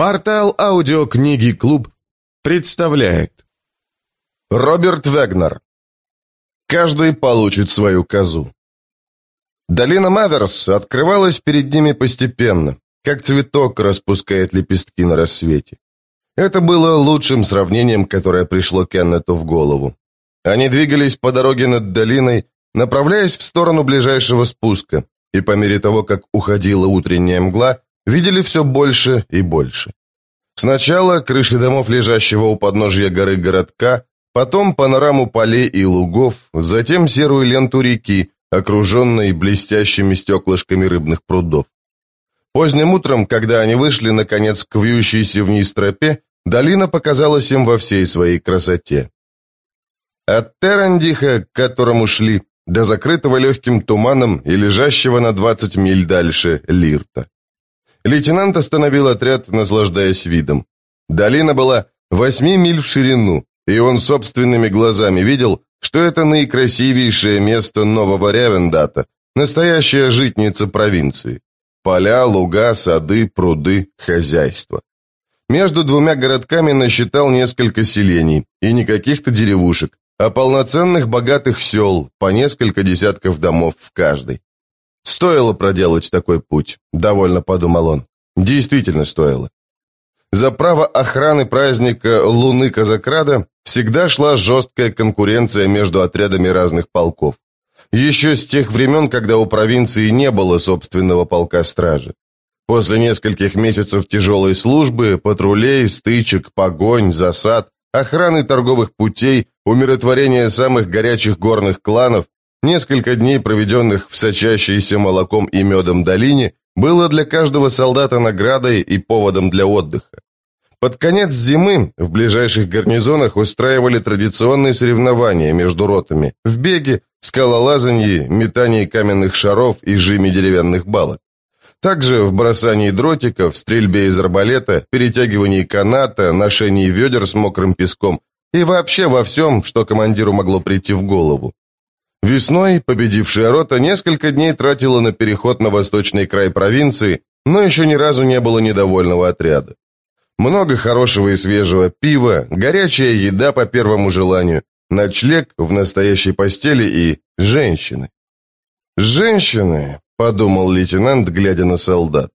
Портал аудиокниги «Клуб» представляет Роберт Вегнер Каждый получит свою козу Долина Маверс открывалась перед ними постепенно, как цветок распускает лепестки на рассвете. Это было лучшим сравнением, которое пришло Кеннету в голову. Они двигались по дороге над долиной, направляясь в сторону ближайшего спуска, и по мере того, как уходила утренняя мгла, видели все больше и больше. Сначала крыши домов, лежащего у подножья горы городка, потом панораму полей и лугов, затем серую ленту реки, окруженной блестящими стеклышками рыбных прудов. Поздним утром, когда они вышли, наконец, к вьющейся вниз тропе, долина показалась им во всей своей красоте. От Терандиха, к которому шли, до закрытого легким туманом и лежащего на 20 миль дальше Лирта. Лейтенант остановил отряд, наслаждаясь видом. Долина была восьми миль в ширину, и он собственными глазами видел, что это наикрасивейшее место Нового Ревендата, настоящая житница провинции. Поля, луга, сады, пруды, хозяйство. Между двумя городками насчитал несколько селений, и не каких-то деревушек, а полноценных богатых сел, по несколько десятков домов в каждой. Стоило проделать такой путь, довольно подумал он. Действительно стоило. За право охраны праздника Луны Казакрада всегда шла жесткая конкуренция между отрядами разных полков. Еще с тех времен, когда у провинции не было собственного полка стражи. После нескольких месяцев тяжелой службы, патрулей, стычек, погонь, засад, охраны торговых путей, умиротворения самых горячих горных кланов, Несколько дней, проведенных в сочащейся молоком и медом долине, было для каждого солдата наградой и поводом для отдыха. Под конец зимы в ближайших гарнизонах устраивали традиционные соревнования между ротами в беге, скалолазании, метании каменных шаров и жиме деревянных балок. Также в бросании дротиков, стрельбе из арбалета, перетягивании каната, ношении ведер с мокрым песком и вообще во всем, что командиру могло прийти в голову. Весной победившая рота несколько дней тратила на переход на восточный край провинции, но еще ни разу не было недовольного отряда. Много хорошего и свежего пива, горячая еда по первому желанию, ночлег в настоящей постели и женщины. «Женщины», — подумал лейтенант, глядя на солдат.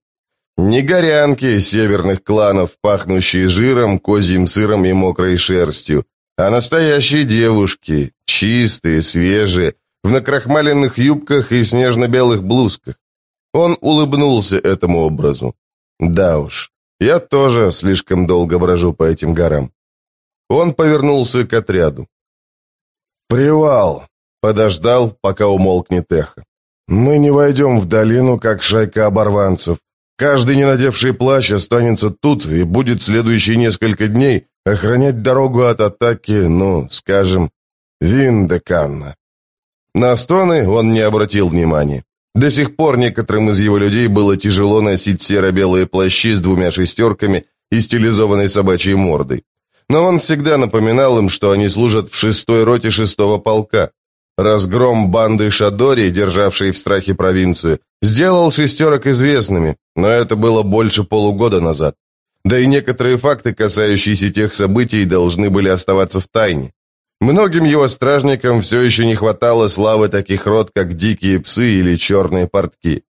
«Не горянки северных кланов, пахнущие жиром, козьим сыром и мокрой шерстью, а настоящие девушки, чистые, свежие, в накрахмаленных юбках и снежно-белых блузках. Он улыбнулся этому образу. Да уж, я тоже слишком долго брожу по этим горам. Он повернулся к отряду. «Привал!» — подождал, пока умолкнет эхо. «Мы не войдем в долину, как шайка оборванцев. Каждый, не надевший плащ, останется тут и будет следующие несколько дней охранять дорогу от атаки, ну, скажем, Виндеканна. На стоны он не обратил внимания. До сих пор некоторым из его людей было тяжело носить серо-белые плащи с двумя шестерками и стилизованной собачьей мордой. Но он всегда напоминал им, что они служат в шестой роте шестого полка. Разгром банды Шадори, державшей в страхе провинцию, сделал шестерок известными, но это было больше полугода назад. Да и некоторые факты, касающиеся тех событий, должны были оставаться в тайне. Многим его стражникам все еще не хватало славы таких род, как дикие псы или черные портки.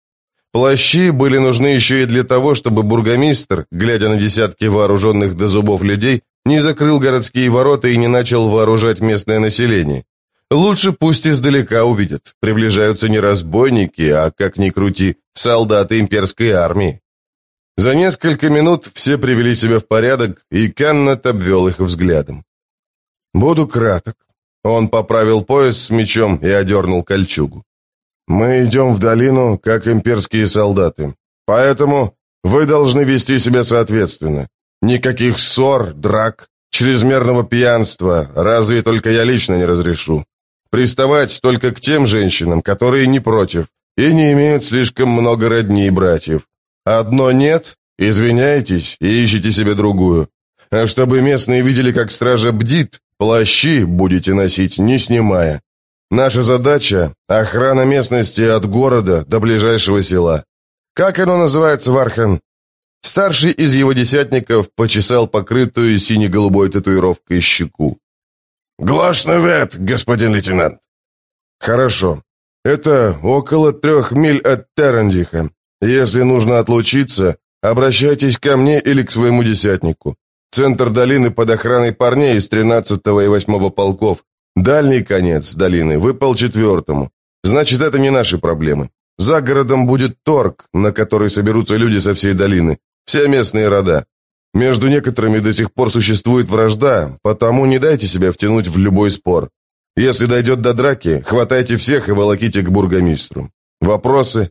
Плащи были нужны еще и для того, чтобы бургомистр, глядя на десятки вооруженных до зубов людей, не закрыл городские ворота и не начал вооружать местное население. Лучше пусть издалека увидят, приближаются не разбойники, а, как ни крути, солдаты имперской армии. За несколько минут все привели себя в порядок, и Каннет обвел их взглядом. «Буду краток». Он поправил пояс с мечом и одернул кольчугу. «Мы идем в долину, как имперские солдаты. Поэтому вы должны вести себя соответственно. Никаких ссор, драк, чрезмерного пьянства, разве только я лично не разрешу. Приставать только к тем женщинам, которые не против и не имеют слишком много родней и братьев. Одно нет, извиняйтесь и ищите себе другую. А чтобы местные видели, как стража бдит, Плащи будете носить, не снимая. Наша задача – охрана местности от города до ближайшего села. Как оно называется, Вархан? Старший из его десятников почесал покрытую сине-голубой татуировкой щеку. «Глашный вет, господин лейтенант». «Хорошо. Это около трех миль от Террандиха. Если нужно отлучиться, обращайтесь ко мне или к своему десятнику. Центр долины под охраной парней из 13-го и 8-го полков. Дальний конец долины выпал четвертому. Значит, это не наши проблемы. За городом будет торг, на который соберутся люди со всей долины. Все местные рода. Между некоторыми до сих пор существует вражда, потому не дайте себя втянуть в любой спор. Если дойдет до драки, хватайте всех и волоките к бургомистру. Вопросы?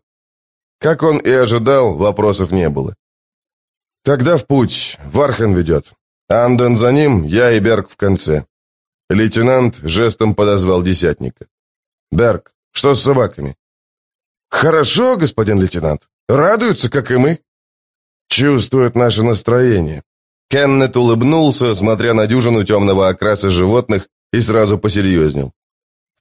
Как он и ожидал, вопросов не было. Тогда в путь. Вархан ведет. Анден за ним, я и Берг в конце. Лейтенант жестом подозвал десятника. «Берг, что с собаками?» «Хорошо, господин лейтенант. Радуются, как и мы». «Чувствуют наше настроение». Кеннет улыбнулся, смотря на дюжину темного окраса животных, и сразу посерьезнел.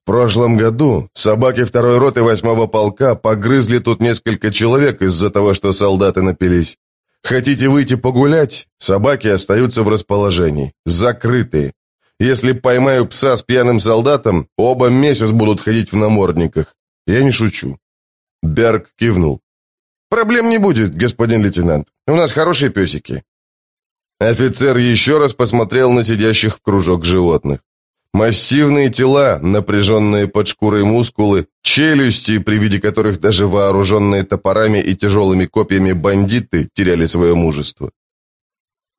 В прошлом году собаки второй роты восьмого полка погрызли тут несколько человек из-за того, что солдаты напились. Хотите выйти погулять? Собаки остаются в расположении, закрытые. Если поймаю пса с пьяным солдатом, оба месяц будут ходить в намордниках. Я не шучу. Берг кивнул. «Проблем не будет, господин лейтенант. У нас хорошие песики». Офицер еще раз посмотрел на сидящих в кружок животных. Массивные тела, напряженные под шкурой мускулы, челюсти, при виде которых даже вооруженные топорами и тяжелыми копьями бандиты теряли свое мужество.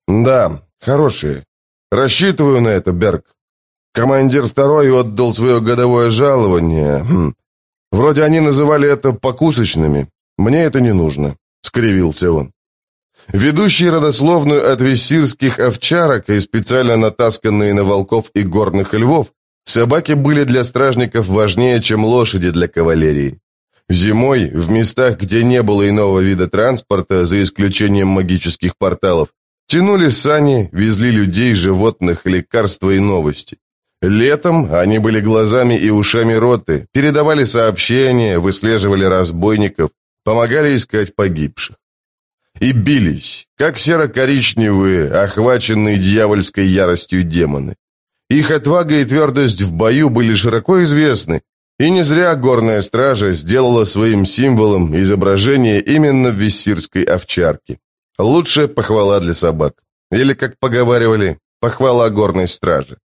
«Да, хорошие. Рассчитываю на это, Берг. Командир второй отдал свое годовое жалование. Хм. Вроде они называли это покусочными. Мне это не нужно», — скривился он. Ведущие родословную от вессирских овчарок и специально натасканные на волков и горных львов, собаки были для стражников важнее, чем лошади для кавалерии. Зимой, в местах, где не было иного вида транспорта, за исключением магических порталов, тянули сани, везли людей, животных, лекарства и новости. Летом они были глазами и ушами роты, передавали сообщения, выслеживали разбойников, помогали искать погибших и бились, как серо-коричневые, охваченные дьявольской яростью демоны. Их отвага и твердость в бою были широко известны, и не зря горная стража сделала своим символом изображение именно виссирской овчарки. Лучшая похвала для собак. Или, как поговаривали, похвала горной стражи.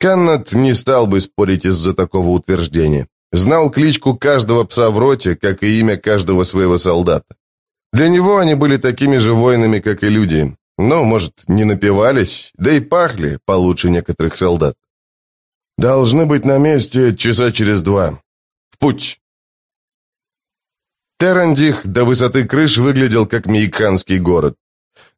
Каннат не стал бы спорить из-за такого утверждения. Знал кличку каждого пса в роте, как и имя каждого своего солдата. Для него они были такими же воинами, как и люди. Но, может, не напивались, да и пахли получше некоторых солдат. Должны быть на месте часа через два. В путь. Терандих до высоты крыш выглядел как мейканский город.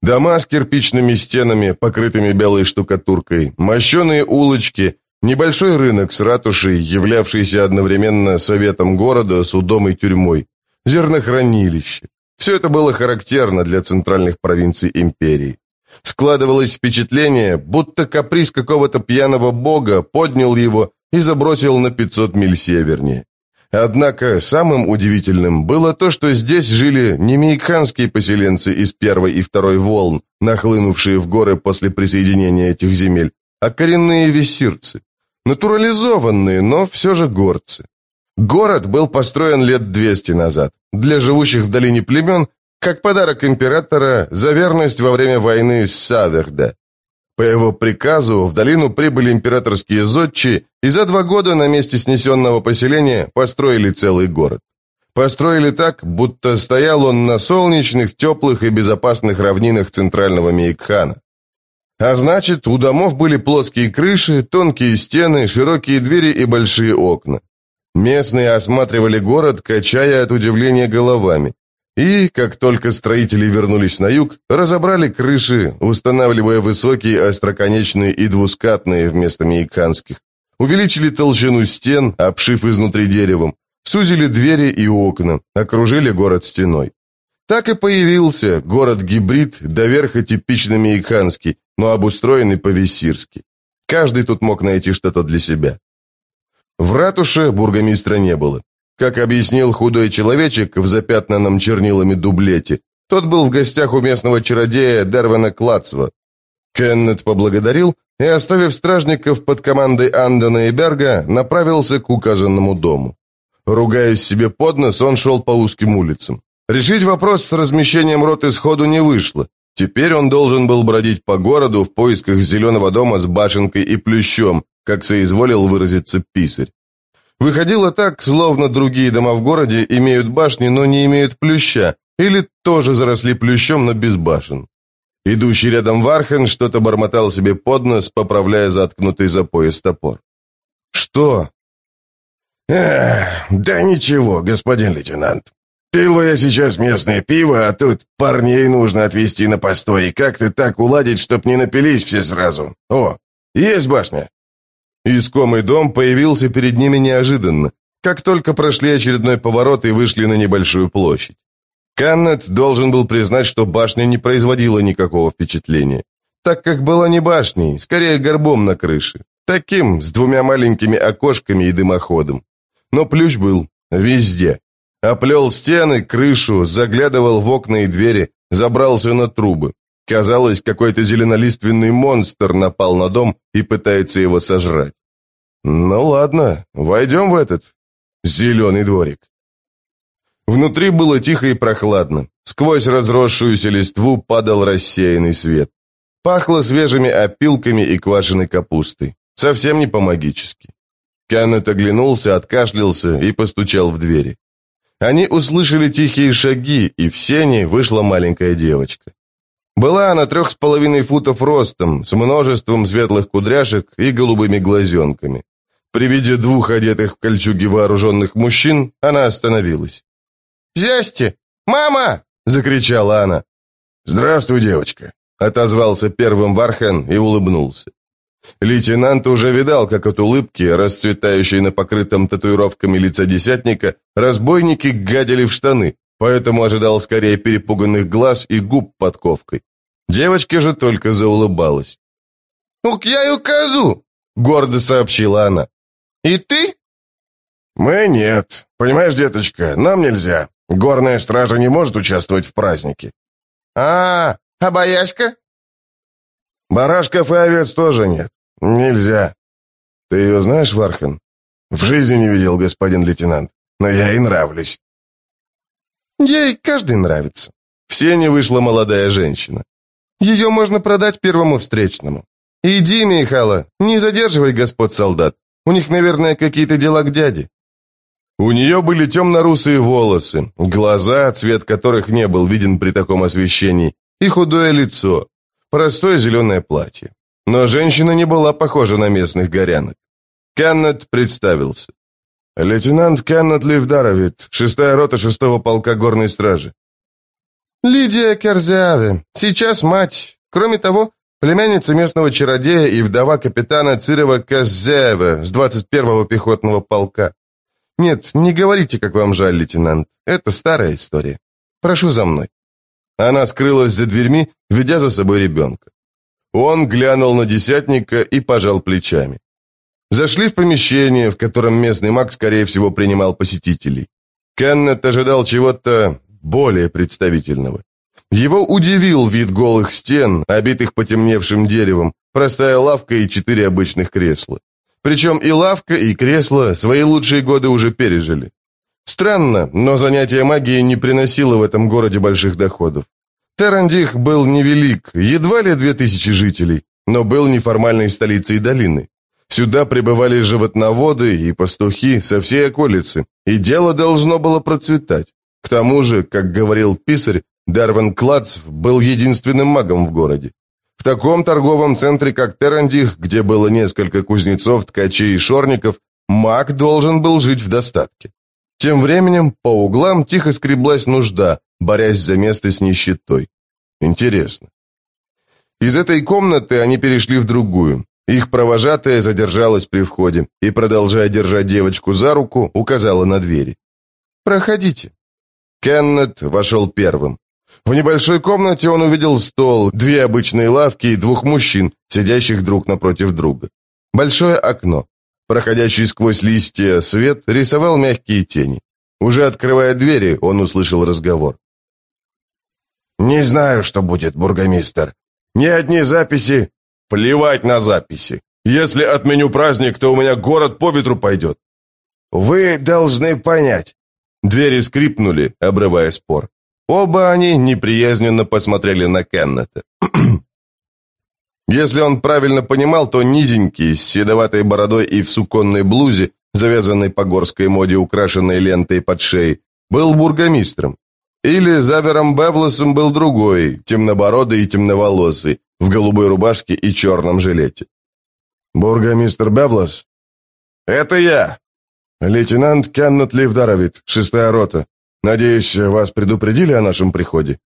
Дома с кирпичными стенами, покрытыми белой штукатуркой, мощеные улочки, небольшой рынок с ратушей, являвшийся одновременно советом города, судом и тюрьмой, зернохранилище, все это было характерно для центральных провинций империи. Складывалось впечатление, будто каприз какого-то пьяного бога поднял его и забросил на 500 миль севернее. Однако самым удивительным было то, что здесь жили не мейканские поселенцы из первой и второй волн, нахлынувшие в горы после присоединения этих земель, а коренные вессирцы. Натурализованные, но все же горцы. Город был построен лет 200 назад для живущих в долине племен, как подарок императора за верность во время войны с Саверда. По его приказу в долину прибыли императорские зодчи и за два года на месте снесенного поселения построили целый город. Построили так, будто стоял он на солнечных, теплых и безопасных равнинах центрального Мейкхана. А значит, у домов были плоские крыши, тонкие стены, широкие двери и большие окна. Местные осматривали город, качая от удивления головами. И, как только строители вернулись на юг, разобрали крыши, устанавливая высокие остроконечные и двускатные вместо мейканских. Увеличили толщину стен, обшив изнутри деревом, сузили двери и окна, окружили город стеной. Так и появился город-гибрид, доверха типично мейканский, но обустроенный по-вессирски. Каждый тут мог найти что-то для себя. В ратуше бургомистра не было. Как объяснил худой человечек в запятнанном чернилами дублете, Тот был в гостях у местного чародея Дервена Клацва. Кеннет поблагодарил и, оставив стражников под командой Андена и Берга, направился к указанному дому. Ругаясь себе под нос, он шел по узким улицам. Решить вопрос с размещением роты сходу не вышло. Теперь он должен был бродить по городу в поисках зеленого дома с башенкой и плющом, как соизволил выразиться писарь. Выходило так, словно другие дома в городе имеют башни, но не имеют плюща, или тоже заросли плющом, но без башен. Идущий рядом Вархен что-то бормотал себе под нос, поправляя заткнутый за пояс топор. «Что?» «Эх, да ничего, господин лейтенант. Пил я сейчас местное пиво, а тут парней нужно отвезти на постой. И как ты так уладить, чтоб не напились все сразу? О, есть башня!» Искомый дом появился перед ними неожиданно, как только прошли очередной поворот и вышли на небольшую площадь. Каннет должен был признать, что башня не производила никакого впечатления, так как была не башней, скорее горбом на крыше, таким, с двумя маленькими окошками и дымоходом. Но плющ был везде. Оплел стены, крышу, заглядывал в окна и двери, забрался на трубы. Казалось, какой-то зеленолиственный монстр напал на дом и пытается его сожрать. Ну ладно, войдем в этот зеленый дворик. Внутри было тихо и прохладно. Сквозь разросшуюся листву падал рассеянный свет. Пахло свежими опилками и квашеной капустой. Совсем не по-магически. Каннет оглянулся, откашлялся и постучал в двери. Они услышали тихие шаги, и в сене вышла маленькая девочка. Была она трех с половиной футов ростом, с множеством светлых кудряшек и голубыми глазенками. При виде двух одетых в кольчуги вооруженных мужчин она остановилась. «Зясти! Мама!» — закричала она. «Здравствуй, девочка!» — отозвался первым Вархен и улыбнулся. Лейтенант уже видал, как от улыбки, расцветающей на покрытом татуировками лица десятника, разбойники гадили в штаны, поэтому ожидал скорее перепуганных глаз и губ подковкой. Девочка же только заулыбалась. «Ук я и укажу!» — гордо сообщила она. «И ты?» «Мы нет. Понимаешь, деточка, нам нельзя. Горная стража не может участвовать в празднике». «А, а бояська?» «Барашков и овец тоже нет. Нельзя». «Ты ее знаешь, Вархан?» «В жизни не видел, господин лейтенант, но я ей нравлюсь». «Ей каждый нравится». В сене вышла молодая женщина. «Ее можно продать первому встречному. Иди, Михала, не задерживай господ солдат. У них, наверное, какие-то дела к дяде». У нее были темно-русые волосы, глаза, цвет которых не был виден при таком освещении, и худое лицо, простое зеленое платье. Но женщина не была похожа на местных горянок. Кеннет представился. «Лейтенант Кеннет Ливдаровит, шестая рота шестого полка горной стражи». «Лидия Керзиаве, сейчас мать. Кроме того, племянница местного чародея и вдова капитана Цирова Каззеева с 21-го пехотного полка. «Нет, не говорите, как вам жаль, лейтенант. Это старая история. Прошу за мной». Она скрылась за дверьми, ведя за собой ребенка. Он глянул на десятника и пожал плечами. Зашли в помещение, в котором местный маг, скорее всего, принимал посетителей. Кеннет ожидал чего-то более представительного. Его удивил вид голых стен, обитых потемневшим деревом, простая лавка и четыре обычных кресла. Причем и лавка, и кресло свои лучшие годы уже пережили. Странно, но занятие магией не приносило в этом городе больших доходов. Терандих был невелик, едва ли две тысячи жителей, но был неформальной столицей долины. Сюда прибывали животноводы и пастухи со всей околицы, и дело должно было процветать. К тому же, как говорил писарь, Дарван Клац был единственным магом в городе. В таком торговом центре, как Терандих, где было несколько кузнецов, ткачей и шорников, маг должен был жить в достатке. Тем временем по углам тихо скреблась нужда, борясь за место с нищетой. Интересно. Из этой комнаты они перешли в другую. Их провожатая задержалась при входе и, продолжая держать девочку за руку, указала на двери. «Проходите». Кеннет вошел первым. В небольшой комнате он увидел стол, две обычные лавки и двух мужчин, сидящих друг напротив друга. Большое окно. Проходящий сквозь листья свет рисовал мягкие тени. Уже открывая двери, он услышал разговор. «Не знаю, что будет, бургомистр. Ни одни записи...» «Плевать на записи. Если отменю праздник, то у меня город по ветру пойдет». «Вы должны понять». Двери скрипнули, обрывая спор. Оба они неприязненно посмотрели на Кеннета. Если он правильно понимал, то низенький, с седоватой бородой и в суконной блузе, завязанной по горской моде, украшенной лентой под шеей, был бургомистром. Или Завером Бевлосом был другой, темнобородый и темноволосый, в голубой рубашке и черном жилете. «Бургомистр Бевлос?» «Это я!» «Лейтенант Кеннет Ливдаровит, шестая рота. Надеюсь, вас предупредили о нашем приходе?»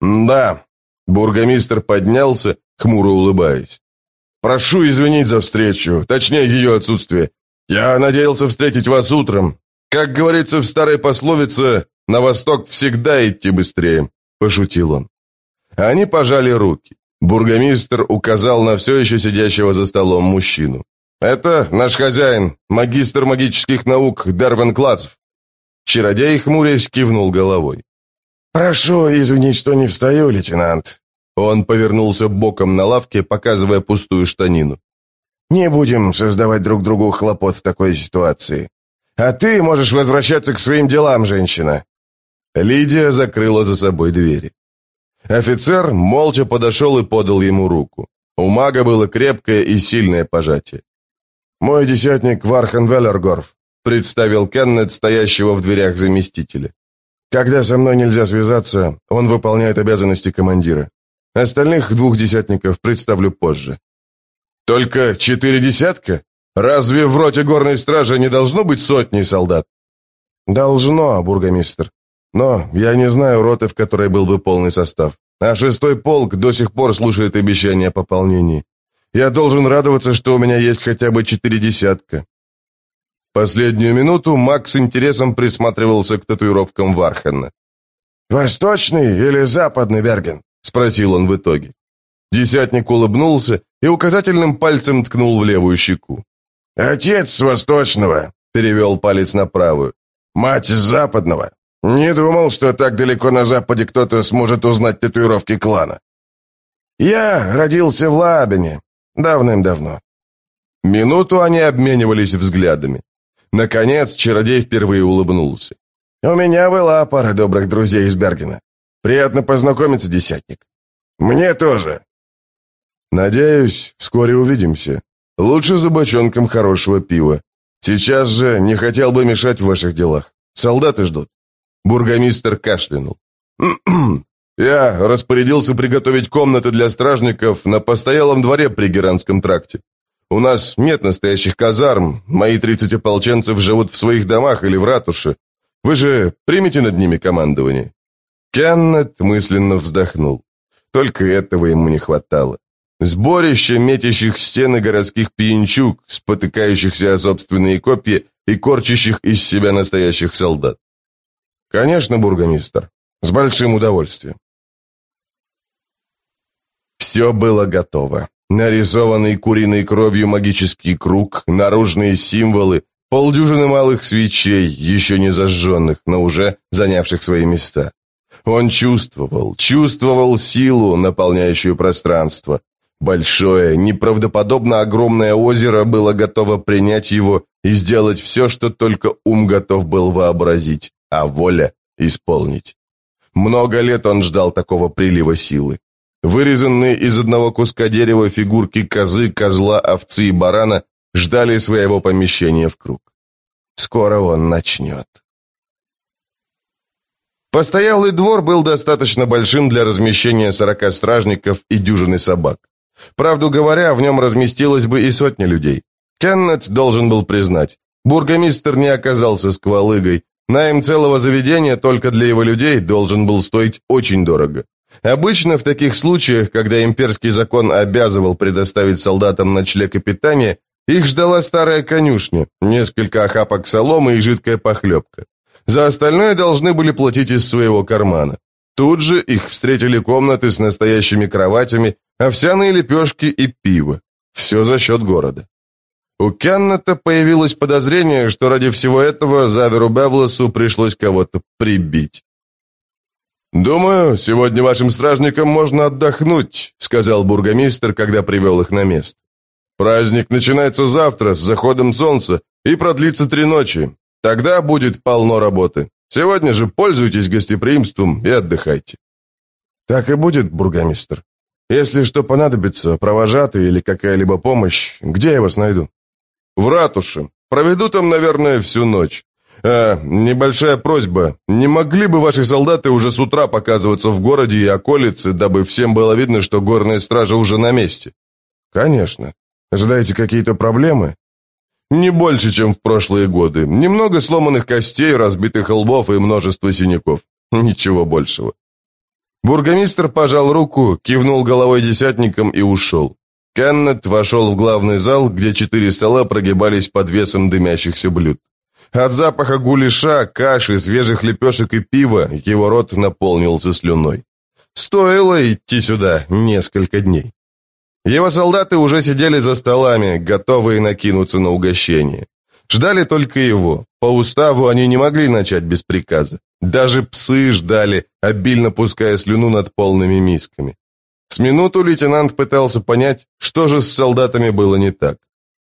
«Да». Бургомистр поднялся, хмуро улыбаясь. «Прошу извинить за встречу, точнее ее отсутствие. Я надеялся встретить вас утром. Как говорится в старой пословице, на восток всегда идти быстрее», – пошутил он. Они пожали руки. Бургомистр указал на все еще сидящего за столом мужчину. «Это наш хозяин, магистр магических наук Дарвин Клацев». Чародей, хмурясь, кивнул головой. «Прошу извинить, что не встаю, лейтенант». Он повернулся боком на лавке, показывая пустую штанину. «Не будем создавать друг другу хлопот в такой ситуации. А ты можешь возвращаться к своим делам, женщина». Лидия закрыла за собой двери. Офицер молча подошел и подал ему руку. У мага было крепкое и сильное пожатие. «Мой десятник Вархан Веллергорф», — представил Кеннет, стоящего в дверях заместителя. «Когда со мной нельзя связаться, он выполняет обязанности командира. Остальных двух десятников представлю позже». «Только четыре десятка? Разве в роте горной стражи не должно быть сотни солдат?» «Должно, бургомистр. Но я не знаю роты, в которой был бы полный состав. А шестой полк до сих пор слушает обещания о пополнении. Я должен радоваться, что у меня есть хотя бы четыре десятка. Последнюю минуту Макс с интересом присматривался к татуировкам Вархана. «Восточный или западный Берген?» – спросил он в итоге. Десятник улыбнулся и указательным пальцем ткнул в левую щеку. «Отец с восточного», – перевел палец на правую. «Мать с западного. Не думал, что так далеко на западе кто-то сможет узнать татуировки клана. Я родился в Лабине давным-давно. Минуту они обменивались взглядами. Наконец, чародей впервые улыбнулся. «У меня была пара добрых друзей из Бергена. Приятно познакомиться, десятник. Мне тоже». «Надеюсь, вскоре увидимся. Лучше за бочонком хорошего пива. Сейчас же не хотел бы мешать в ваших делах. Солдаты ждут». Бургомистр кашлянул. «Я распорядился приготовить комнаты для стражников на постоялом дворе при Геранском тракте. У нас нет настоящих казарм, мои тридцать ополченцев живут в своих домах или в ратуше. Вы же примете над ними командование?» Кеннет мысленно вздохнул. Только этого ему не хватало. Сборище метящих стены городских пьянчук, спотыкающихся о собственные копья и корчащих из себя настоящих солдат. «Конечно, бургомистр. С большим удовольствием». Все было готово. Нарисованный куриной кровью магический круг, наружные символы, полдюжины малых свечей, еще не зажженных, но уже занявших свои места. Он чувствовал, чувствовал силу, наполняющую пространство. Большое, неправдоподобно огромное озеро было готово принять его и сделать все, что только ум готов был вообразить а воля – исполнить. Много лет он ждал такого прилива силы. Вырезанные из одного куска дерева фигурки козы, козла, овцы и барана ждали своего помещения в круг. Скоро он начнет. Постоялый двор был достаточно большим для размещения сорока стражников и дюжины собак. Правду говоря, в нем разместилось бы и сотня людей. Кеннет должен был признать, бургомистр не оказался сквалыгой, Найм целого заведения только для его людей должен был стоить очень дорого. Обычно в таких случаях, когда имперский закон обязывал предоставить солдатам ночлег и питание, их ждала старая конюшня, несколько охапок соломы и жидкая похлебка. За остальное должны были платить из своего кармана. Тут же их встретили комнаты с настоящими кроватями, овсяные лепешки и пиво. Все за счет города. У Кеннета появилось подозрение, что ради всего этого Заверу Бевласу пришлось кого-то прибить. «Думаю, сегодня вашим стражникам можно отдохнуть», — сказал бургомистр, когда привел их на место. «Праздник начинается завтра с заходом солнца и продлится три ночи. Тогда будет полно работы. Сегодня же пользуйтесь гостеприимством и отдыхайте». «Так и будет, бургомистр. Если что понадобится, провожатый или какая-либо помощь, где я вас найду?» «В ратуше. Проведу там, наверное, всю ночь. А, небольшая просьба. Не могли бы ваши солдаты уже с утра показываться в городе и околице, дабы всем было видно, что горная стража уже на месте?» «Конечно. Ожидаете какие-то проблемы?» «Не больше, чем в прошлые годы. Немного сломанных костей, разбитых лбов и множество синяков. Ничего большего». Бургомистр пожал руку, кивнул головой десятникам и ушел. Кеннет вошел в главный зал, где четыре стола прогибались под весом дымящихся блюд. От запаха гуляша, каши, свежих лепешек и пива его рот наполнился слюной. Стоило идти сюда несколько дней. Его солдаты уже сидели за столами, готовые накинуться на угощение. Ждали только его. По уставу они не могли начать без приказа. Даже псы ждали, обильно пуская слюну над полными мисками. С минуту лейтенант пытался понять, что же с солдатами было не так.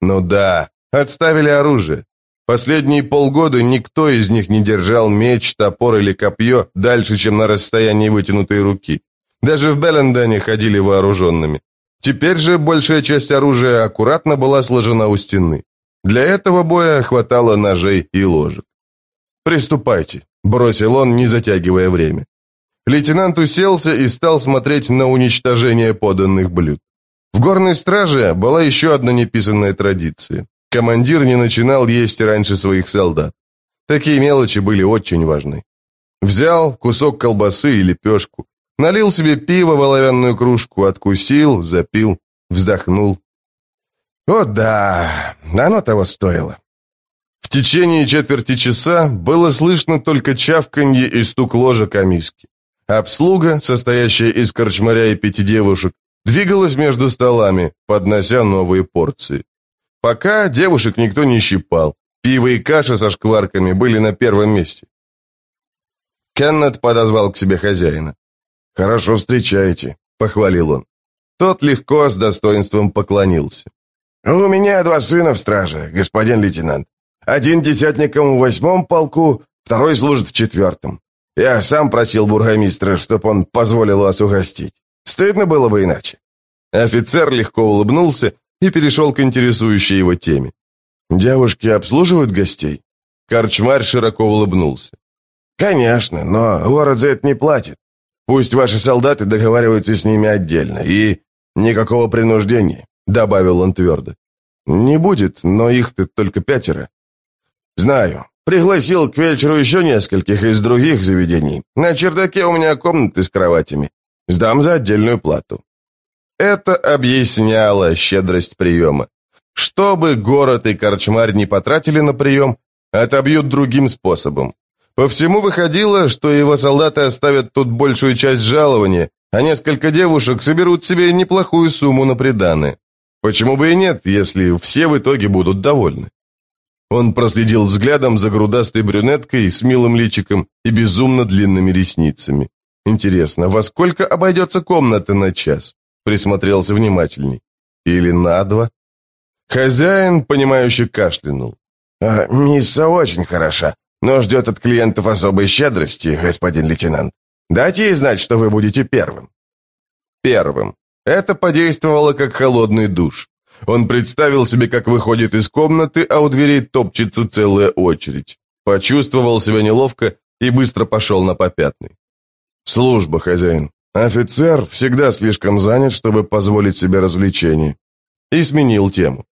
Ну да, отставили оружие. Последние полгода никто из них не держал меч, топор или копье дальше, чем на расстоянии вытянутой руки. Даже в Беллендене ходили вооруженными. Теперь же большая часть оружия аккуратно была сложена у стены. Для этого боя хватало ножей и ложек. «Приступайте», – бросил он, не затягивая время. Лейтенант уселся и стал смотреть на уничтожение поданных блюд. В горной страже была еще одна неписанная традиция. Командир не начинал есть раньше своих солдат. Такие мелочи были очень важны. Взял кусок колбасы и лепешку, налил себе пиво в оловянную кружку, откусил, запил, вздохнул. О да, оно того стоило. В течение четверти часа было слышно только чавканье и стук ложек о миске. Обслуга, состоящая из корчмаря и пяти девушек, двигалась между столами, поднося новые порции. Пока девушек никто не щипал, пиво и каша со шкварками были на первом месте. Кеннет подозвал к себе хозяина. «Хорошо встречаете», — похвалил он. Тот легко, с достоинством поклонился. «У меня два сына в страже, господин лейтенант. Один десятником в восьмом полку, второй служит в четвертом. Я сам просил бургомистра, чтоб он позволил вас угостить. Стыдно было бы иначе». Офицер легко улыбнулся и перешел к интересующей его теме. «Девушки обслуживают гостей?» Корчмарь широко улыбнулся. «Конечно, но город за это не платит. Пусть ваши солдаты договариваются с ними отдельно, и никакого принуждения добавил он твердо. «Не будет, но их-то только пятеро». «Знаю. Пригласил к вечеру еще нескольких из других заведений. На чердаке у меня комнаты с кроватями. Сдам за отдельную плату». Это объясняло щедрость приема. Чтобы город и корчмарь не потратили на прием, отобьют другим способом. По всему выходило, что его солдаты оставят тут большую часть жалования, а несколько девушек соберут себе неплохую сумму на приданое. Почему бы и нет, если все в итоге будут довольны? Он проследил взглядом за грудастой брюнеткой с милым личиком и безумно длинными ресницами. Интересно, во сколько обойдется комната на час? Присмотрелся внимательней. Или на два? Хозяин, понимающе кашлянул. А, «Мисса очень хороша, но ждет от клиентов особой щедрости, господин лейтенант. Дайте ей знать, что вы будете первым». «Первым. Это подействовало как холодный душ. Он представил себе, как выходит из комнаты, а у дверей топчется целая очередь. Почувствовал себя неловко и быстро пошел на попятный. «Служба, хозяин. Офицер всегда слишком занят, чтобы позволить себе развлечения». И сменил тему.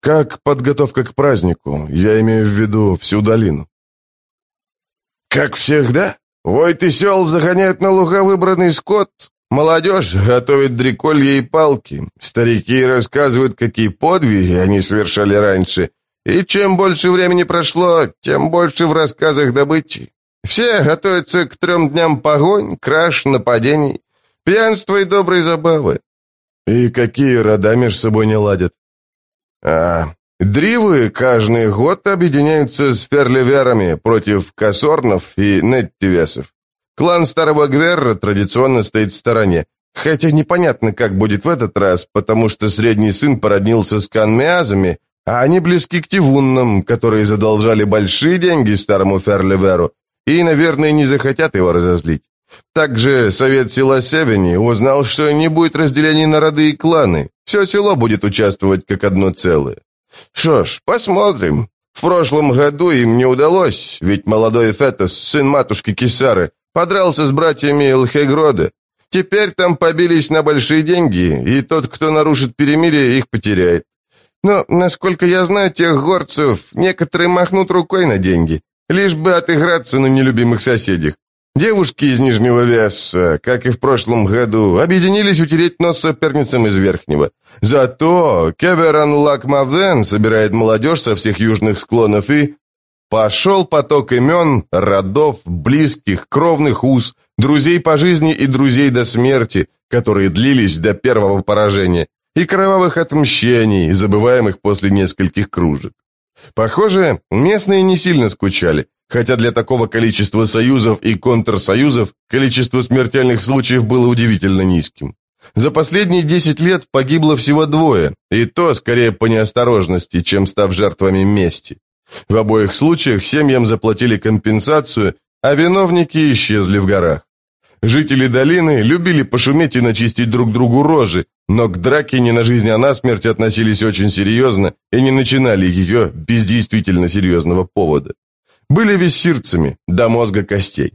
«Как подготовка к празднику? Я имею в виду всю долину». «Как всегда. Войт и сел загоняют на луга выбранный скот, Молодежь готовит дреколье и палки. Старики рассказывают, какие подвиги они совершали раньше. И чем больше времени прошло, тем больше в рассказах добычи. Все готовятся к трем дням погонь, краж, нападений, пьянства и доброй забавы. И какие рода между собой не ладят? А, дривы каждый год объединяются с ферлеверами против косорнов и неттивесов. Клан Старого Гверра традиционно стоит в стороне, хотя непонятно, как будет в этот раз, потому что средний сын породнился с канмеазами, а они близки к Тивуннам, которые задолжали большие деньги старому Ферливеру, и, наверное, не захотят его разозлить. Также Совет села Севени узнал, что не будет разделений на роды и кланы. Все село будет участвовать как одно целое. Что ж, посмотрим. В прошлом году им не удалось, ведь молодой Фетос, сын матушки Кисары, подрался с братьями Элхегрода. Теперь там побились на большие деньги, и тот, кто нарушит перемирие, их потеряет. Но, насколько я знаю тех горцев, некоторые махнут рукой на деньги, лишь бы отыграться на нелюбимых соседях. Девушки из Нижнего Веса, как и в прошлом году, объединились утереть нос соперницам из Верхнего. Зато Кеверан Лакмавен собирает молодежь со всех южных склонов и... Пошел поток имен, родов, близких, кровных уз, друзей по жизни и друзей до смерти, которые длились до первого поражения, и кровавых отмщений, забываемых после нескольких кружек. Похоже, местные не сильно скучали, хотя для такого количества союзов и контрсоюзов количество смертельных случаев было удивительно низким. За последние 10 лет погибло всего двое, и то скорее по неосторожности, чем став жертвами мести. В обоих случаях семьям заплатили компенсацию, а виновники исчезли в горах. Жители долины любили пошуметь и начистить друг другу рожи, но к драке не на жизнь, а на смерть относились очень серьезно и не начинали ее без действительно серьезного повода. Были виссирцами до мозга костей.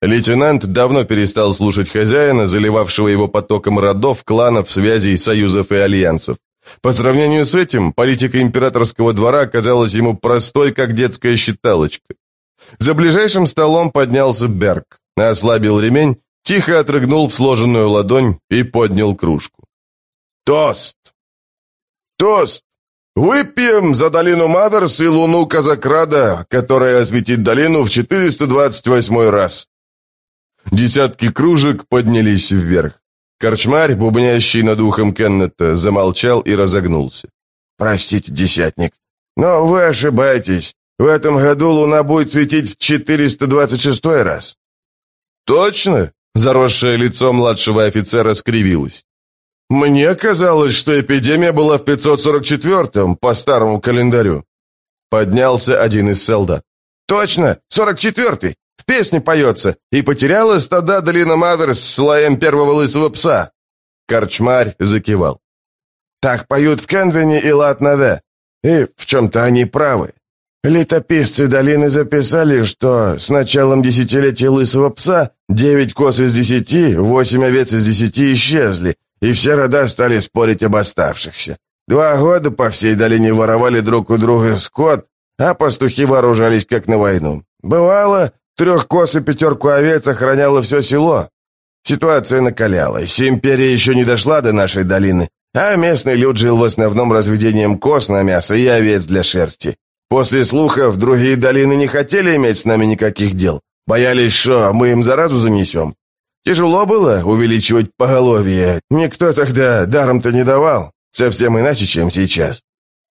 Лейтенант давно перестал слушать хозяина, заливавшего его потоком родов, кланов, связей, союзов и альянсов. По сравнению с этим, политика императорского двора казалась ему простой, как детская считалочка. За ближайшим столом поднялся Берг, ослабил ремень, тихо отрыгнул в сложенную ладонь и поднял кружку. «Тост! Тост! Выпьем за долину Маверс и луну Казакрада, которая осветит долину в 428 раз!» Десятки кружек поднялись вверх. Корчмарь, бубнящий над ухом Кеннета, замолчал и разогнулся. «Простите, десятник, но вы ошибаетесь. В этом году луна будет светить в 426 раз». «Точно?» — заросшее лицо младшего офицера скривилось. «Мне казалось, что эпидемия была в 544-м, по старому календарю». Поднялся один из солдат. «Точно, 44-й! В песне поется «И потеряла стада долина Маверс с слоем первого лысого пса». Корчмарь закивал. Так поют в Кенвине и Латнаве. И в чем-то они правы. Летописцы долины записали, что с началом десятилетия лысого пса девять коз из десяти, восемь овец из десяти исчезли, и все рода стали спорить об оставшихся. Два года по всей долине воровали друг у друга скот, а пастухи вооружались как на войну. Бывало, Трех коз и пятерку овец охраняло все село. Ситуация накалялась, империя еще не дошла до нашей долины, а местный люд жил в основном разведением коз на мясо и овец для шерсти. После слухов другие долины не хотели иметь с нами никаких дел, боялись, что мы им заразу занесем. Тяжело было увеличивать поголовье, никто тогда даром-то не давал, совсем иначе, чем сейчас.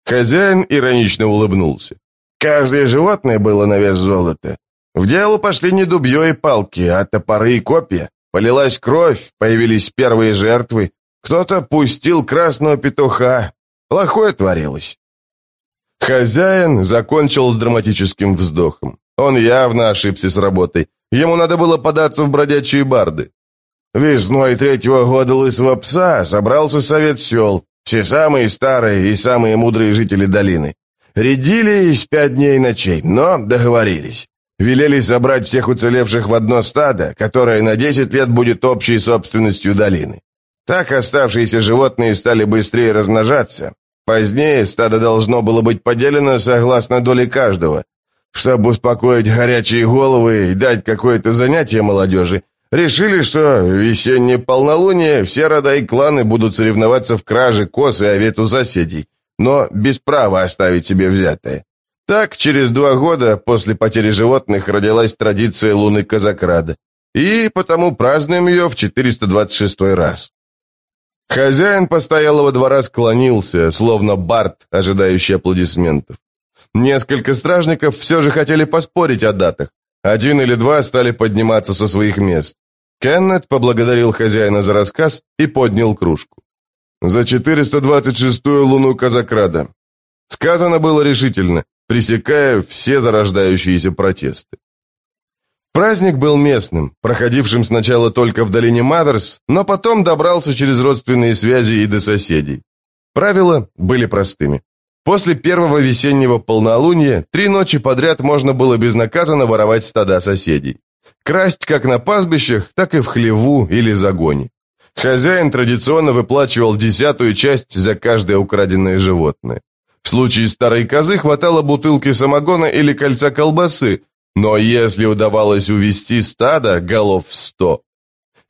Хозяин иронично улыбнулся. Каждое животное было на вес золота. В дело пошли не дубье и палки, а топоры и копья. Полилась кровь, появились первые жертвы. Кто-то пустил красного петуха. Плохое творилось. Хозяин закончил с драматическим вздохом. Он явно ошибся с работой. Ему надо было податься в бродячие барды. Весной третьего года лысого пса собрался совет сел. Все самые старые и самые мудрые жители долины. Рядились пять дней и ночей, но договорились. Велели собрать всех уцелевших в одно стадо, которое на 10 лет будет общей собственностью долины. Так оставшиеся животные стали быстрее размножаться. Позднее стадо должно было быть поделено согласно доле каждого. Чтобы успокоить горячие головы и дать какое-то занятие молодежи, решили, что весеннее полнолуние все рода и кланы будут соревноваться в краже коз и овец у соседей, но без права оставить себе взятое. Так, через два года после потери животных родилась традиция луны Казакрада, и потому празднуем ее в 426 раз. Хозяин постоялого двора склонился, словно бард, ожидающий аплодисментов. Несколько стражников все же хотели поспорить о датах. Один или два стали подниматься со своих мест. Кеннет поблагодарил хозяина за рассказ и поднял кружку. «За 426-ю луну Казакрада». Сказано было решительно, пресекая все зарождающиеся протесты. Праздник был местным, проходившим сначала только в долине Маверс, но потом добрался через родственные связи и до соседей. Правила были простыми. После первого весеннего полнолуния три ночи подряд можно было безнаказанно воровать стада соседей. Красть как на пастбищах, так и в хлеву или загоне. Хозяин традиционно выплачивал десятую часть за каждое украденное животное. В случае старой козы хватало бутылки самогона или кольца колбасы, но если удавалось увести стадо голов в сто.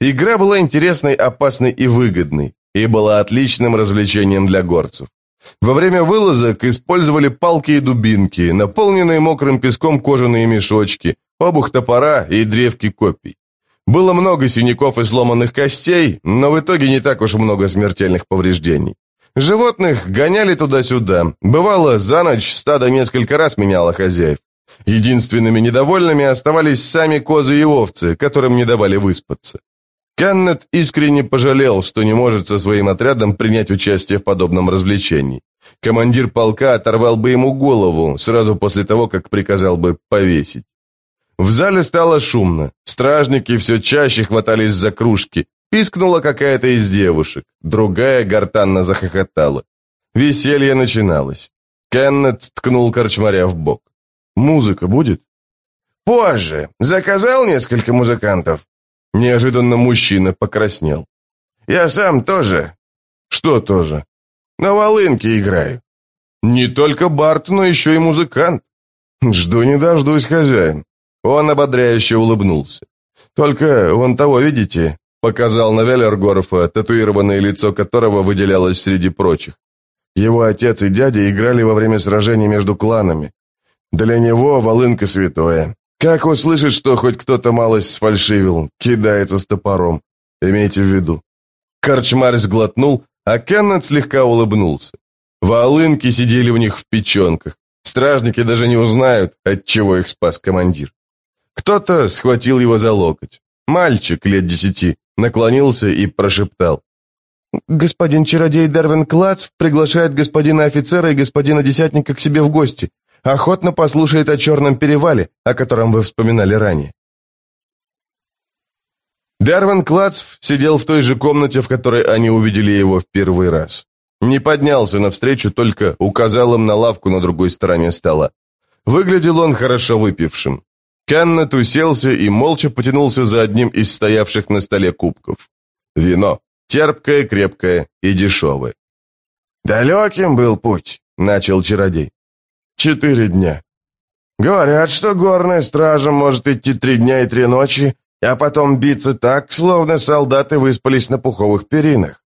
Игра была интересной, опасной и выгодной, и была отличным развлечением для горцев. Во время вылазок использовали палки и дубинки, наполненные мокрым песком кожаные мешочки, обух топора и древки копий. Было много синяков и сломанных костей, но в итоге не так уж много смертельных повреждений. Животных гоняли туда-сюда. Бывало, за ночь стадо несколько раз меняло хозяев. Единственными недовольными оставались сами козы и овцы, которым не давали выспаться. Каннет искренне пожалел, что не может со своим отрядом принять участие в подобном развлечении. Командир полка оторвал бы ему голову сразу после того, как приказал бы повесить. В зале стало шумно. Стражники все чаще хватались за кружки. Пискнула какая-то из девушек. Другая гортанно захохотала. Веселье начиналось. Кеннет ткнул корчмаря в бок. «Музыка будет?» «Позже. Заказал несколько музыкантов?» Неожиданно мужчина покраснел. «Я сам тоже». «Что тоже?» «На волынке играю». «Не только Барт, но еще и музыкант». «Жду не дождусь, хозяин». Он ободряюще улыбнулся. «Только вон того, видите?» Показал на Веллергорфа, татуированное лицо которого выделялось среди прочих. Его отец и дядя играли во время сражений между кланами. Для него волынка святое. Как услышит, что хоть кто-то малость сфальшивил, кидается с топором. Имейте в виду. Корчмарь сглотнул, а Кеннет слегка улыбнулся. Волынки сидели у них в печенках. Стражники даже не узнают, от чего их спас командир. Кто-то схватил его за локоть. Мальчик лет десяти наклонился и прошептал. «Господин чародей Дарвин Клац приглашает господина офицера и господина десятника к себе в гости. Охотно послушает о Черном перевале, о котором вы вспоминали ранее». Дарвин Клацв сидел в той же комнате, в которой они увидели его в первый раз. Не поднялся навстречу, только указал им на лавку на другой стороне стола. Выглядел он хорошо выпившим. Каннет уселся и молча потянулся за одним из стоявших на столе кубков. Вино. Терпкое, крепкое и дешевое. «Далеким был путь», — начал чародей. «Четыре дня». «Говорят, что горная стража может идти три дня и три ночи, а потом биться так, словно солдаты выспались на пуховых перинах».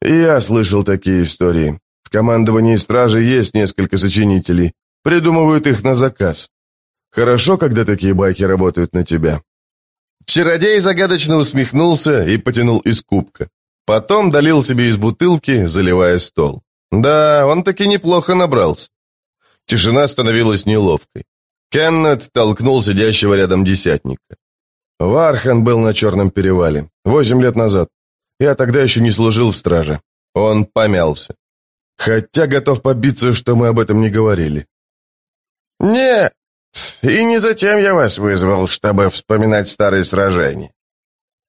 «Я слышал такие истории. В командовании стражи есть несколько сочинителей. Придумывают их на заказ. Хорошо, когда такие байки работают на тебя». Чародей загадочно усмехнулся и потянул из кубка. Потом долил себе из бутылки, заливая стол. Да, он таки неплохо набрался. Тишина становилась неловкой. Кеннет толкнул сидящего рядом десятника. Вархан был на Черном перевале. Восемь лет назад. Я тогда еще не служил в страже. Он помялся. Хотя готов побиться, что мы об этом не говорили. «Нет, и не затем я вас вызвал, чтобы вспоминать старые сражения».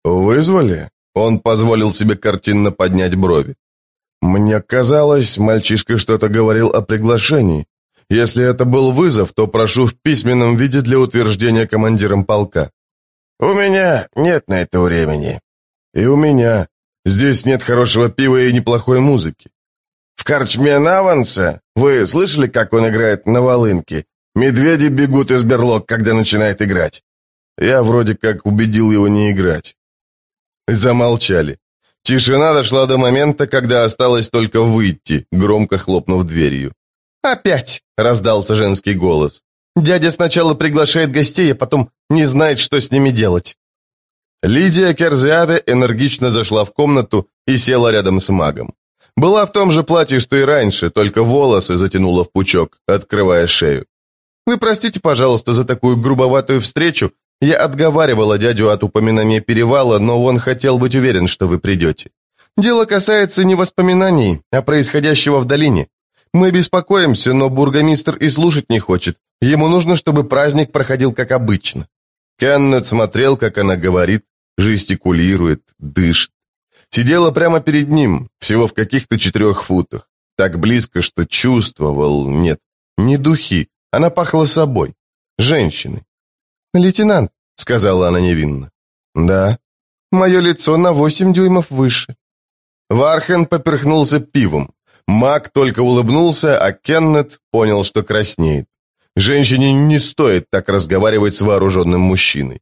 «Вызвали?» Он позволил себе картинно поднять брови. «Мне казалось, мальчишка что-то говорил о приглашении. Если это был вызов, то прошу в письменном виде для утверждения командиром полка». «У меня нет на это времени». «И у меня. Здесь нет хорошего пива и неплохой музыки». «В корчме Наванса? Вы слышали, как он играет на волынке? Медведи бегут из берлог, когда начинает играть». Я вроде как убедил его не играть. Замолчали. Тишина дошла до момента, когда осталось только выйти, громко хлопнув дверью. «Опять!» – раздался женский голос. «Дядя сначала приглашает гостей, а потом не знает, что с ними делать». Лидия Керзиаве энергично зашла в комнату и села рядом с магом. Была в том же платье, что и раньше, только волосы затянула в пучок, открывая шею. Вы простите, пожалуйста, за такую грубоватую встречу. Я отговаривала дядю от упоминания перевала, но он хотел быть уверен, что вы придете. Дело касается не воспоминаний, а происходящего в долине. Мы беспокоимся, но бургомистр и слушать не хочет. Ему нужно, чтобы праздник проходил как обычно». Кеннет смотрел, как она говорит, жестикулирует, дышит. Сидела прямо перед ним, всего в каких-то четырех футах. Так близко, что чувствовал, нет, не духи, она пахла собой, женщиной. «Лейтенант», — сказала она невинно. «Да». «Мое лицо на восемь дюймов выше». Вархен поперхнулся пивом. Мак только улыбнулся, а Кеннет понял, что краснеет. Женщине не стоит так разговаривать с вооруженным мужчиной.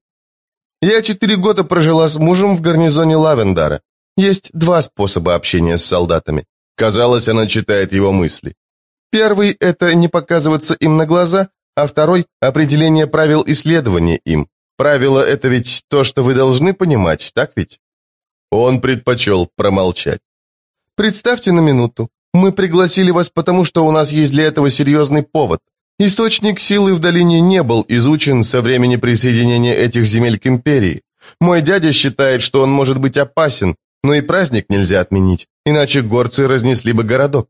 «Я четыре года прожила с мужем в гарнизоне Лавендара. Есть два способа общения с солдатами. Казалось, она читает его мысли. Первый – это не показываться им на глаза, а второй – определение правил исследования им. Правило – это ведь то, что вы должны понимать, так ведь? Он предпочел промолчать. Представьте на минуту, мы пригласили вас потому, что у нас есть для этого серьезный повод. Источник силы в долине не был изучен со времени присоединения этих земель к империи. Мой дядя считает, что он может быть опасен, но и праздник нельзя отменить, иначе горцы разнесли бы городок.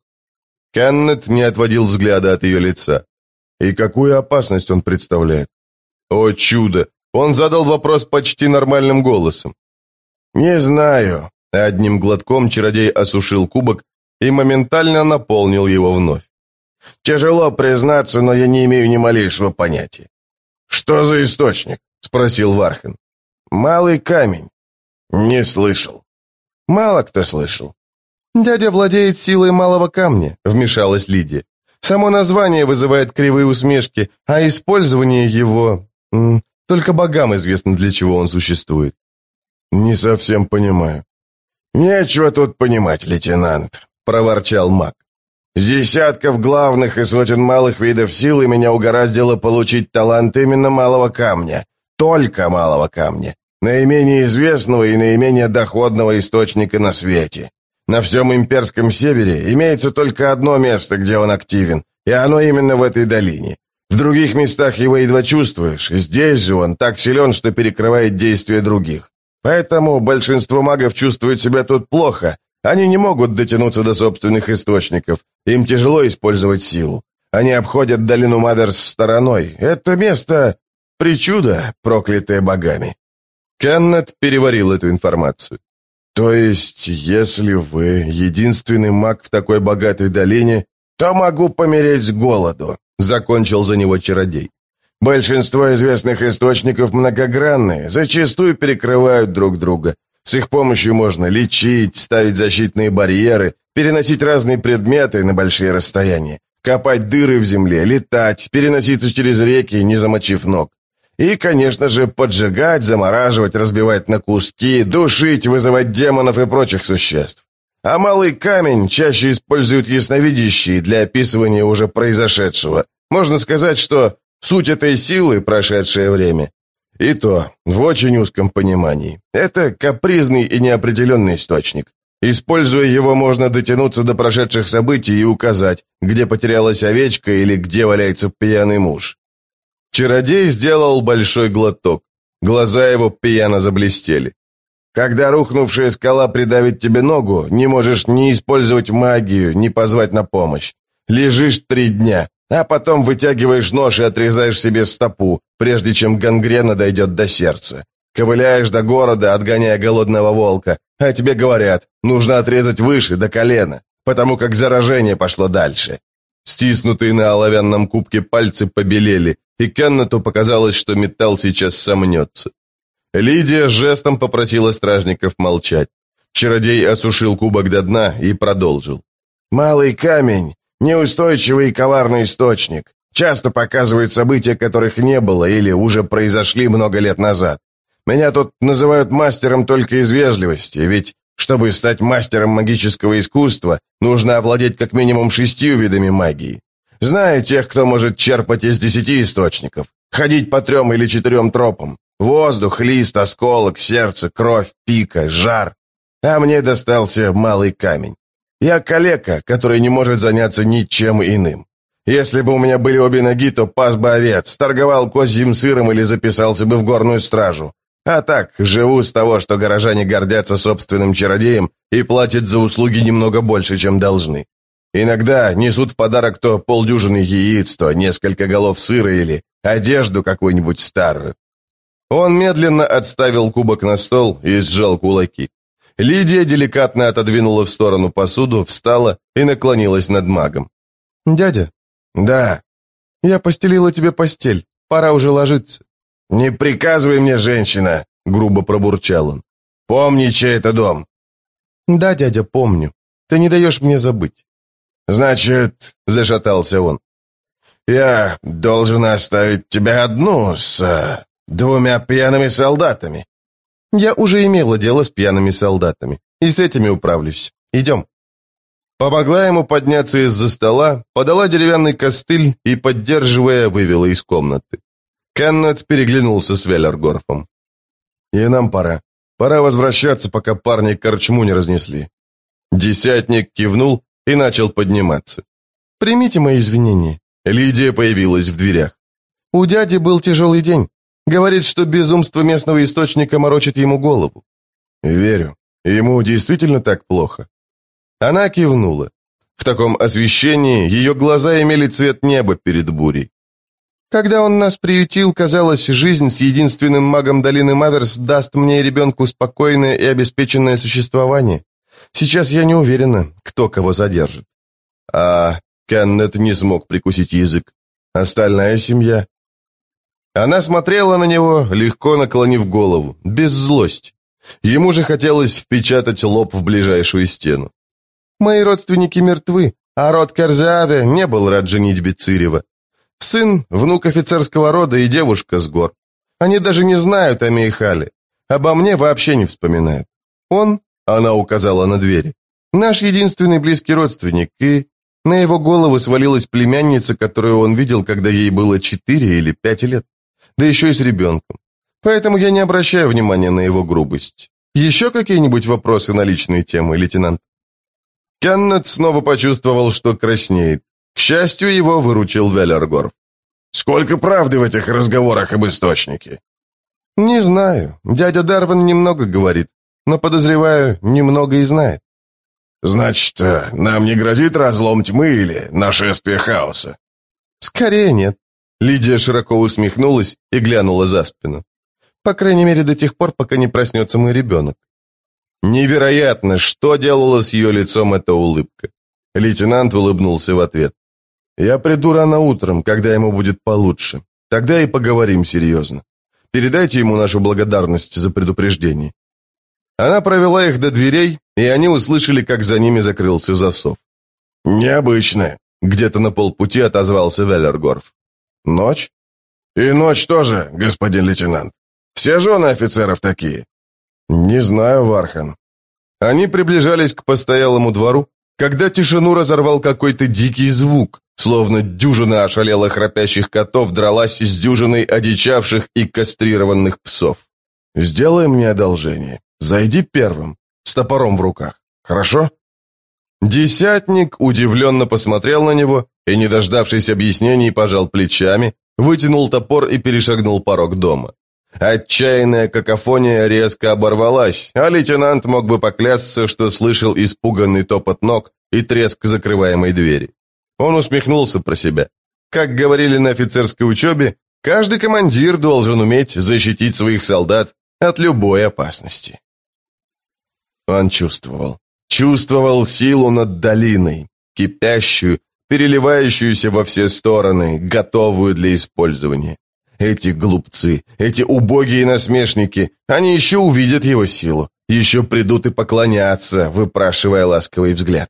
Кеннет не отводил взгляда от ее лица. И какую опасность он представляет? О чудо! Он задал вопрос почти нормальным голосом. «Не знаю». Одним глотком чародей осушил кубок и моментально наполнил его вновь. «Тяжело признаться, но я не имею ни малейшего понятия». «Что за источник?» — спросил Вархен. «Малый камень». «Не слышал». «Мало кто слышал». «Дядя владеет силой малого камня», — вмешалась Лидия. «Само название вызывает кривые усмешки, а использование его... только богам известно, для чего он существует». «Не совсем понимаю». «Нечего тут понимать, лейтенант», — проворчал маг. «С десятков главных и сотен малых видов силы меня угораздило получить талант именно малого камня. Только малого камня. Наименее известного и наименее доходного источника на свете. На всем имперском севере имеется только одно место, где он активен, и оно именно в этой долине. В других местах его едва чувствуешь, здесь же он так силен, что перекрывает действия других. Поэтому большинство магов чувствуют себя тут плохо. Они не могут дотянуться до собственных источников. Им тяжело использовать силу. Они обходят долину Маверс стороной. Это место — причуда, проклятое богами. Кеннет переварил эту информацию. То есть, если вы единственный маг в такой богатой долине, то могу помереть с голоду, закончил за него чародей. Большинство известных источников многогранные, зачастую перекрывают друг друга. С их помощью можно лечить, ставить защитные барьеры, переносить разные предметы на большие расстояния, копать дыры в земле, летать, переноситься через реки, не замочив ног. И, конечно же, поджигать, замораживать, разбивать на куски, душить, вызывать демонов и прочих существ. А малый камень чаще используют ясновидящие для описывания уже произошедшего. Можно сказать, что Суть этой силы – прошедшее время. И то, в очень узком понимании. Это капризный и неопределенный источник. Используя его, можно дотянуться до прошедших событий и указать, где потерялась овечка или где валяется пьяный муж. Чародей сделал большой глоток. Глаза его пьяно заблестели. Когда рухнувшая скала придавит тебе ногу, не можешь ни использовать магию, ни позвать на помощь. Лежишь три дня, а потом вытягиваешь нож и отрезаешь себе стопу, прежде чем гангрена дойдет до сердца. Ковыляешь до города, отгоняя голодного волка, а тебе говорят, нужно отрезать выше, до колена, потому как заражение пошло дальше. Стиснутые на оловянном кубке пальцы побелели, и Кеннету показалось, что металл сейчас сомнется. Лидия жестом попросила стражников молчать. Чародей осушил кубок до дна и продолжил. «Малый камень Неустойчивый и коварный источник. Часто показывает события, которых не было или уже произошли много лет назад. Меня тут называют мастером только из вежливости, ведь чтобы стать мастером магического искусства, нужно овладеть как минимум шестью видами магии. Знаю тех, кто может черпать из десяти источников, ходить по трем или четырем тропам. Воздух, лист, осколок, сердце, кровь, пика, жар. А мне достался малый камень. Я калека, который не может заняться ничем иным. Если бы у меня были обе ноги, то пас бы овец, торговал козьим сыром или записался бы в горную стражу. А так, живу с того, что горожане гордятся собственным чародеем и платят за услуги немного больше, чем должны. Иногда несут в подарок то полдюжины яиц, то несколько голов сыра или одежду какую-нибудь старую. Он медленно отставил кубок на стол и сжал кулаки. Лидия деликатно отодвинула в сторону посуду, встала и наклонилась над магом. «Дядя?» «Да». «Я постелила тебе постель. Пора уже ложиться». «Не приказывай мне, женщина!» — грубо пробурчал он. «Помни, чей это дом». «Да, дядя, помню. Ты не даешь мне забыть». «Значит...» — зашатался он. «Я должен оставить тебя одну с э, двумя пьяными солдатами». «Я уже имела дело с пьяными солдатами, и с этими управлюсь. Идем». Помогла ему подняться из-за стола, подала деревянный костыль и, поддерживая, вывела из комнаты. Кеннет переглянулся с Веллергорфом. «И нам пора. Пора возвращаться, пока парни корчму не разнесли». Десятник кивнул и начал подниматься. «Примите мои извинения». Лидия появилась в дверях. «У дяди был тяжелый день. Говорит, что безумство местного источника морочит ему голову». «Верю. Ему действительно так плохо?» Она кивнула. В таком освещении ее глаза имели цвет неба перед бурей. Когда он нас приютил, казалось, жизнь с единственным магом долины Маверс даст мне и ребенку спокойное и обеспеченное существование. Сейчас я не уверена, кто кого задержит. А Кеннет не смог прикусить язык. Остальная семья. Она смотрела на него, легко наклонив голову, без злости. Ему же хотелось впечатать лоб в ближайшую стену. Мои родственники мертвы, а род Керзиаве не был рад женитьбе Цирева. Сын, внук офицерского рода и девушка с гор. Они даже не знают о Мейхале. Обо мне вообще не вспоминают. Он, она указала на двери, наш единственный близкий родственник, и на его голову свалилась племянница, которую он видел, когда ей было четыре или пять лет. Да еще и с ребенком. Поэтому я не обращаю внимания на его грубость. Еще какие-нибудь вопросы на личные темы, лейтенант? Кеннет снова почувствовал, что краснеет. К счастью, его выручил Веллергорф. «Сколько правды в этих разговорах об источнике?» «Не знаю. Дядя Дарвин немного говорит, но, подозреваю, немного и знает». «Значит, э, нам не грозит разлом тьмы или нашествие хаоса?» «Скорее нет». Лидия широко усмехнулась и глянула за спину. «По крайней мере, до тех пор, пока не проснется мой ребенок. Невероятно, что делала с ее лицом эта улыбка. Лейтенант улыбнулся в ответ. «Я приду рано утром, когда ему будет получше. Тогда и поговорим серьезно. Передайте ему нашу благодарность за предупреждение». Она провела их до дверей, и они услышали, как за ними закрылся засов. «Необычно», — где-то на полпути отозвался Веллергорф. «Ночь?» «И ночь тоже, господин лейтенант. Все жены офицеров такие». «Не знаю, Вархан». Они приближались к постоялому двору, когда тишину разорвал какой-то дикий звук, словно дюжина ошалелых храпящих котов дралась с дюжиной одичавших и кастрированных псов. «Сделай мне одолжение. Зайди первым, с топором в руках. Хорошо?» Десятник удивленно посмотрел на него и, не дождавшись объяснений, пожал плечами, вытянул топор и перешагнул порог дома. Отчаянная какофония резко оборвалась, а лейтенант мог бы поклясться, что слышал испуганный топот ног и треск закрываемой двери. Он усмехнулся про себя. Как говорили на офицерской учебе, каждый командир должен уметь защитить своих солдат от любой опасности. Он чувствовал. Чувствовал силу над долиной, кипящую, переливающуюся во все стороны, готовую для использования. Эти глупцы, эти убогие насмешники, они еще увидят его силу, еще придут и поклонятся, выпрашивая ласковый взгляд.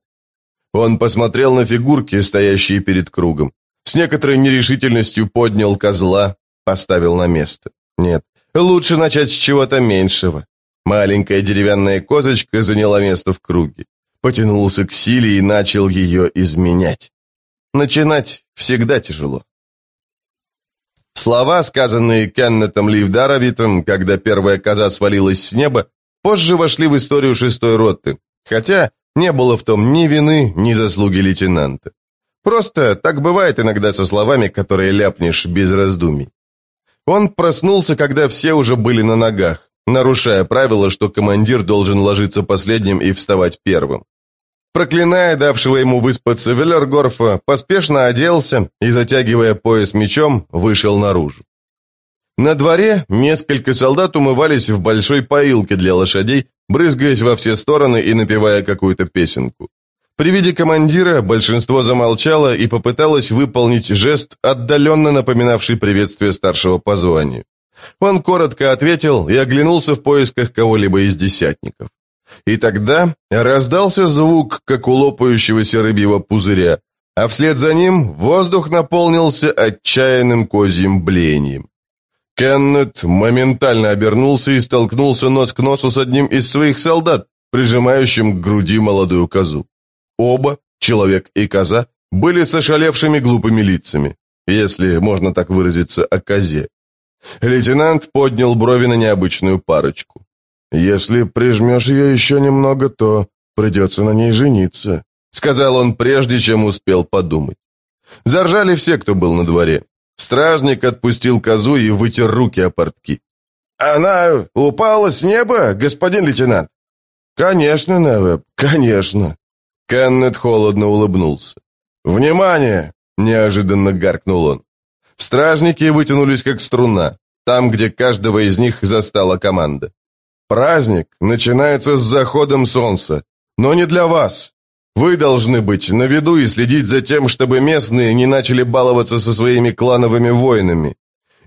Он посмотрел на фигурки, стоящие перед кругом. С некоторой нерешительностью поднял козла, поставил на место. Нет, лучше начать с чего-то меньшего. Маленькая деревянная козочка заняла место в круге. Потянулся к силе и начал ее изменять. Начинать всегда тяжело. Слова, сказанные Кеннетом Ливдаровитом, когда первая коза свалилась с неба, позже вошли в историю шестой роты, хотя не было в том ни вины, ни заслуги лейтенанта. Просто так бывает иногда со словами, которые ляпнешь без раздумий. Он проснулся, когда все уже были на ногах, нарушая правило, что командир должен ложиться последним и вставать первым. Проклиная давшего ему выспаться Веллергорфа, поспешно оделся и, затягивая пояс мечом, вышел наружу. На дворе несколько солдат умывались в большой поилке для лошадей, брызгаясь во все стороны и напевая какую-то песенку. При виде командира большинство замолчало и попыталось выполнить жест, отдаленно напоминавший приветствие старшего по званию. Он коротко ответил и оглянулся в поисках кого-либо из десятников. И тогда раздался звук, как у лопающегося рыбьего пузыря, а вслед за ним воздух наполнился отчаянным козьим блеянием. Кеннет моментально обернулся и столкнулся нос к носу с одним из своих солдат, прижимающим к груди молодую козу. Оба, человек и коза, были с ошалевшими глупыми лицами, если можно так выразиться о козе. Лейтенант поднял брови на необычную парочку. «Если прижмешь ее еще немного, то придется на ней жениться», сказал он прежде, чем успел подумать. Заржали все, кто был на дворе. Стражник отпустил козу и вытер руки о портки. «Она упала с неба, господин лейтенант?» «Конечно, Невеб, конечно». Кеннет холодно улыбнулся. «Внимание!» – неожиданно гаркнул он. Стражники вытянулись как струна, там, где каждого из них застала команда. Праздник начинается с заходом солнца, но не для вас. Вы должны быть на виду и следить за тем, чтобы местные не начали баловаться со своими клановыми воинами.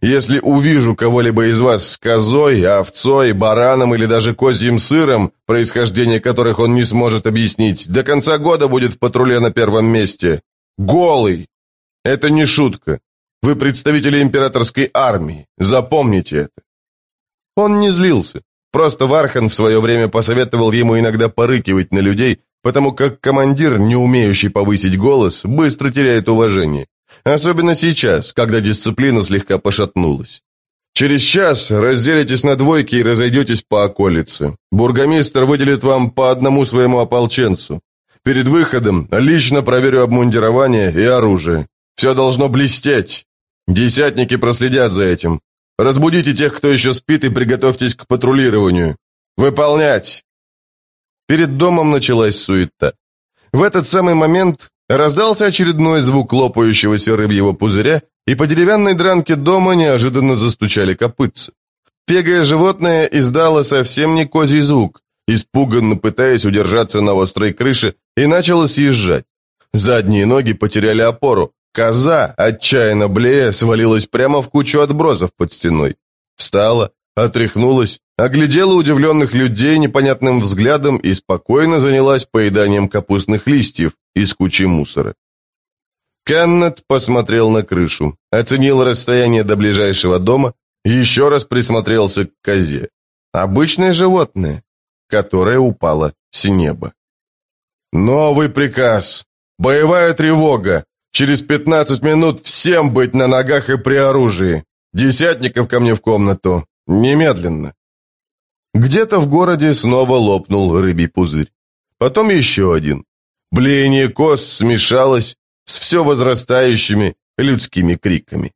Если увижу кого-либо из вас с козой, овцой, бараном или даже козьим сыром, происхождение которых он не сможет объяснить, до конца года будет в патруле на первом месте. Голый! Это не шутка. Вы представители императорской армии. Запомните это. Он не злился. Просто Вархан в свое время посоветовал ему иногда порыкивать на людей, потому как командир, не умеющий повысить голос, быстро теряет уважение. Особенно сейчас, когда дисциплина слегка пошатнулась. Через час разделитесь на двойки и разойдетесь по околице. Бургомистр выделит вам по одному своему ополченцу. Перед выходом лично проверю обмундирование и оружие. Все должно блестеть. Десятники проследят за этим. Разбудите тех, кто еще спит, и приготовьтесь к патрулированию. Выполнять!» Перед домом началась суета. В этот самый момент раздался очередной звук лопающегося рыбьего пузыря, и по деревянной дранке дома неожиданно застучали копытцы. Пегое животное издало совсем не козий звук, испуганно пытаясь удержаться на острой крыше, и начало съезжать. Задние ноги потеряли опору. Коза, отчаянно блея, свалилась прямо в кучу отбросов под стеной. Встала, отряхнулась, оглядела удивленных людей непонятным взглядом и спокойно занялась поеданием капустных листьев из кучи мусора. Кеннет посмотрел на крышу, оценил расстояние до ближайшего дома, еще раз присмотрелся к козе. Обычное животное, которое упало с неба. «Новый приказ! Боевая тревога! Через пятнадцать минут всем быть на ногах и при оружии! Десятников ко мне в комнату! Немедленно!» Где-то в городе снова лопнул рыбий пузырь. Потом еще один. Блеяние коз смешалось с все возрастающими людскими криками.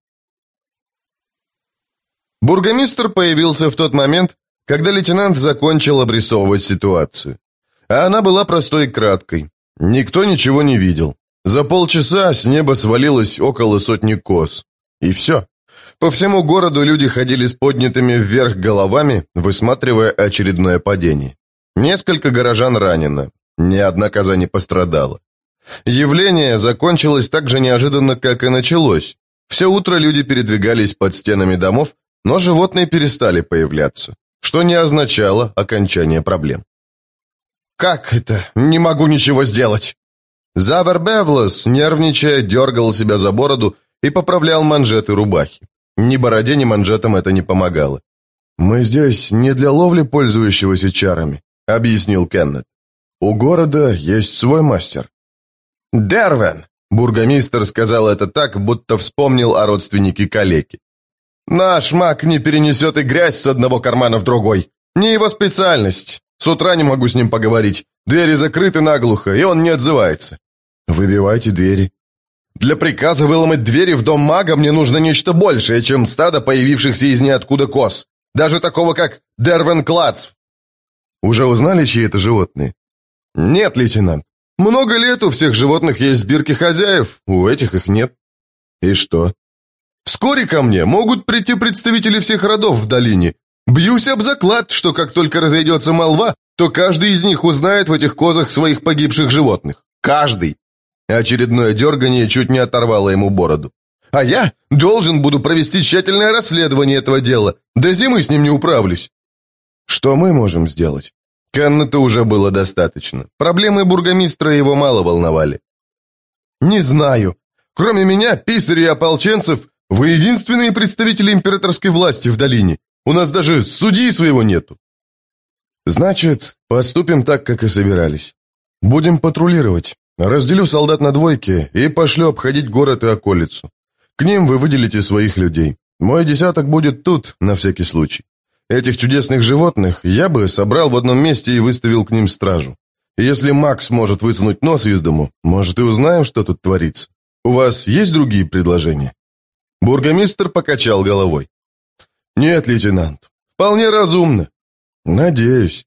Бургомистр появился в тот момент, когда лейтенант закончил обрисовывать ситуацию. А она была простой и краткой. Никто ничего не видел. За полчаса с неба свалилось около сотни коз. И все. По всему городу люди ходили с поднятыми вверх головами, высматривая очередное падение. Несколько горожан ранено, ни одна коза не пострадала. Явление закончилось так же неожиданно, как и началось. Все утро люди передвигались под стенами домов, но животные перестали появляться, что не означало окончание проблем. «Как это? Не могу ничего сделать!» Завер Бевлос, нервничая, дергал себя за бороду и поправлял манжеты рубахи. Ни бороде, ни манжетам это не помогало. «Мы здесь не для ловли пользующегося чарами», — объяснил Кеннет. «У города есть свой мастер». «Дервен!» — бургомистр сказал это так, будто вспомнил о родственнике калеки. «Наш маг не перенесет и грязь с одного кармана в другой. Не его специальность. С утра не могу с ним поговорить. Двери закрыты наглухо, и он не отзывается». «Выбивайте двери». Для приказа выломать двери в дом мага мне нужно нечто большее, чем стадо появившихся из ниоткуда коз. Даже такого, как Дервен Клацв. Уже узнали, чьи это животные? Нет, лейтенант. Много лет у всех животных есть сбирки хозяев, у этих их нет. И что? Вскоре ко мне могут прийти представители всех родов в долине. Бьюсь об заклад, что как только разойдется молва, то каждый из них узнает в этих козах своих погибших животных. Каждый. Очередное дергание чуть не оторвало ему бороду. А я должен буду провести тщательное расследование этого дела. До зимы с ним не управлюсь. Что мы можем сделать? Канна-то уже было достаточно. Проблемы бургомистра его мало волновали. Не знаю. Кроме меня, писарей и ополченцев, вы единственные представители императорской власти в долине. У нас даже судьи своего нету. Значит, поступим так, как и собирались. Будем патрулировать. Разделю солдат на двойки и пошлю обходить город и околицу. К ним вы выделите своих людей. Мой десяток будет тут, на всякий случай. Этих чудесных животных я бы собрал в одном месте и выставил к ним стражу. если Макс может высунуть нос из дому, может и узнаем, что тут творится. У вас есть другие предложения?» Бургомистр покачал головой. «Нет, лейтенант, вполне разумно». «Надеюсь.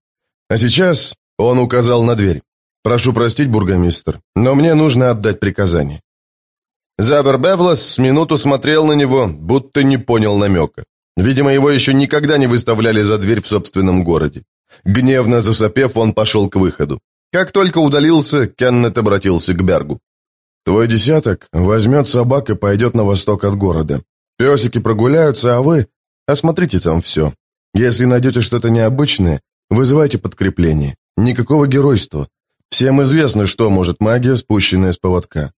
А сейчас...» — он указал на дверь. «Прошу простить, бургомистр, но мне нужно отдать приказание». Завер Бевлас с минуту смотрел на него, будто не понял намека. Видимо, его еще никогда не выставляли за дверь в собственном городе. Гневно засопев, он пошел к выходу. Как только удалился, Кеннет обратился к Бергу. «Твой десяток возьмет собак и пойдет на восток от города. Песики прогуляются, а вы осмотрите там все. Если найдете что-то необычное, вызывайте подкрепление. Никакого геройства. Всем известно, что может магия, спущенная с поводка».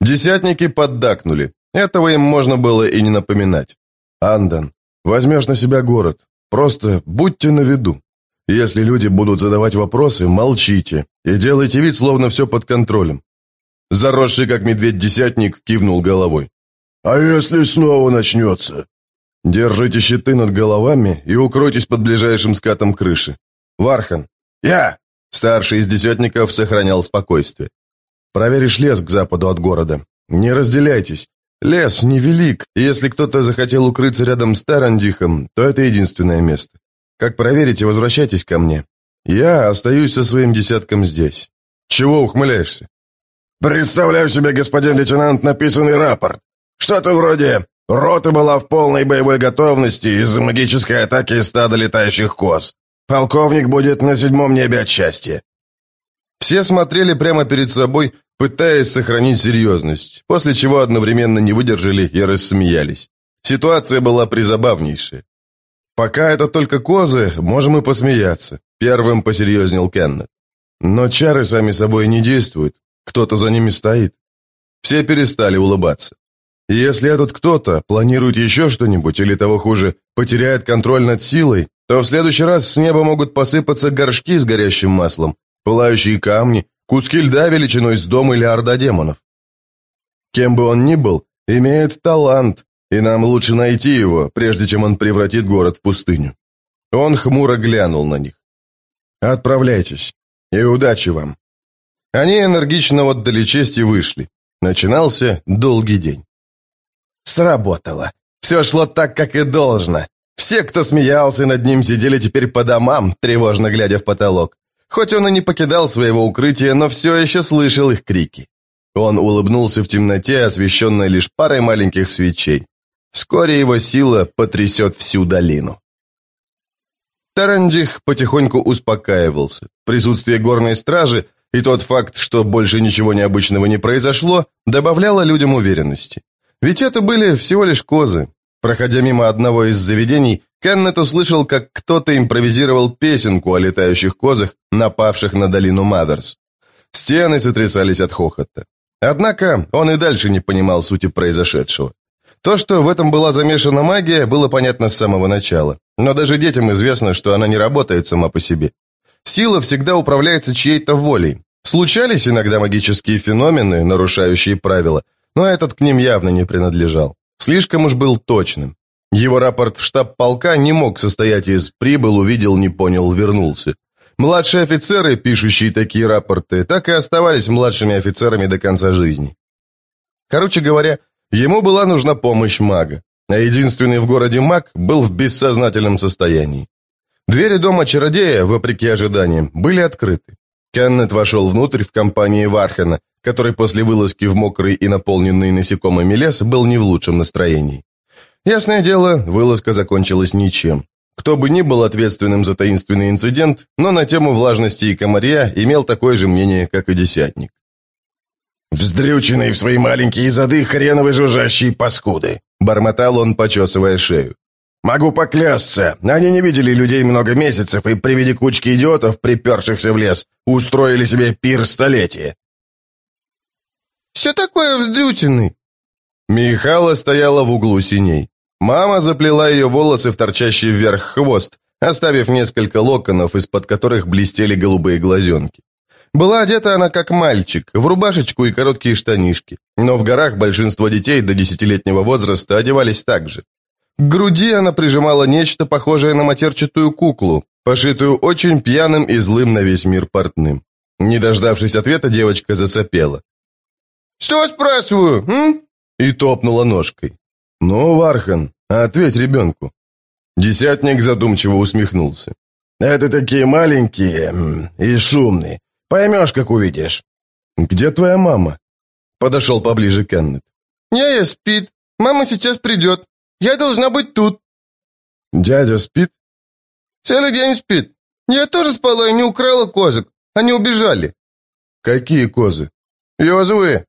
Десятники поддакнули. Этого им можно было и не напоминать. Андон, возьмешь на себя город. Просто будьте на виду. Если люди будут задавать вопросы, молчите и делайте вид, словно все под контролем. Заросший, как медведь-десятник, кивнул головой. «А если снова начнется?» «Держите щиты над головами и укройтесь под ближайшим скатом крыши. Вархан!» «Я!» Старший из десятников сохранял спокойствие. «Проверишь лес к западу от города. Не разделяйтесь. Лес невелик, и если кто-то захотел укрыться рядом с Тарандихом, то это единственное место. Как проверите, возвращайтесь ко мне. Я остаюсь со своим десятком здесь. Чего ухмыляешься? Представляю себе, господин лейтенант, написанный рапорт. Что-то вроде «Рота была в полной боевой готовности из-за магической атаки стада летающих коз. Полковник будет на седьмом небе от счастья». Все смотрели прямо перед собой, пытаясь сохранить серьезность, после чего одновременно не выдержали и рассмеялись. Ситуация была призабавнейшая. «Пока это только козы, можем и посмеяться», — первым посерьезнел Кеннет. «Но чары сами собой не действуют, кто-то за ними стоит». Все перестали улыбаться. Если этот кто-то планирует еще что-нибудь, или того хуже, потеряет контроль над силой, то в следующий раз с неба могут посыпаться горшки с горящим маслом, пылающие камни Куски льда величиной с дом или орда демонов. Кем бы он ни был, имеет талант, и нам лучше найти его, прежде чем он превратит город в пустыню. Он хмуро глянул на них. «Отправляйтесь, и удачи вам». Они энергично отдали честь и вышли. Начинался долгий день. Сработало. Все шло так, как и должно. Все, кто смеялся над ним, сидели теперь по домам, тревожно глядя в потолок. Хоть он и не покидал своего укрытия, но все еще слышал их крики. Он улыбнулся в темноте, освещенной лишь парой маленьких свечей. Вскоре его сила потрясет всю долину. Тарандих потихоньку успокаивался. Присутствие горной стражи и тот факт, что больше ничего необычного не произошло, добавляло людям уверенности. Ведь это были всего лишь козы. Проходя мимо одного из заведений, Кеннет услышал, как кто-то импровизировал песенку о летающих козах, напавших на долину Мадерс. Стены сотрясались от хохота. Однако он и дальше не понимал сути произошедшего. То, что в этом была замешана магия, было понятно с самого начала. Но даже детям известно, что она не работает сама по себе. Сила всегда управляется чьей-то волей. Случались иногда магические феномены, нарушающие правила, но этот к ним явно не принадлежал. Слишком уж был точным. Его рапорт в штаб полка не мог состоять из «прибыл, увидел, не понял, вернулся». Младшие офицеры, пишущие такие рапорты, так и оставались младшими офицерами до конца жизни. Короче говоря, ему была нужна помощь мага, а единственный в городе маг был в бессознательном состоянии. Двери дома чародея, вопреки ожиданиям, были открыты. Кеннет вошел внутрь в компании Вархена, который после вылазки в мокрый и наполненный насекомыми лес был не в лучшем настроении. Ясное дело, вылазка закончилась ничем. Кто бы ни был ответственным за таинственный инцидент, но на тему влажности и комарья имел такое же мнение, как и десятник. «Вздрюченные в свои маленькие зады хреновые жужжащие паскуды!» Бормотал он, почесывая шею. «Могу поклясться, они не видели людей много месяцев и при виде кучки идиотов, припершихся в лес, устроили себе пир столетия». «Все такое вздрюченный!» Михала стояла в углу синей. Мама заплела ее волосы в торчащий вверх хвост, оставив несколько локонов, из-под которых блестели голубые глазенки. Была одета она как мальчик, в рубашечку и короткие штанишки, но в горах большинство детей до десятилетнего возраста одевались так же. К груди она прижимала нечто похожее на матерчатую куклу, пошитую очень пьяным и злым на весь мир портным. Не дождавшись ответа, девочка засопела. «Что спрашиваю, м?» и топнула ножкой. «Ну, Вархан, ответь ребенку». Десятник задумчиво усмехнулся. «Это такие маленькие и шумные. Поймешь, как увидишь». «Где твоя мама?» Подошел поближе Кеннет. «Няя спит. Мама сейчас придет. Я должна быть тут». «Дядя спит?» «Целый день спит. Я тоже спала и не украла козок. Они убежали». «Какие козы?» «Йозуэ».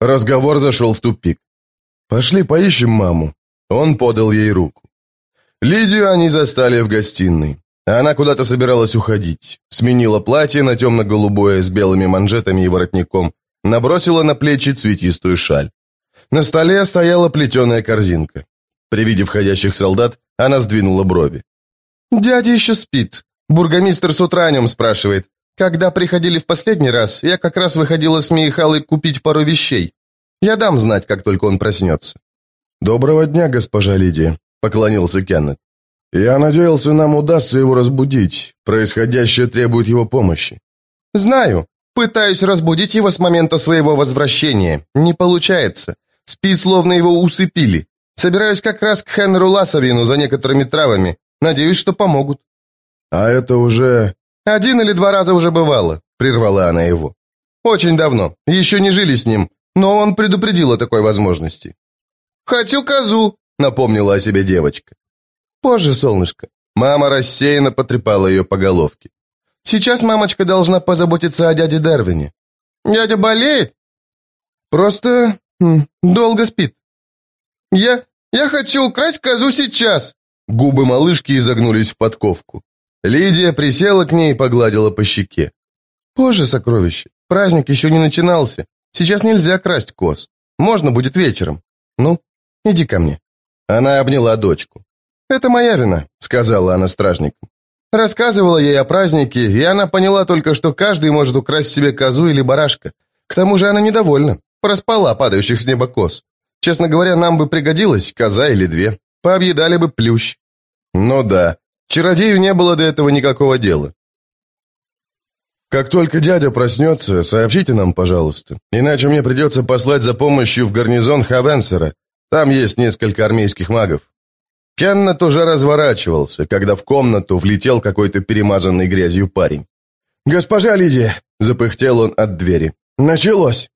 Разговор зашел в тупик. «Пошли поищем маму». Он подал ей руку. Лизию они застали в гостиной. Она куда-то собиралась уходить. Сменила платье на темно-голубое с белыми манжетами и воротником. Набросила на плечи цветистую шаль. На столе стояла плетеная корзинка. При виде входящих солдат она сдвинула брови. «Дядя еще спит. Бургомистр с утра о нем спрашивает. Когда приходили в последний раз, я как раз выходила с Михалой купить пару вещей. Я дам знать, как только он проснется». «Доброго дня, госпожа Лидия», — поклонился Кеннет. «Я надеялся, нам удастся его разбудить. Происходящее требует его помощи». «Знаю. Пытаюсь разбудить его с момента своего возвращения. Не получается. Спит, словно его усыпили. Собираюсь как раз к Хенру Ласовину за некоторыми травами. Надеюсь, что помогут». «А это уже...» «Один или два раза уже бывало», — прервала она его. «Очень давно. Еще не жили с ним, но он предупредил о такой возможности». «Хочу козу», — напомнила о себе девочка. «Позже, солнышко». Мама рассеянно потрепала ее по головке. «Сейчас мамочка должна позаботиться о дяде Дервине». «Дядя болеет?» «Просто долго спит». «Я... я хочу украсть козу сейчас!» Губы малышки изогнулись в подковку. Лидия присела к ней и погладила по щеке. «Позже, сокровище. Праздник еще не начинался. Сейчас нельзя красть коз. Можно будет вечером. Ну, иди ко мне». Она обняла дочку. «Это моя вина», — сказала она стражникам. Рассказывала ей о празднике, и она поняла только, что каждый может украсть себе козу или барашка. К тому же она недовольна, проспала падающих с неба коз. Честно говоря, нам бы пригодилась коза или две. Пообъедали бы плющ. Ну да, чародею не было до этого никакого дела. Как только дядя проснется, сообщите нам, пожалуйста. Иначе мне придется послать за помощью в гарнизон Хавенсера. Там есть несколько армейских магов. Кеннет уже разворачивался, когда в комнату влетел какой-то перемазанный грязью парень. «Госпожа Лидия!» – запыхтел он от двери. «Началось!»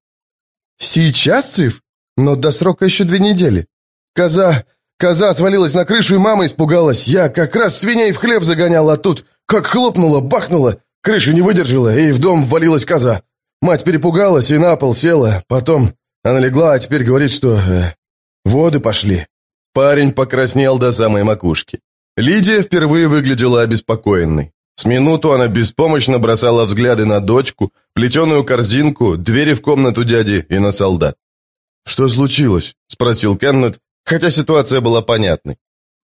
«Сейчас, Циф? Но до срока еще две недели. Коза... Коза свалилась на крышу, и мама испугалась. Я как раз свиней в хлеб загонял, а тут как хлопнула, бахнула. Крыша не выдержала, и в дом ввалилась коза. Мать перепугалась и на пол села. Потом она легла, а теперь говорит, что... Э, воды пошли. Парень покраснел до самой макушки. Лидия впервые выглядела обеспокоенной. С минуту она беспомощно бросала взгляды на дочку, плетеную корзинку, двери в комнату дяди и на солдат. «Что случилось?» – спросил Кеннет, хотя ситуация была понятной.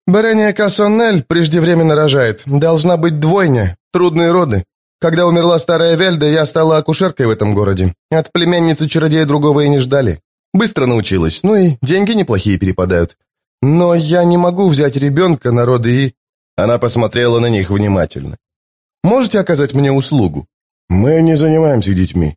«Барения Кассоннель преждевременно рожает. Должна быть двойня, трудные роды. Когда умерла старая Вельда, я стала акушеркой в этом городе. От племянницы чародея другого и не ждали. Быстро научилась, ну и деньги неплохие перепадают. «Но я не могу взять ребенка на роды и...» Она посмотрела на них внимательно. «Можете оказать мне услугу?» «Мы не занимаемся детьми».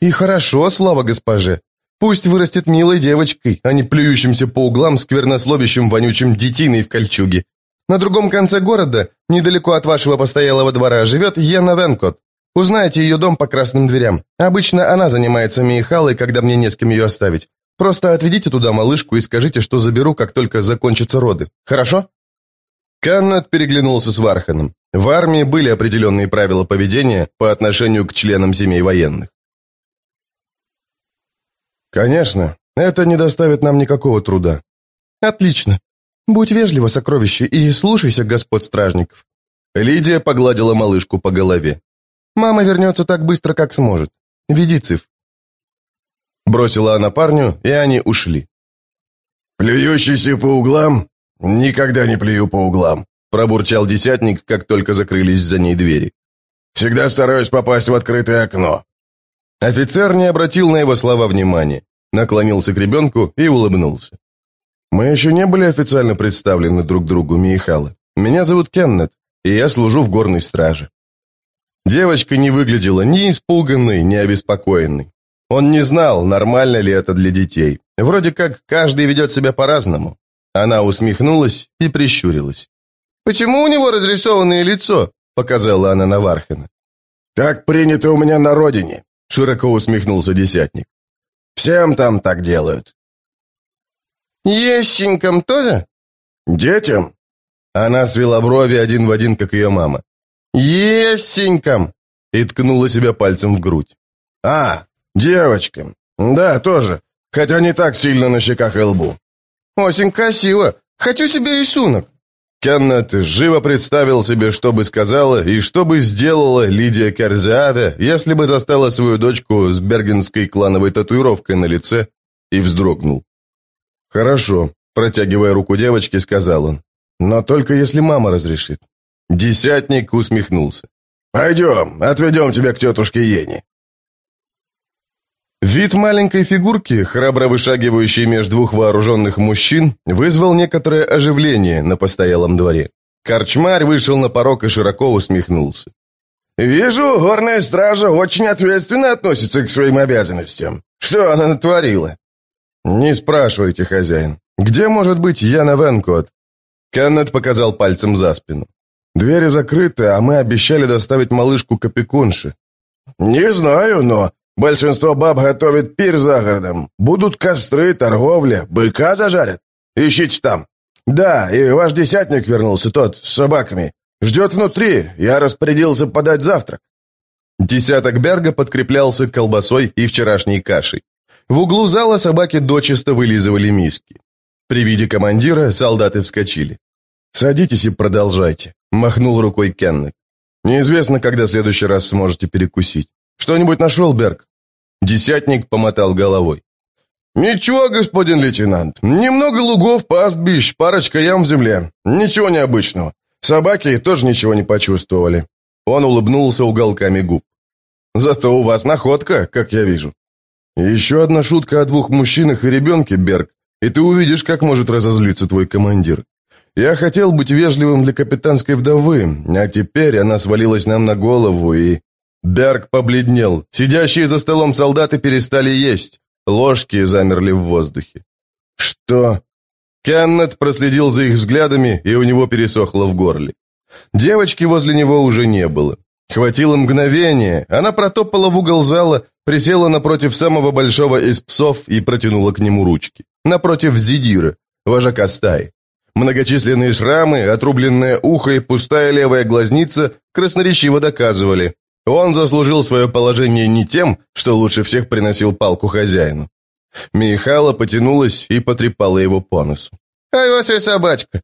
«И хорошо, слава госпоже. Пусть вырастет милой девочкой, а не плюющимся по углам сквернословящим вонючим детиной в кольчуге. На другом конце города, недалеко от вашего постоялого двора, живет Йена Венкот. Узнайте ее дом по красным дверям. Обычно она занимается Михалой, когда мне не с кем ее оставить. Просто отведите туда малышку и скажите, что заберу, как только закончатся роды. Хорошо?» Каннет переглянулся с Варханом. В армии были определенные правила поведения по отношению к членам семей военных. «Конечно, это не доставит нам никакого труда». «Отлично. Будь вежлива, сокровище, и слушайся господ стражников». Лидия погладила малышку по голове. «Мама вернется так быстро, как сможет. Веди циф». Бросила она парню, и они ушли. «Плюющийся по углам? Никогда не плюю по углам», пробурчал десятник, как только закрылись за ней двери. «Всегда стараюсь попасть в открытое окно. Офицер не обратил на его слова внимания, наклонился к ребенку и улыбнулся. «Мы еще не были официально представлены друг другу, Михала. Меня зовут Кеннет, и я служу в горной страже». Девочка не выглядела ни испуганной, ни обеспокоенной. Он не знал, нормально ли это для детей. Вроде как каждый ведет себя по-разному. Она усмехнулась и прищурилась. «Почему у него разрисованное лицо?» – показала она на Вархана. «Так принято у меня на родине. Широко усмехнулся десятник. «Всем там так делают». «Есенькам тоже?» «Детям?» Она свела брови один в один, как ее мама. «Есенькам!» И ткнула себя пальцем в грудь. «А, девочкам. Да, тоже. Хотя не так сильно на щеках и лбу». «Очень красиво. Хочу себе рисунок». Кеннет живо представил себе, что бы сказала и что бы сделала Лидия Керзиада, если бы застала свою дочку с бергенской клановой татуировкой на лице, и вздрогнул. «Хорошо», – протягивая руку девочки, сказал он, – «но только если мама разрешит». Десятник усмехнулся. «Пойдем, отведем тебя к тетушке Ене». Вид маленькой фигурки, храбро вышагивающей между двух вооруженных мужчин, вызвал некоторое оживление на постоялом дворе. Корчмарь вышел на порог и широко усмехнулся. «Вижу, горная стража очень ответственно относится к своим обязанностям. Что она натворила?» «Не спрашивайте, хозяин. Где может быть Яна Венкот?» Кеннет показал пальцем за спину. «Двери закрыты, а мы обещали доставить малышку к опекунше». «Не знаю, но Большинство баб готовит пир за городом. Будут костры, торговля, быка зажарят. Ищите там. Да, и ваш десятник вернулся, тот, с собаками. Ждет внутри, я распорядился подать завтрак. Десяток Берга подкреплялся колбасой и вчерашней кашей. В углу зала собаки дочисто вылизывали миски. При виде командира солдаты вскочили. «Садитесь и продолжайте», — махнул рукой Кеннет. «Неизвестно, когда следующий раз сможете перекусить. Что-нибудь нашел, Берг?» Десятник помотал головой. «Ничего, господин лейтенант. Немного лугов, пастбищ, парочка ям в земле. Ничего необычного. Собаки тоже ничего не почувствовали». Он улыбнулся уголками губ. «Зато у вас находка, как я вижу». «Еще одна шутка о двух мужчинах и ребенке, Берг, и ты увидишь, как может разозлиться твой командир. Я хотел быть вежливым для капитанской вдовы, а теперь она свалилась нам на голову и...» Берг побледнел. Сидящие за столом солдаты перестали есть. Ложки замерли в воздухе. «Что?» Кеннет проследил за их взглядами, и у него пересохло в горле. Девочки возле него уже не было. Хватило мгновения, она протопала в угол зала, присела напротив самого большого из псов и протянула к нему ручки. Напротив Зидира, вожака стаи. Многочисленные шрамы, отрубленное ухо и пустая левая глазница красноречиво доказывали, он заслужил свое положение не тем, что лучше всех приносил палку хозяину. Михала потянулась и потрепала его по носу. «Ай, Вася, собачка!»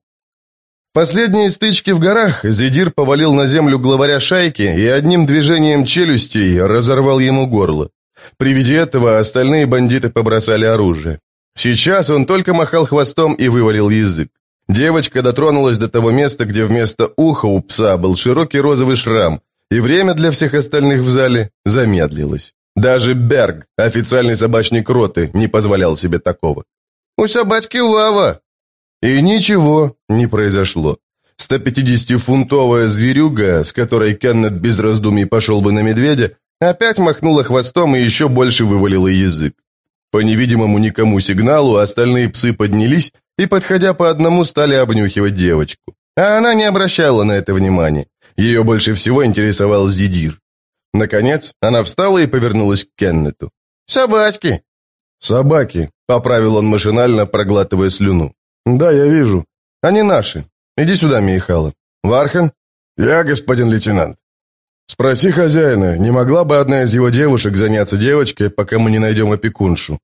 Последние стычки в горах Зидир повалил на землю главаря шайки и одним движением челюстей разорвал ему горло. При виде этого остальные бандиты побросали оружие. Сейчас он только махал хвостом и вывалил язык. Девочка дотронулась до того места, где вместо уха у пса был широкий розовый шрам, и время для всех остальных в зале замедлилось. Даже Берг, официальный собачник роты, не позволял себе такого. «У собачки лава!» И ничего не произошло. 150-фунтовая зверюга, с которой Кеннет без раздумий пошел бы на медведя, опять махнула хвостом и еще больше вывалила язык. По невидимому никому сигналу остальные псы поднялись и, подходя по одному, стали обнюхивать девочку. А она не обращала на это внимания. Ее больше всего интересовал Зидир. Наконец, она встала и повернулась к Кеннету. «Собачки!» «Собаки», — поправил он машинально, проглатывая слюну. «Да, я вижу. Они наши. Иди сюда, Михайло. Вархан?» «Я, господин лейтенант». «Спроси хозяина, не могла бы одна из его девушек заняться девочкой, пока мы не найдем опекуншу?»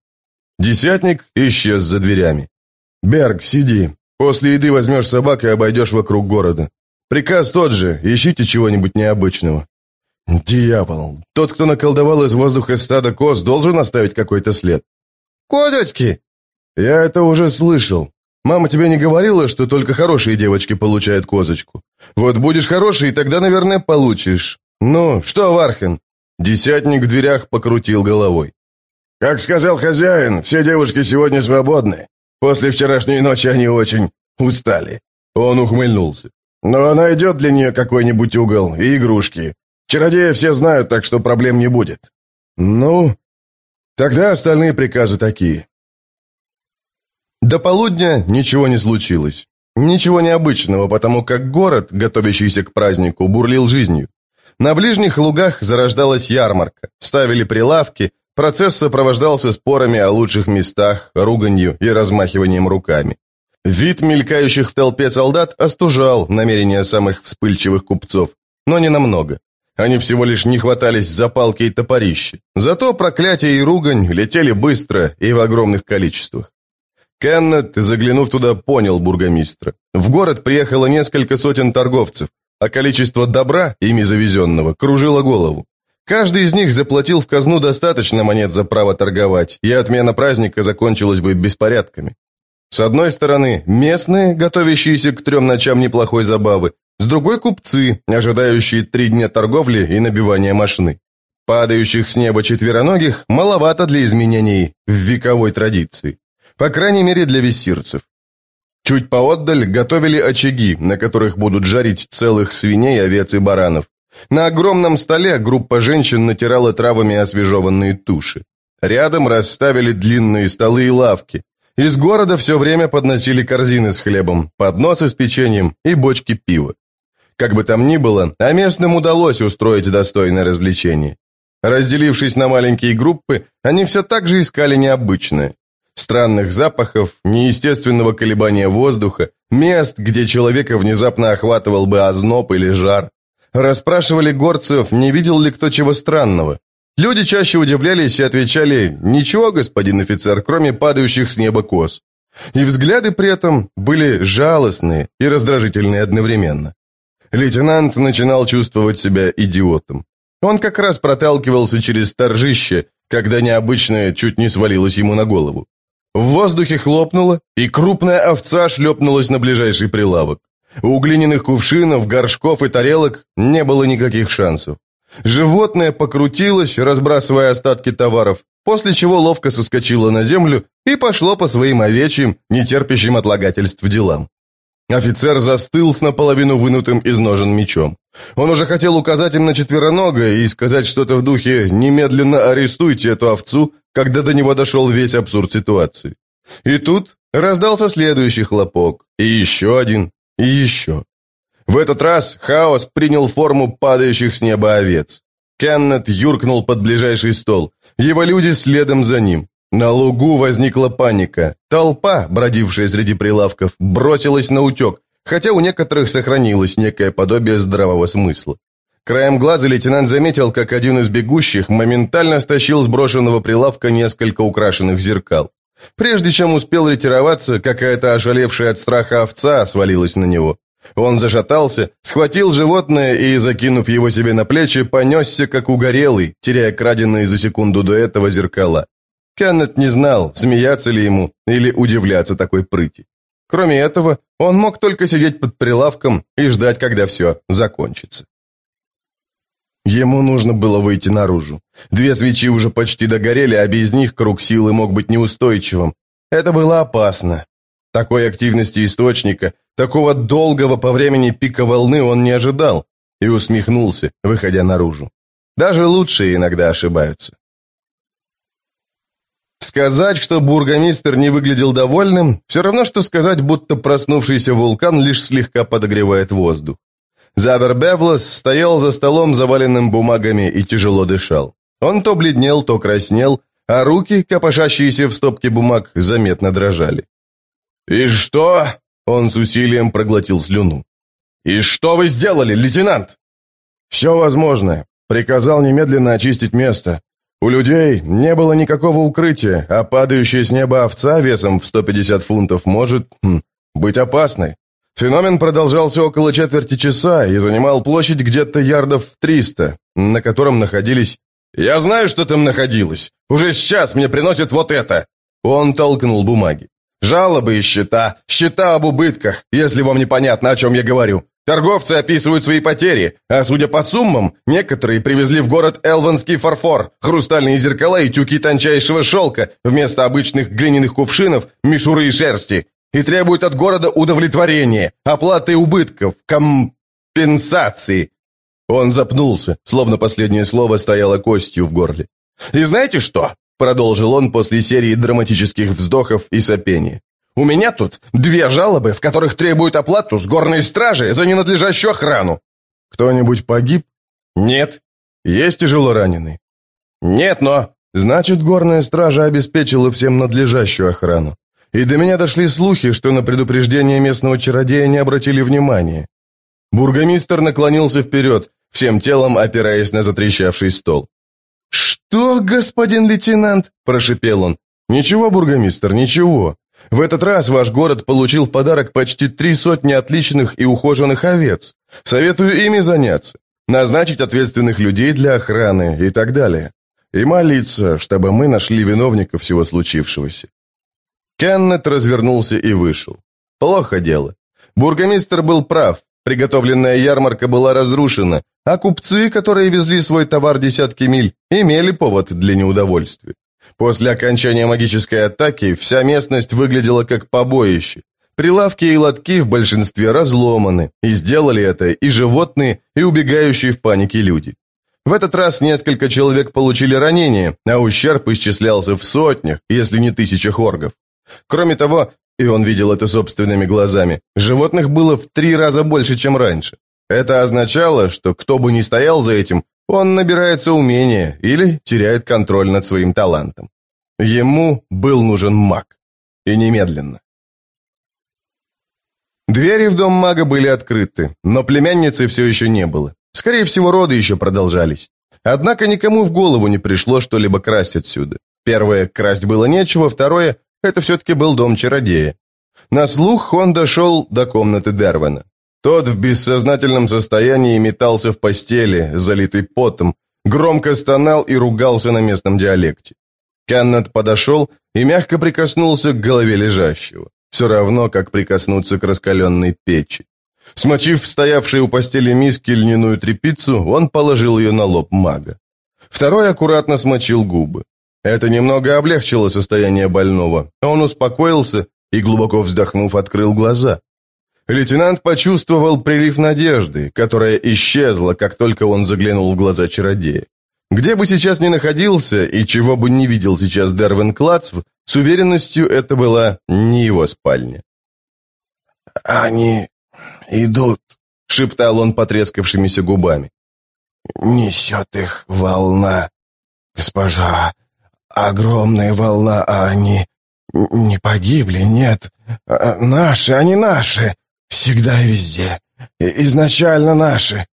Десятник исчез за дверями. «Берг, сиди. После еды возьмешь собак и обойдешь вокруг города. Приказ тот же, ищите чего-нибудь необычного». «Дьявол! Тот, кто наколдовал из воздуха стада коз, должен оставить какой-то след». «Козочки!» «Я это уже слышал. Мама тебе не говорила, что только хорошие девочки получают козочку? Вот будешь хороший, тогда, наверное, получишь. Ну, что, Вархен?» Десятник в дверях покрутил головой. «Как сказал хозяин, все девушки сегодня свободны. После вчерашней ночи они очень устали». Он ухмыльнулся. «Но найдет для нее какой-нибудь угол и игрушки. Чародея все знают, так что проблем не будет». «Ну, тогда остальные приказы такие. До полудня ничего не случилось. Ничего необычного, потому как город, готовящийся к празднику, бурлил жизнью. На ближних лугах зарождалась ярмарка, ставили прилавки, процесс сопровождался спорами о лучших местах, руганью и размахиванием руками. Вид мелькающих в толпе солдат остужал намерения самых вспыльчивых купцов, но не намного. Они всего лишь не хватались за палки и топорищи. Зато проклятия и ругань летели быстро и в огромных количествах. Кеннет, заглянув туда, понял бургомистра. В город приехало несколько сотен торговцев, а количество добра, ими завезенного, кружило голову. Каждый из них заплатил в казну достаточно монет за право торговать, и отмена праздника закончилась бы беспорядками. С одной стороны, местные, готовящиеся к трем ночам неплохой забавы, с другой – купцы, ожидающие три дня торговли и набивания машины. Падающих с неба четвероногих маловато для изменений в вековой традиции. По крайней мере, для виссирцев. Чуть поотдаль готовили очаги, на которых будут жарить целых свиней, овец и баранов. На огромном столе группа женщин натирала травами освежеванные туши. Рядом расставили длинные столы и лавки. Из города все время подносили корзины с хлебом, подносы с печеньем и бочки пива. Как бы там ни было, а местным удалось устроить достойное развлечение. Разделившись на маленькие группы, они все так же искали необычное странных запахов, неестественного колебания воздуха, мест, где человека внезапно охватывал бы озноб или жар. Расспрашивали горцев, не видел ли кто чего странного. Люди чаще удивлялись и отвечали «Ничего, господин офицер, кроме падающих с неба коз». И взгляды при этом были жалостные и раздражительные одновременно. Лейтенант начинал чувствовать себя идиотом. Он как раз проталкивался через торжище, когда необычное чуть не свалилось ему на голову. В воздухе хлопнуло, и крупная овца шлепнулась на ближайший прилавок. У глиняных кувшинов, горшков и тарелок не было никаких шансов. Животное покрутилось, разбрасывая остатки товаров, после чего ловко соскочило на землю и пошло по своим овечьим, нетерпящим отлагательств делам. Офицер застыл с наполовину вынутым из ножен мечом. Он уже хотел указать им на четверонога и сказать что-то в духе «немедленно арестуйте эту овцу», когда до него дошел весь абсурд ситуации. И тут раздался следующий хлопок, и еще один, и еще. В этот раз хаос принял форму падающих с неба овец. Кеннет юркнул под ближайший стол. Его люди следом за ним. На лугу возникла паника. Толпа, бродившая среди прилавков, бросилась на утек, хотя у некоторых сохранилось некое подобие здравого смысла. Краем глаза лейтенант заметил, как один из бегущих моментально стащил с брошенного прилавка несколько украшенных зеркал. Прежде чем успел ретироваться, какая-то ошалевшая от страха овца свалилась на него. Он зашатался, схватил животное и, закинув его себе на плечи, понесся, как угорелый, теряя краденные за секунду до этого зеркала. Кеннет не знал, смеяться ли ему или удивляться такой прыти. Кроме этого, он мог только сидеть под прилавком и ждать, когда все закончится. Ему нужно было выйти наружу. Две свечи уже почти догорели, а без них круг силы мог быть неустойчивым. Это было опасно. Такой активности источника, такого долгого по времени пика волны он не ожидал и усмехнулся, выходя наружу. Даже лучшие иногда ошибаются. Сказать, что бургомистр не выглядел довольным, все равно, что сказать, будто проснувшийся вулкан лишь слегка подогревает воздух. Завер Бевлас стоял за столом, заваленным бумагами, и тяжело дышал. Он то бледнел, то краснел, а руки, копошащиеся в стопке бумаг, заметно дрожали. «И что?» — он с усилием проглотил слюну. «И что вы сделали, лейтенант?» «Все возможное. Приказал немедленно очистить место. У людей не было никакого укрытия, а падающая с неба овца весом в 150 фунтов может хм, быть опасной. Феномен продолжался около четверти часа и занимал площадь где-то ярдов 300, на котором находились... «Я знаю, что там находилось. Уже сейчас мне приносят вот это!» Он толкнул бумаги. «Жалобы и счета. Счета об убытках, если вам непонятно, о чем я говорю. Торговцы описывают свои потери, а судя по суммам, некоторые привезли в город элванский фарфор, хрустальные зеркала и тюки тончайшего шелка вместо обычных глиняных кувшинов, мишуры и шерсти, и требуют от города удовлетворения, оплаты убытков, компенсации. Он запнулся, словно последнее слово стояло костью в горле. «И знаете что?» – продолжил он после серии драматических вздохов и сопения. У меня тут две жалобы, в которых требуют оплату с горной стражи за ненадлежащую охрану. Кто-нибудь погиб? Нет. Есть тяжело раненый? Нет, но... Значит, горная стража обеспечила всем надлежащую охрану. И до меня дошли слухи, что на предупреждение местного чародея не обратили внимания. Бургомистр наклонился вперед, всем телом опираясь на затрещавший стол. «Что, господин лейтенант?» – прошипел он. «Ничего, бургомистр, ничего. В этот раз ваш город получил в подарок почти три сотни отличных и ухоженных овец. Советую ими заняться, назначить ответственных людей для охраны и так далее. И молиться, чтобы мы нашли виновника всего случившегося». Кеннет развернулся и вышел. Плохо дело. Бургомистр был прав. Приготовленная ярмарка была разрушена, а купцы, которые везли свой товар десятки миль, имели повод для неудовольствия. После окончания магической атаки вся местность выглядела как побоище. Прилавки и лотки в большинстве разломаны, и сделали это и животные, и убегающие в панике люди. В этот раз несколько человек получили ранения, а ущерб исчислялся в сотнях, если не тысячах оргов. Кроме того, и он видел это собственными глазами, животных было в три раза больше, чем раньше. Это означало, что кто бы ни стоял за этим, он набирается умения или теряет контроль над своим талантом. Ему был нужен маг. И немедленно. Двери в дом мага были открыты, но племянницы все еще не было. Скорее всего, роды еще продолжались. Однако никому в голову не пришло что-либо красть отсюда. Первое, красть было нечего, второе, это все-таки был дом чародея. На слух он дошел до комнаты Дервана. Тот в бессознательном состоянии метался в постели, залитый потом, громко стонал и ругался на местном диалекте. Каннет подошел и мягко прикоснулся к голове лежащего, все равно, как прикоснуться к раскаленной печи. Смочив стоявшей у постели миски льняную тряпицу, он положил ее на лоб мага. Второй аккуратно смочил губы. Это немного облегчило состояние больного. Он успокоился и, глубоко вздохнув, открыл глаза. Лейтенант почувствовал прилив надежды, которая исчезла, как только он заглянул в глаза чародея. Где бы сейчас ни находился и чего бы не видел сейчас Дервин Клацв, с уверенностью это была не его спальня. «Они идут», — шептал он потрескавшимися губами. «Несет их волна, госпожа, огромная волна, а они не погибли, нет, а, наши, они наши». Всегда и везде. Изначально наши».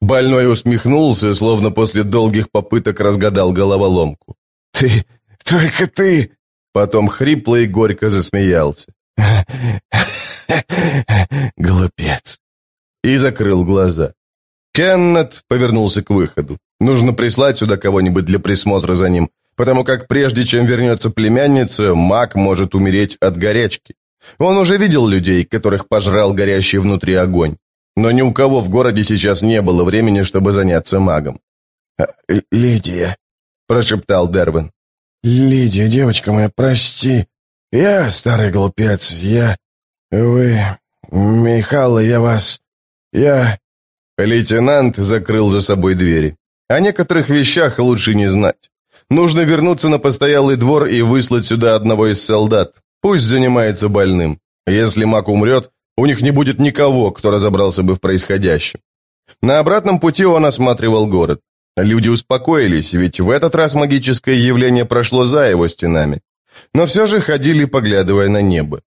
Больной усмехнулся, словно после долгих попыток разгадал головоломку. «Ты, только ты!» Потом хрипло и горько засмеялся. «Глупец!» И закрыл глаза. Кеннет повернулся к выходу. Нужно прислать сюда кого-нибудь для присмотра за ним, потому как прежде чем вернется племянница, маг может умереть от горячки. Он уже видел людей, которых пожрал горящий внутри огонь. Но ни у кого в городе сейчас не было времени, чтобы заняться магом. «Э, «Лидия», — прошептал Дервин. «Лидия, девочка моя, прости. Я старый глупец, я... Вы... Михаил, я вас... Я...» Лейтенант закрыл за собой двери. О некоторых вещах лучше не знать. Нужно вернуться на постоялый двор и выслать сюда одного из солдат. Пусть занимается больным. Если маг умрет, у них не будет никого, кто разобрался бы в происходящем. На обратном пути он осматривал город. Люди успокоились, ведь в этот раз магическое явление прошло за его стенами. Но все же ходили, поглядывая на небо.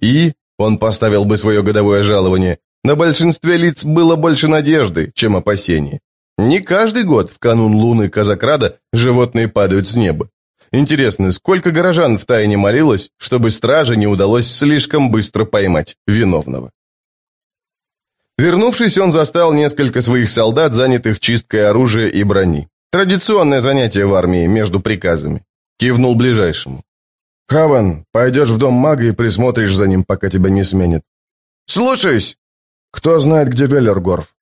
И, он поставил бы свое годовое жалование, на большинстве лиц было больше надежды, чем опасений. Не каждый год в канун луны Казакрада животные падают с неба. Интересно, сколько горожан втайне молилось, чтобы страже не удалось слишком быстро поймать виновного? Вернувшись, он застал несколько своих солдат, занятых чисткой оружия и брони. Традиционное занятие в армии между приказами. Кивнул ближайшему. «Хаван, пойдешь в дом мага и присмотришь за ним, пока тебя не сменят». «Слушаюсь!» «Кто знает, где Веллергорф?»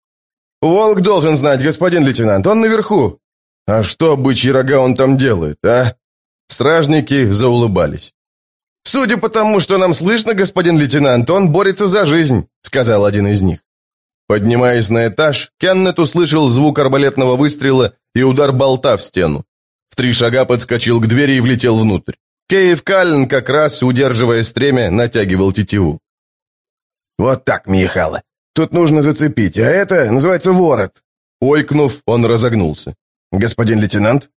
«Волк должен знать, господин лейтенант, он наверху». «А что, бычьи рога, он там делает, а?» Стражники заулыбались. «Судя по тому, что нам слышно, господин лейтенант, он борется за жизнь», сказал один из них. Поднимаясь на этаж, Кеннет услышал звук арбалетного выстрела и удар болта в стену. В три шага подскочил к двери и влетел внутрь. Кейв Каллен, как раз, удерживая стремя, натягивал тетиву. «Вот так, Михайло. Тут нужно зацепить, а это называется ворот». Ойкнув, он разогнулся. «Господин лейтенант?»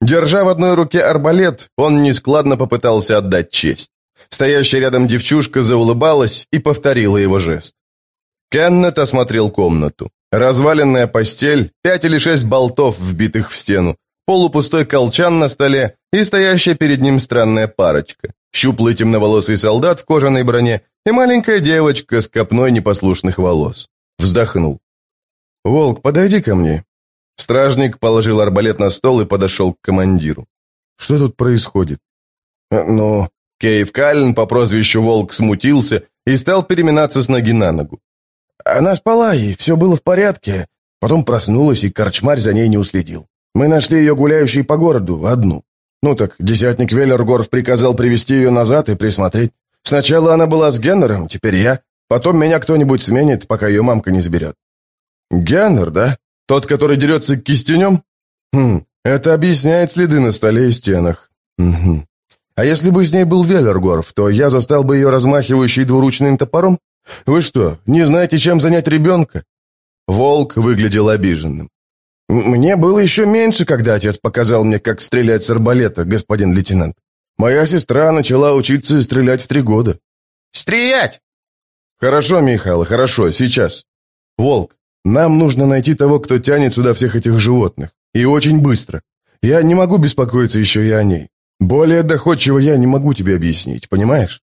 Держа в одной руке арбалет, он нескладно попытался отдать честь. Стоящая рядом девчушка заулыбалась и повторила его жест. Кеннет осмотрел комнату. Разваленная постель, пять или шесть болтов, вбитых в стену, полупустой колчан на столе и стоящая перед ним странная парочка. Щуплый темноволосый солдат в кожаной броне и маленькая девочка с копной непослушных волос. Вздохнул. «Волк, подойди ко мне». Стражник положил арбалет на стол и подошел к командиру. «Что тут происходит?» «Э, «Ну...» Кейв Каллен по прозвищу Волк смутился и стал переминаться с ноги на ногу. Она спала, и все было в порядке. Потом проснулась, и корчмарь за ней не уследил. Мы нашли ее гуляющей по городу, одну. Ну так, десятник Веллергорф приказал привести ее назад и присмотреть. Сначала она была с Геннером, теперь я. Потом меня кто-нибудь сменит, пока ее мамка не заберет. Геннер, да? Тот, который дерется кистенем? Хм, это объясняет следы на столе и стенах. Угу. А если бы с ней был Веллергорф, то я застал бы ее размахивающей двуручным топором? Вы что, не знаете, чем занять ребенка?» Волк выглядел обиженным. «Мне было еще меньше, когда отец показал мне, как стрелять с арбалета, господин лейтенант. Моя сестра начала учиться стрелять в три года». «Стрелять!» «Хорошо, Михаил, хорошо, сейчас. Волк, нам нужно найти того, кто тянет сюда всех этих животных. И очень быстро. Я не могу беспокоиться еще и о ней. Более доходчиво я не могу тебе объяснить, понимаешь?»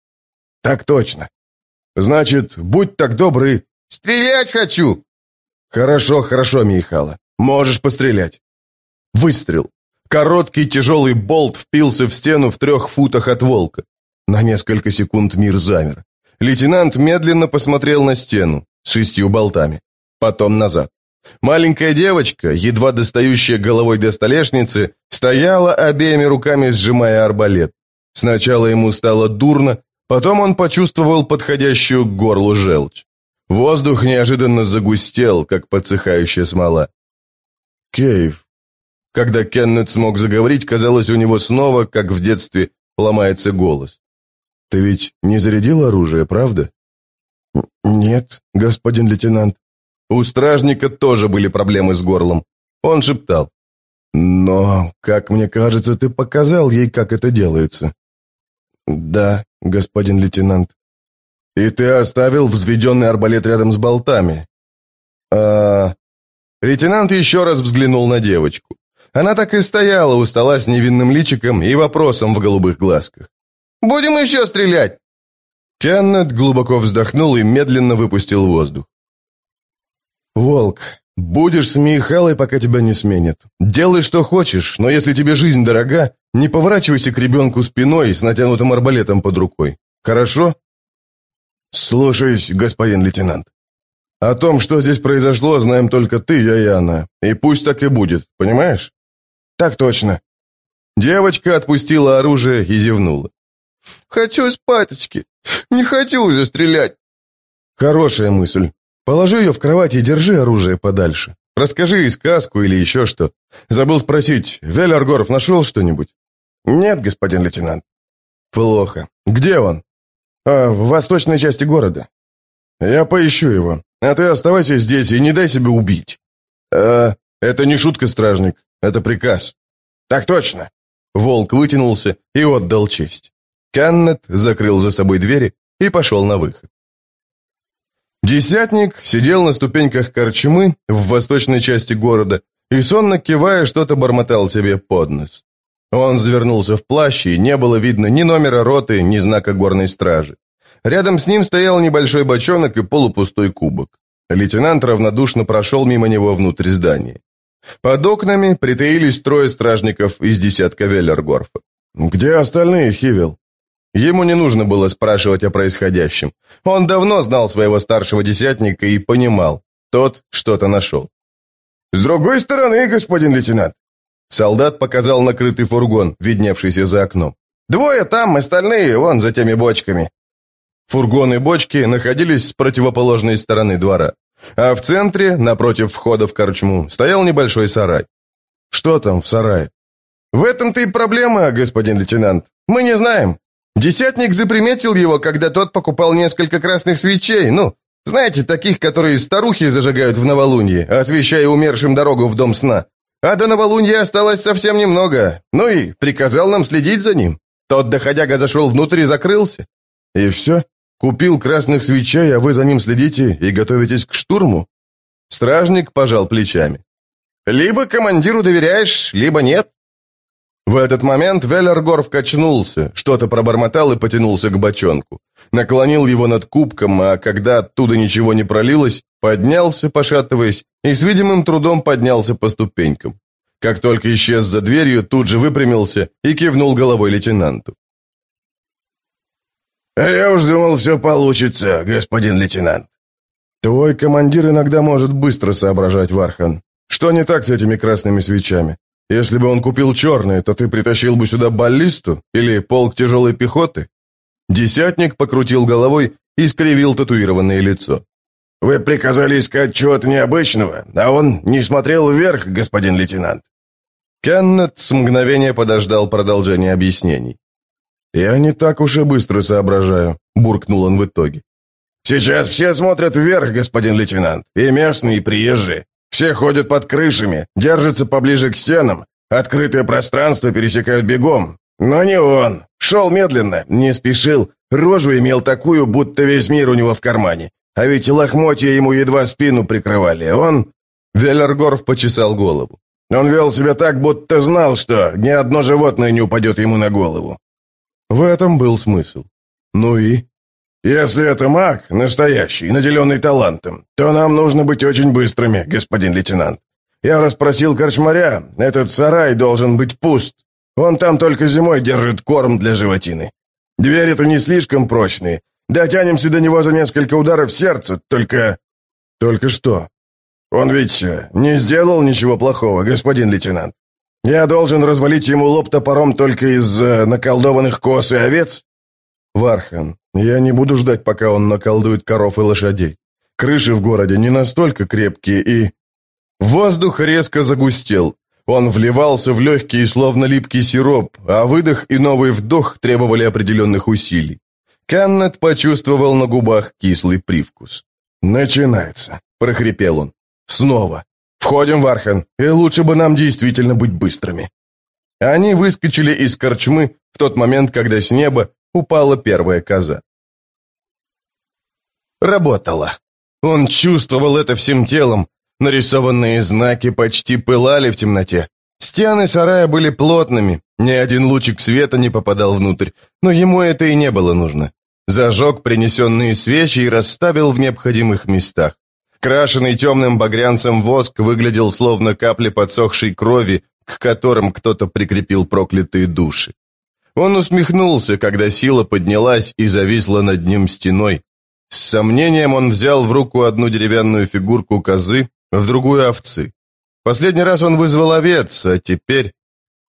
«Так точно. Значит, будь так добрый. Стрелять хочу. Хорошо, хорошо, Михала. Можешь пострелять. Выстрел. Короткий тяжелый болт впился в стену в трех футах от волка. На несколько секунд мир замер. Лейтенант медленно посмотрел на стену с шестью болтами. Потом назад. Маленькая девочка, едва достающая головой до столешницы, стояла обеими руками, сжимая арбалет. Сначала ему стало дурно, Потом он почувствовал подходящую к горлу желчь. Воздух неожиданно загустел, как подсыхающая смола. Кейв. Когда Кеннет смог заговорить, казалось, у него снова, как в детстве, ломается голос. «Ты ведь не зарядил оружие, правда?» «Нет, господин лейтенант». У стражника тоже были проблемы с горлом. Он шептал. «Но, как мне кажется, ты показал ей, как это делается». «Да, господин лейтенант». «И ты оставил взведенный арбалет рядом с болтами?» «А...» Лейтенант еще раз взглянул на девочку. Она так и стояла у стола с невинным личиком и вопросом в голубых глазках. «Будем еще стрелять!» Кеннет глубоко вздохнул и медленно выпустил воздух. «Волк, будешь с Михалой, пока тебя не сменят. Делай, что хочешь, но если тебе жизнь дорога, не поворачивайся к ребенку спиной с натянутым арбалетом под рукой. Хорошо? Слушаюсь, господин лейтенант. О том, что здесь произошло, знаем только ты, я и она. И пусть так и будет, понимаешь? Так точно. Девочка отпустила оружие и зевнула. «Хочу спаточки. Не хочу уже стрелять». Хорошая мысль. Положи ее в кровать и держи оружие подальше. Расскажи и сказку или еще что. Забыл спросить, Веллергорф нашел что-нибудь?» «Нет, господин лейтенант». «Плохо. Где он?» а, «В восточной части города». «Я поищу его. А ты оставайся здесь и не дай себя убить». «А, это не шутка, стражник. Это приказ». «Так точно». Волк вытянулся и отдал честь. Каннет закрыл за собой двери и пошел на выход. Десятник сидел на ступеньках корчмы в восточной части города и, сонно кивая, что-то бормотал себе под нос. Он завернулся в плащ, и не было видно ни номера роты, ни знака горной стражи. Рядом с ним стоял небольшой бочонок и полупустой кубок. Лейтенант равнодушно прошел мимо него внутрь здания. Под окнами притаились трое стражников из десятка Веллергорфа. «Где остальные, Хивел?» Ему не нужно было спрашивать о происходящем. Он давно знал своего старшего десятника и понимал, тот что-то нашел. «С другой стороны, господин лейтенант!» Солдат показал накрытый фургон, видневшийся за окном. «Двое там, остальные вон за теми бочками». Фургон и бочки находились с противоположной стороны двора. А в центре, напротив входа в корчму, стоял небольшой сарай. Что там в сарае? В этом-то и проблема, господин лейтенант. Мы не знаем. Десятник заприметил его, когда тот покупал несколько красных свечей, ну, знаете, таких, которые старухи зажигают в новолунье, освещая умершим дорогу в дом сна. А до новолуния осталось совсем немного, ну и приказал нам следить за ним. Тот доходяга зашел внутрь и закрылся. И все? Купил красных свечей, а вы за ним следите и готовитесь к штурму? Стражник пожал плечами. Либо командиру доверяешь, либо нет. В этот момент Веллергорф качнулся, что-то пробормотал и потянулся к бочонку. Наклонил его над кубком, а когда оттуда ничего не пролилось, поднялся, пошатываясь, и с видимым трудом поднялся по ступенькам. Как только исчез за дверью, тут же выпрямился и кивнул головой лейтенанту. «А я уж думал, все получится, господин лейтенант». «Твой командир иногда может быстро соображать, Вархан. Что не так с этими красными свечами? Если бы он купил черные, то ты притащил бы сюда баллисту или полк тяжелой пехоты?» Десятник покрутил головой и скривил татуированное лицо. «Вы приказали искать чего-то необычного, а он не смотрел вверх, господин лейтенант». Кеннет с мгновения подождал продолжения объяснений. «Я не так уж и быстро соображаю», — буркнул он в итоге. «Сейчас все смотрят вверх, господин лейтенант, и местные, и приезжие. Все ходят под крышами, держатся поближе к стенам, открытое пространство пересекают бегом. Но не он. Шел медленно, не спешил, рожу имел такую, будто весь мир у него в кармане. А ведь лохмотья ему едва спину прикрывали. Он...» Веллергорф почесал голову. «Он вел себя так, будто знал, что ни одно животное не упадет ему на голову». В этом был смысл. «Ну и?» «Если это маг, настоящий, наделенный талантом, то нам нужно быть очень быстрыми, господин лейтенант. Я расспросил корчмаря, этот сарай должен быть пуст. Он там только зимой держит корм для животины. Двери-то не слишком прочные. Дотянемся до него за несколько ударов сердца, только... Только что? Он ведь э, не сделал ничего плохого, господин лейтенант. Я должен развалить ему лоб топором только из э, наколдованных коз и овец? Вархан, я не буду ждать, пока он наколдует коров и лошадей. Крыши в городе не настолько крепкие и... Воздух резко загустел. Он вливался в легкий, словно липкий сироп, а выдох и новый вдох требовали определенных усилий. Каннет почувствовал на губах кислый привкус. «Начинается», — прохрипел он. «Снова. Входим в Архан, и лучше бы нам действительно быть быстрыми». Они выскочили из корчмы в тот момент, когда с неба упала первая коза. Работало. Он чувствовал это всем телом. Нарисованные знаки почти пылали в темноте. Стены сарая были плотными, ни один лучик света не попадал внутрь, но ему это и не было нужно. Зажег принесенные свечи и расставил в необходимых местах. Крашеный темным багрянцем воск выглядел словно капли подсохшей крови, к которым кто-то прикрепил проклятые души. Он усмехнулся, когда сила поднялась и зависла над ним стеной. С сомнением он взял в руку одну деревянную фигурку козы, в другую овцы. Последний раз он вызвал овец, а теперь...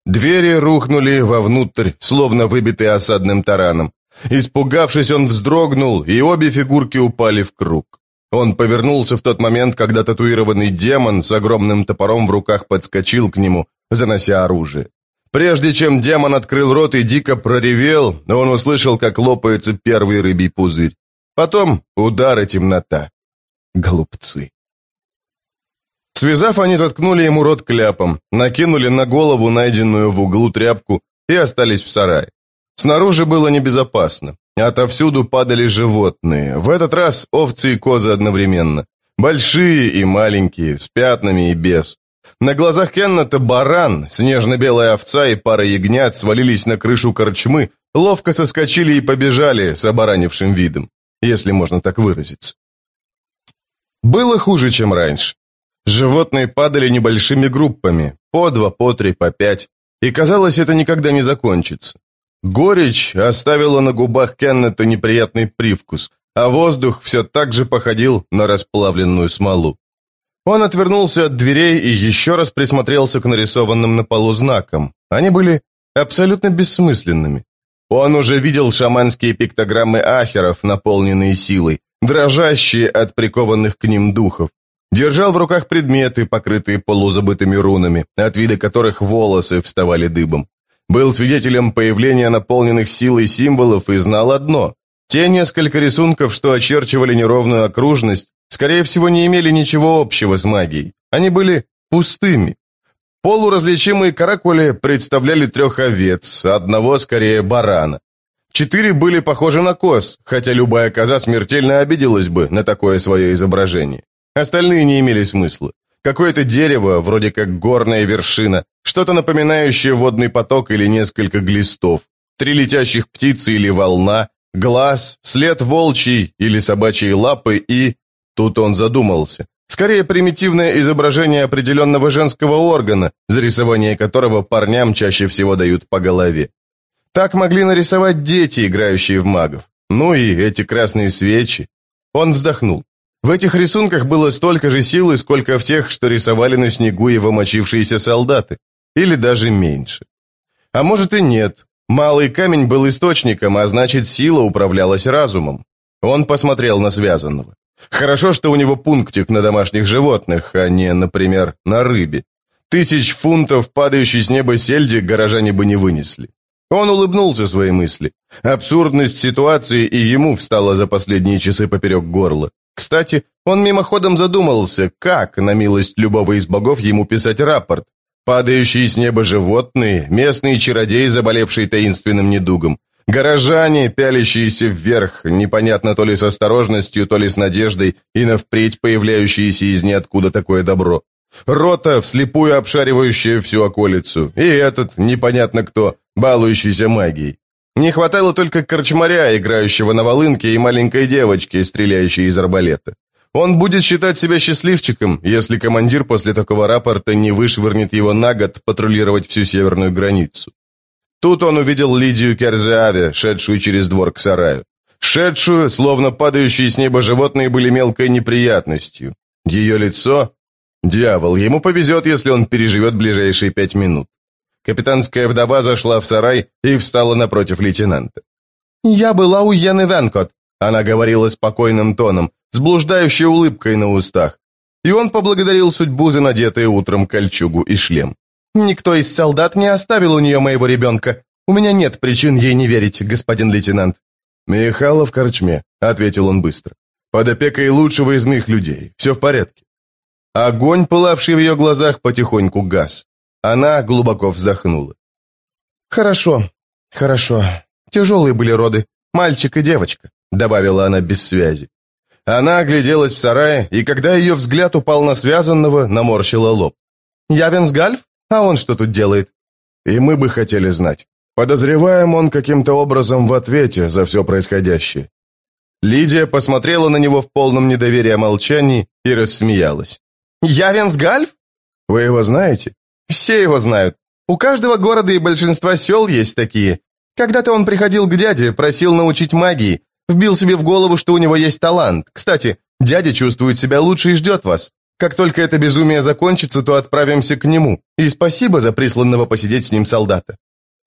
Двери рухнули вовнутрь, словно выбитые осадным тараном. Испугавшись, он вздрогнул, и обе фигурки упали в круг. Он повернулся в тот момент, когда татуированный демон с огромным топором в руках подскочил к нему, занося оружие. Прежде чем демон открыл рот и дико проревел, он услышал, как лопается первый рыбий пузырь. Потом удар и темнота. Голубцы. Связав, они заткнули ему рот кляпом, накинули на голову найденную в углу тряпку и остались в сарае. Снаружи было небезопасно. Отовсюду падали животные. В этот раз овцы и козы одновременно. Большие и маленькие, с пятнами и без. На глазах Кеннета баран, снежно-белая овца и пара ягнят свалились на крышу корчмы, ловко соскочили и побежали с оборанившим видом, если можно так выразиться. Было хуже, чем раньше. Животные падали небольшими группами, по два, по три, по пять, и казалось, это никогда не закончится. Горечь оставила на губах Кеннета неприятный привкус, а воздух все так же походил на расплавленную смолу. Он отвернулся от дверей и еще раз присмотрелся к нарисованным на полу знакам. Они были абсолютно бессмысленными. Он уже видел шаманские пиктограммы ахеров, наполненные силой, дрожащие от прикованных к ним духов. Держал в руках предметы, покрытые полузабытыми рунами, от вида которых волосы вставали дыбом. Был свидетелем появления наполненных силой символов и знал одно. Те несколько рисунков, что очерчивали неровную окружность, скорее всего, не имели ничего общего с магией. Они были пустыми. Полуразличимые каракули представляли трех овец, одного скорее барана. Четыре были похожи на коз, хотя любая коза смертельно обиделась бы на такое свое изображение. Остальные не имели смысла. Какое-то дерево, вроде как горная вершина, что-то напоминающее водный поток или несколько глистов, три летящих птицы или волна, глаз, след волчий или собачьей лапы и... Тут он задумался. Скорее примитивное изображение определенного женского органа, за рисование которого парням чаще всего дают по голове. Так могли нарисовать дети, играющие в магов. Ну и эти красные свечи. Он вздохнул. В этих рисунках было столько же силы, сколько в тех, что рисовали на снегу его мочившиеся солдаты. Или даже меньше. А может и нет. Малый камень был источником, а значит сила управлялась разумом. Он посмотрел на связанного. Хорошо, что у него пунктик на домашних животных, а не, например, на рыбе. Тысяч фунтов, падающей с неба сельди, горожане бы не вынесли. Он улыбнулся своей мысли. Абсурдность ситуации и ему встала за последние часы поперек горла. Кстати, он мимоходом задумался, как, на милость любого из богов, ему писать рапорт. Падающие с неба животные, местные чародеи, заболевшие таинственным недугом, горожане, пялящиеся вверх, непонятно то ли с осторожностью, то ли с надеждой, и на впредь появляющиеся из ниоткуда такое добро. Рота, вслепую обшаривающая всю околицу, и этот, непонятно кто, балующийся магией. Не хватало только корчмаря, играющего на волынке, и маленькой девочки, стреляющей из арбалета. Он будет считать себя счастливчиком, если командир после такого рапорта не вышвырнет его на год патрулировать всю северную границу. Тут он увидел Лидию Керзеаве, шедшую через двор к сараю. Шедшую, словно падающие с неба животные, были мелкой неприятностью. Ее лицо... Дьявол, ему повезет, если он переживет ближайшие пять минут. Капитанская вдова зашла в сарай и встала напротив лейтенанта. «Я была у Яны Венкот», — она говорила спокойным тоном, с блуждающей улыбкой на устах. И он поблагодарил судьбу за надетые утром кольчугу и шлем. «Никто из солдат не оставил у нее моего ребенка. У меня нет причин ей не верить, господин лейтенант». «Михайло в корчме», — ответил он быстро. «Под опекой лучшего из моих людей. Все в порядке». Огонь, пылавший в ее глазах, потихоньку гас. Она глубоко вздохнула. «Хорошо, хорошо. Тяжелые были роды. Мальчик и девочка», — добавила она без связи. Она огляделась в сарае, и когда ее взгляд упал на связанного, наморщила лоб. «Явенсгальф? А он что тут делает?» «И мы бы хотели знать. Подозреваем, он каким-то образом в ответе за все происходящее». Лидия посмотрела на него в полном недоверии молчании и рассмеялась. «Явенсгальф?» «Вы его знаете?» Все его знают. У каждого города и большинства сел есть такие. Когда-то он приходил к дяде, просил научить магии, вбил себе в голову, что у него есть талант. Кстати, дядя чувствует себя лучше и ждет вас. Как только это безумие закончится, то отправимся к нему. И спасибо за присланного посидеть с ним солдата».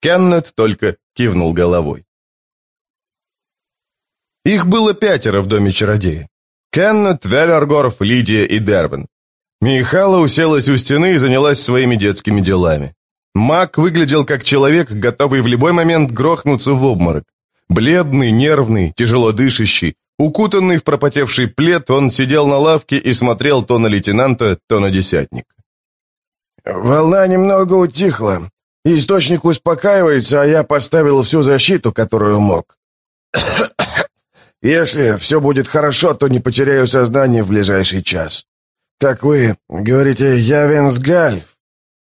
Кеннет только кивнул головой. Их было пятеро в доме чародея. Кеннет, Веллергорф, Лидия и Дервин. Михала уселась у стены и занялась своими детскими делами. Мак выглядел как человек, готовый в любой момент грохнуться в обморок. Бледный, нервный, тяжело дышащий, укутанный в пропотевший плед, он сидел на лавке и смотрел то на лейтенанта, то на десятника. «Волна немного утихла. Источник успокаивается, а я поставил всю защиту, которую мог. Если все будет хорошо, то не потеряю сознание в ближайший час. Так вы говорите, я Венсгальф?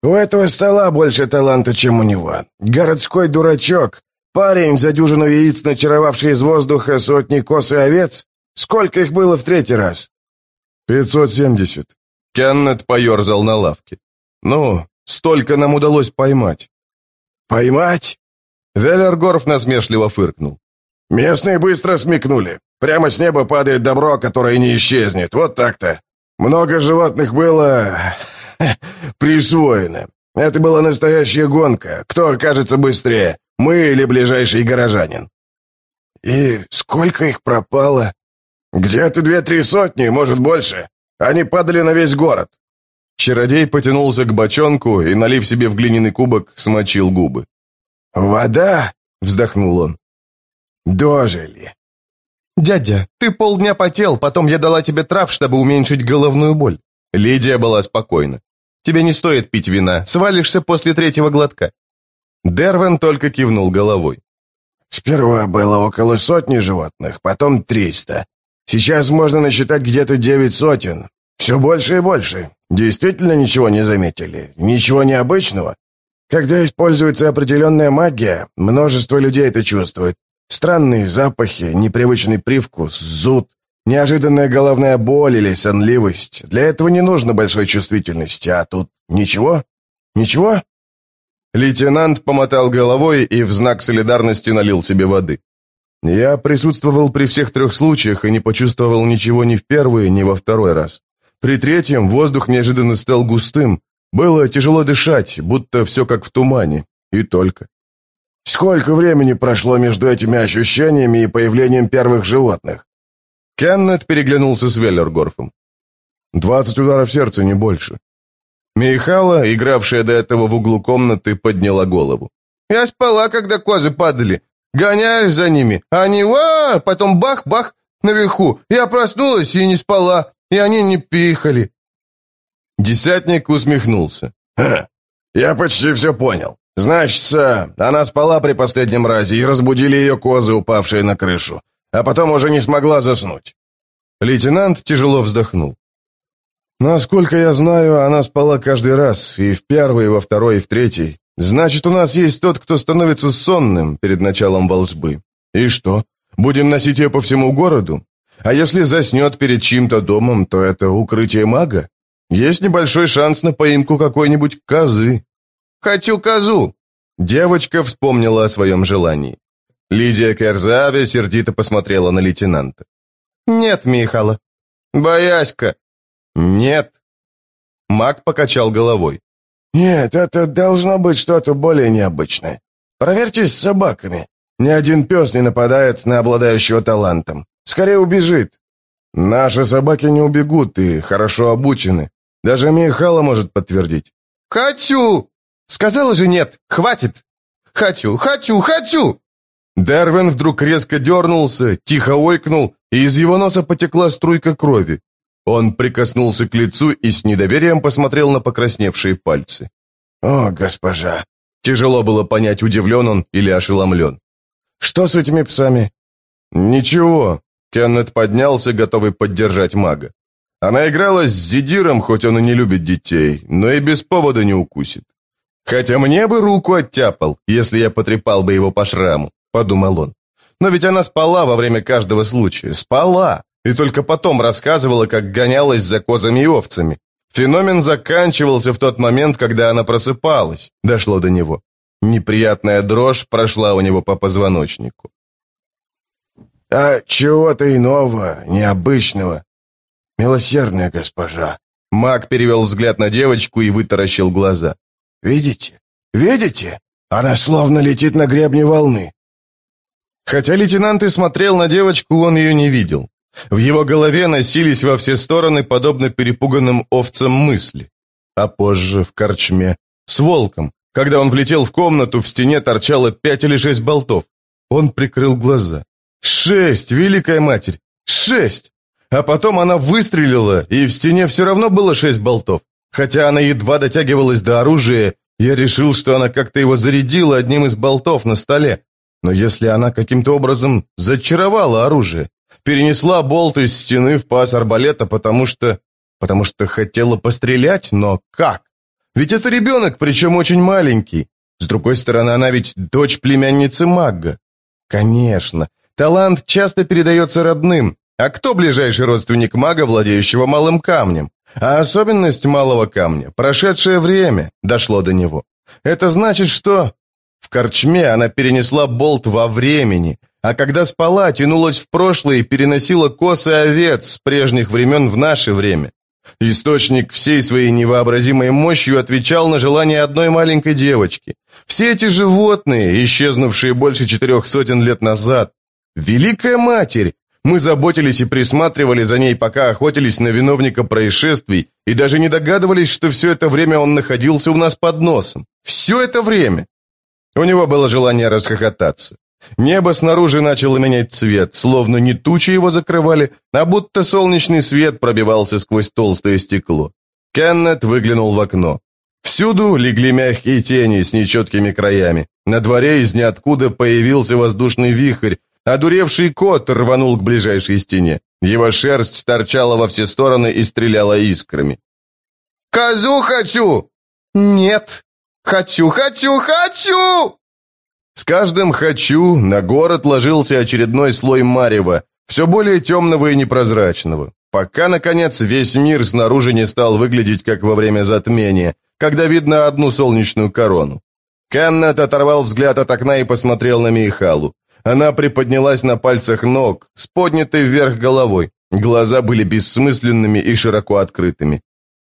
У этого стола больше таланта, чем у него. Городской дурачок. Парень, за дюжину яиц, начаровавший из воздуха сотни кос и овец. Сколько их было в третий раз? «Пятьсот семьдесят». Кеннет поерзал на лавке. «Ну, столько нам удалось поймать». «Поймать?» Веллергорф насмешливо фыркнул. «Местные быстро смекнули. Прямо с неба падает добро, которое не исчезнет. Вот так-то. Много животных было... присвоено. Это была настоящая гонка. Кто окажется быстрее, мы или ближайший горожанин?» «И сколько их пропало?» «Где-то две-три сотни, может, больше. Они падали на весь город». Чародей потянулся к бочонку и, налив себе в глиняный кубок, смочил губы. «Вода?» — вздохнул он. «Дожили». «Дядя, ты полдня потел, потом я дала тебе трав, чтобы уменьшить головную боль». Лидия была спокойна. «Тебе не стоит пить вина, свалишься после третьего глотка». Дервен только кивнул головой. «Сперва было около сотни животных, потом триста. Сейчас можно насчитать где-то девять сотен. Все больше и больше. Действительно ничего не заметили? Ничего необычного? Когда используется определенная магия, множество людей это чувствует. Странные запахи, непривычный привкус, зуд, неожиданная головная боль или сонливость. Для этого не нужно большой чувствительности, а тут ничего? Ничего? Лейтенант помотал головой и в знак солидарности налил себе воды. Я присутствовал при всех трех случаях и не почувствовал ничего ни в первый, ни во второй раз. При третьем воздух неожиданно стал густым, было тяжело дышать, будто все как в тумане. И только. Сколько времени прошло между этими ощущениями и появлением первых животных? Кеннет переглянулся с Веллергорфом. «Двадцать ударов сердца, не больше». Михала, игравшая до этого в углу комнаты, подняла голову. «Я спала, когда козы падали. Гонялись за ними. Они, ва, потом бах-бах наверху. Я проснулась и не спала, и они не пихали. Десятник усмехнулся. «Ха, я почти все понял. Значится, она спала при последнем разе, и разбудили ее козы, упавшие на крышу, а потом уже не смогла заснуть». Лейтенант тяжело вздохнул. «Насколько я знаю, она спала каждый раз, и в первый, и во второй, и в третий. Значит, у нас есть тот, кто становится сонным перед началом волжбы. И что? Будем носить ее по всему городу? А если заснет перед чьим-то домом, то это укрытие мага? Есть небольшой шанс на поимку какой-нибудь козы. Хочу козу!» Девочка вспомнила о своем желании. Лидия Керзаве сердито посмотрела на лейтенанта. «Нет, Михала». «Бояська». «Нет». Маг покачал головой. «Нет, это должно быть что-то более необычное. Проверьтесь с собаками. Ни один пес не нападает на обладающего талантом. Скорее убежит. Наши собаки не убегут и хорошо обучены. Даже Михала может подтвердить. «Хочу!» «Сказала же нет! Хватит!» «Хочу! Хочу! Хочу!» Дарвин вдруг резко дернулся, тихо ойкнул, и из его носа потекла струйка крови. Он прикоснулся к лицу и с недоверием посмотрел на покрасневшие пальцы. «О, госпожа!» Тяжело было понять, удивлен он или ошеломлен. «Что с этими псами?» «Ничего». Кеннет поднялся, готовый поддержать мага. Она играла с Зидиром, хоть он и не любит детей, но и без повода не укусит. «Хотя мне бы руку оттяпал, если я потрепал бы его по шраму», — подумал он. «Но ведь она спала во время каждого случая, спала, и только потом рассказывала, как гонялась за козами и овцами. Феномен заканчивался в тот момент, когда она просыпалась, дошло до него. Неприятная дрожь прошла у него по позвоночнику. «А чего-то иного, необычного, «Милосердная госпожа!» Маг перевел взгляд на девочку и вытаращил глаза. «Видите? Видите? Она словно летит на гребне волны!» Хотя лейтенант и смотрел на девочку, он ее не видел. В его голове носились во все стороны, подобно перепуганным овцам мысли. А позже в корчме с волком. Когда он влетел в комнату, в стене торчало пять или шесть болтов. Он прикрыл глаза. Шесть, великая матерь! Шесть! А потом она выстрелила, и в стене все равно было шесть болтов. Хотя она едва дотягивалась до оружия, я решил, что она как-то его зарядила одним из болтов на столе. Но если она каким-то образом зачаровала оружие, перенесла болт из стены в паз арбалета, потому что... потому что хотела пострелять, но как? Ведь это ребенок, причем очень маленький. С другой стороны, она ведь дочь племянницы Магга. Конечно, талант часто передается родным. А кто ближайший родственник мага, владеющего малым камнем? А особенность малого камня – прошедшее время дошло до него. Это значит, что в корчме она перенесла болт во времени, а когда спала, тянулась в прошлое и переносила косы овец с прежних времен в наше время. Источник всей своей невообразимой мощью отвечал на желание одной маленькой девочки. Все эти животные, исчезнувшие больше четырех сотен лет назад. Великая Матерь! Мы заботились и присматривали за ней, пока охотились на виновника происшествий, и даже не догадывались, что все это время он находился у нас под носом. Все это время! У него было желание расхохотаться. Небо снаружи начало менять цвет, словно не тучи его закрывали, а будто солнечный свет пробивался сквозь толстое стекло. Кеннет выглянул в окно. Всюду легли мягкие тени с нечеткими краями. На дворе из ниоткуда появился воздушный вихрь, Одуревший кот рванул к ближайшей стене. Его шерсть торчала во все стороны и стреляла искрами. «Козу хочу!» «Нет!» «Хочу, хочу, хочу!» Каждым «хочу» на город ложился очередной слой марева, все более темного и непрозрачного, пока, наконец, весь мир снаружи не стал выглядеть, как во время затмения, когда видно одну солнечную корону. Кеннет оторвал взгляд от окна и посмотрел на Михалу. Она приподнялась на пальцах ног, с поднятой вверх головой. Глаза были бессмысленными и широко открытыми.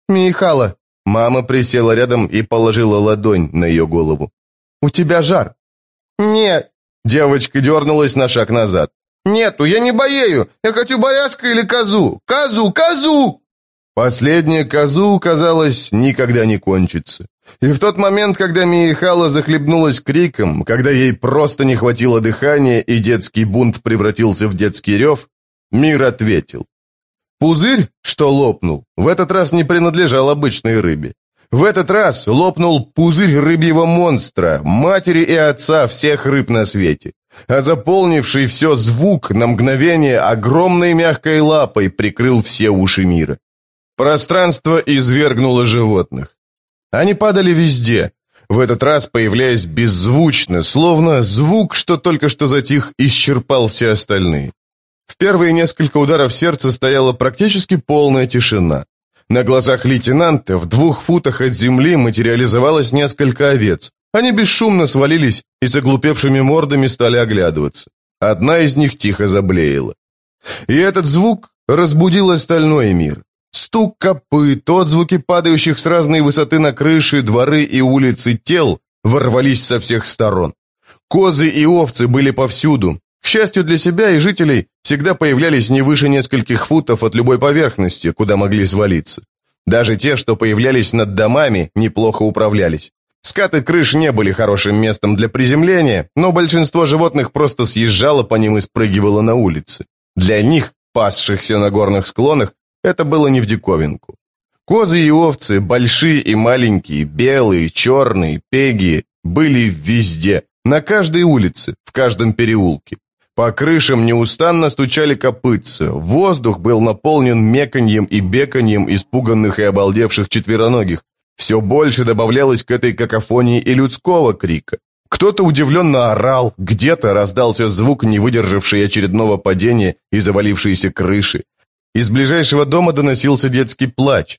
«Михала!» Мама присела рядом и положила ладонь на ее голову. «У тебя жар!» «Нет!» Девочка дернулась на шаг назад. «Нету, я не боею! Я хочу боряска или козу! Козу, козу!» Последняя козу, казалось, никогда не кончится. И в тот момент, когда Михала захлебнулась криком, когда ей просто не хватило дыхания и детский бунт превратился в детский рев, мир ответил. Пузырь, что лопнул, в этот раз не принадлежал обычной рыбе. В этот раз лопнул пузырь рыбьего монстра, матери и отца всех рыб на свете. А заполнивший все звук на мгновение огромной мягкой лапой прикрыл все уши мира. Пространство извергнуло животных. Они падали везде, в этот раз появляясь беззвучно, словно звук, что только что затих, исчерпал все остальные. В первые несколько ударов сердца стояла практически полная тишина. На глазах лейтенанта в двух футах от земли материализовалось несколько овец. Они бесшумно свалились и с оглупевшими мордами стали оглядываться. Одна из них тихо заблеяла. И этот звук разбудил остальной мир. Стук копыт, отзвуки падающих с разной высоты на крыши, дворы и улицы тел ворвались со всех сторон. Козы и овцы были повсюду. К счастью для себя и жителей, всегда появлялись не выше нескольких футов от любой поверхности, куда могли свалиться. Даже те, что появлялись над домами, неплохо управлялись. Скаты крыш не были хорошим местом для приземления, но большинство животных просто съезжало по ним и спрыгивало на улицы. Для них, пасшихся на горных склонах, это было не в диковинку. Козы и овцы, большие и маленькие, белые, черные, пеги, были везде, на каждой улице, в каждом переулке. По крышам неустанно стучали копытца, воздух был наполнен меканьем и беканьем испуганных и обалдевших четвероногих. Все больше добавлялось к этой какофонии и людского крика. Кто-то удивленно орал, где-то раздался звук, не выдержавший очередного падения и завалившейся крыши. Из ближайшего дома доносился детский плач.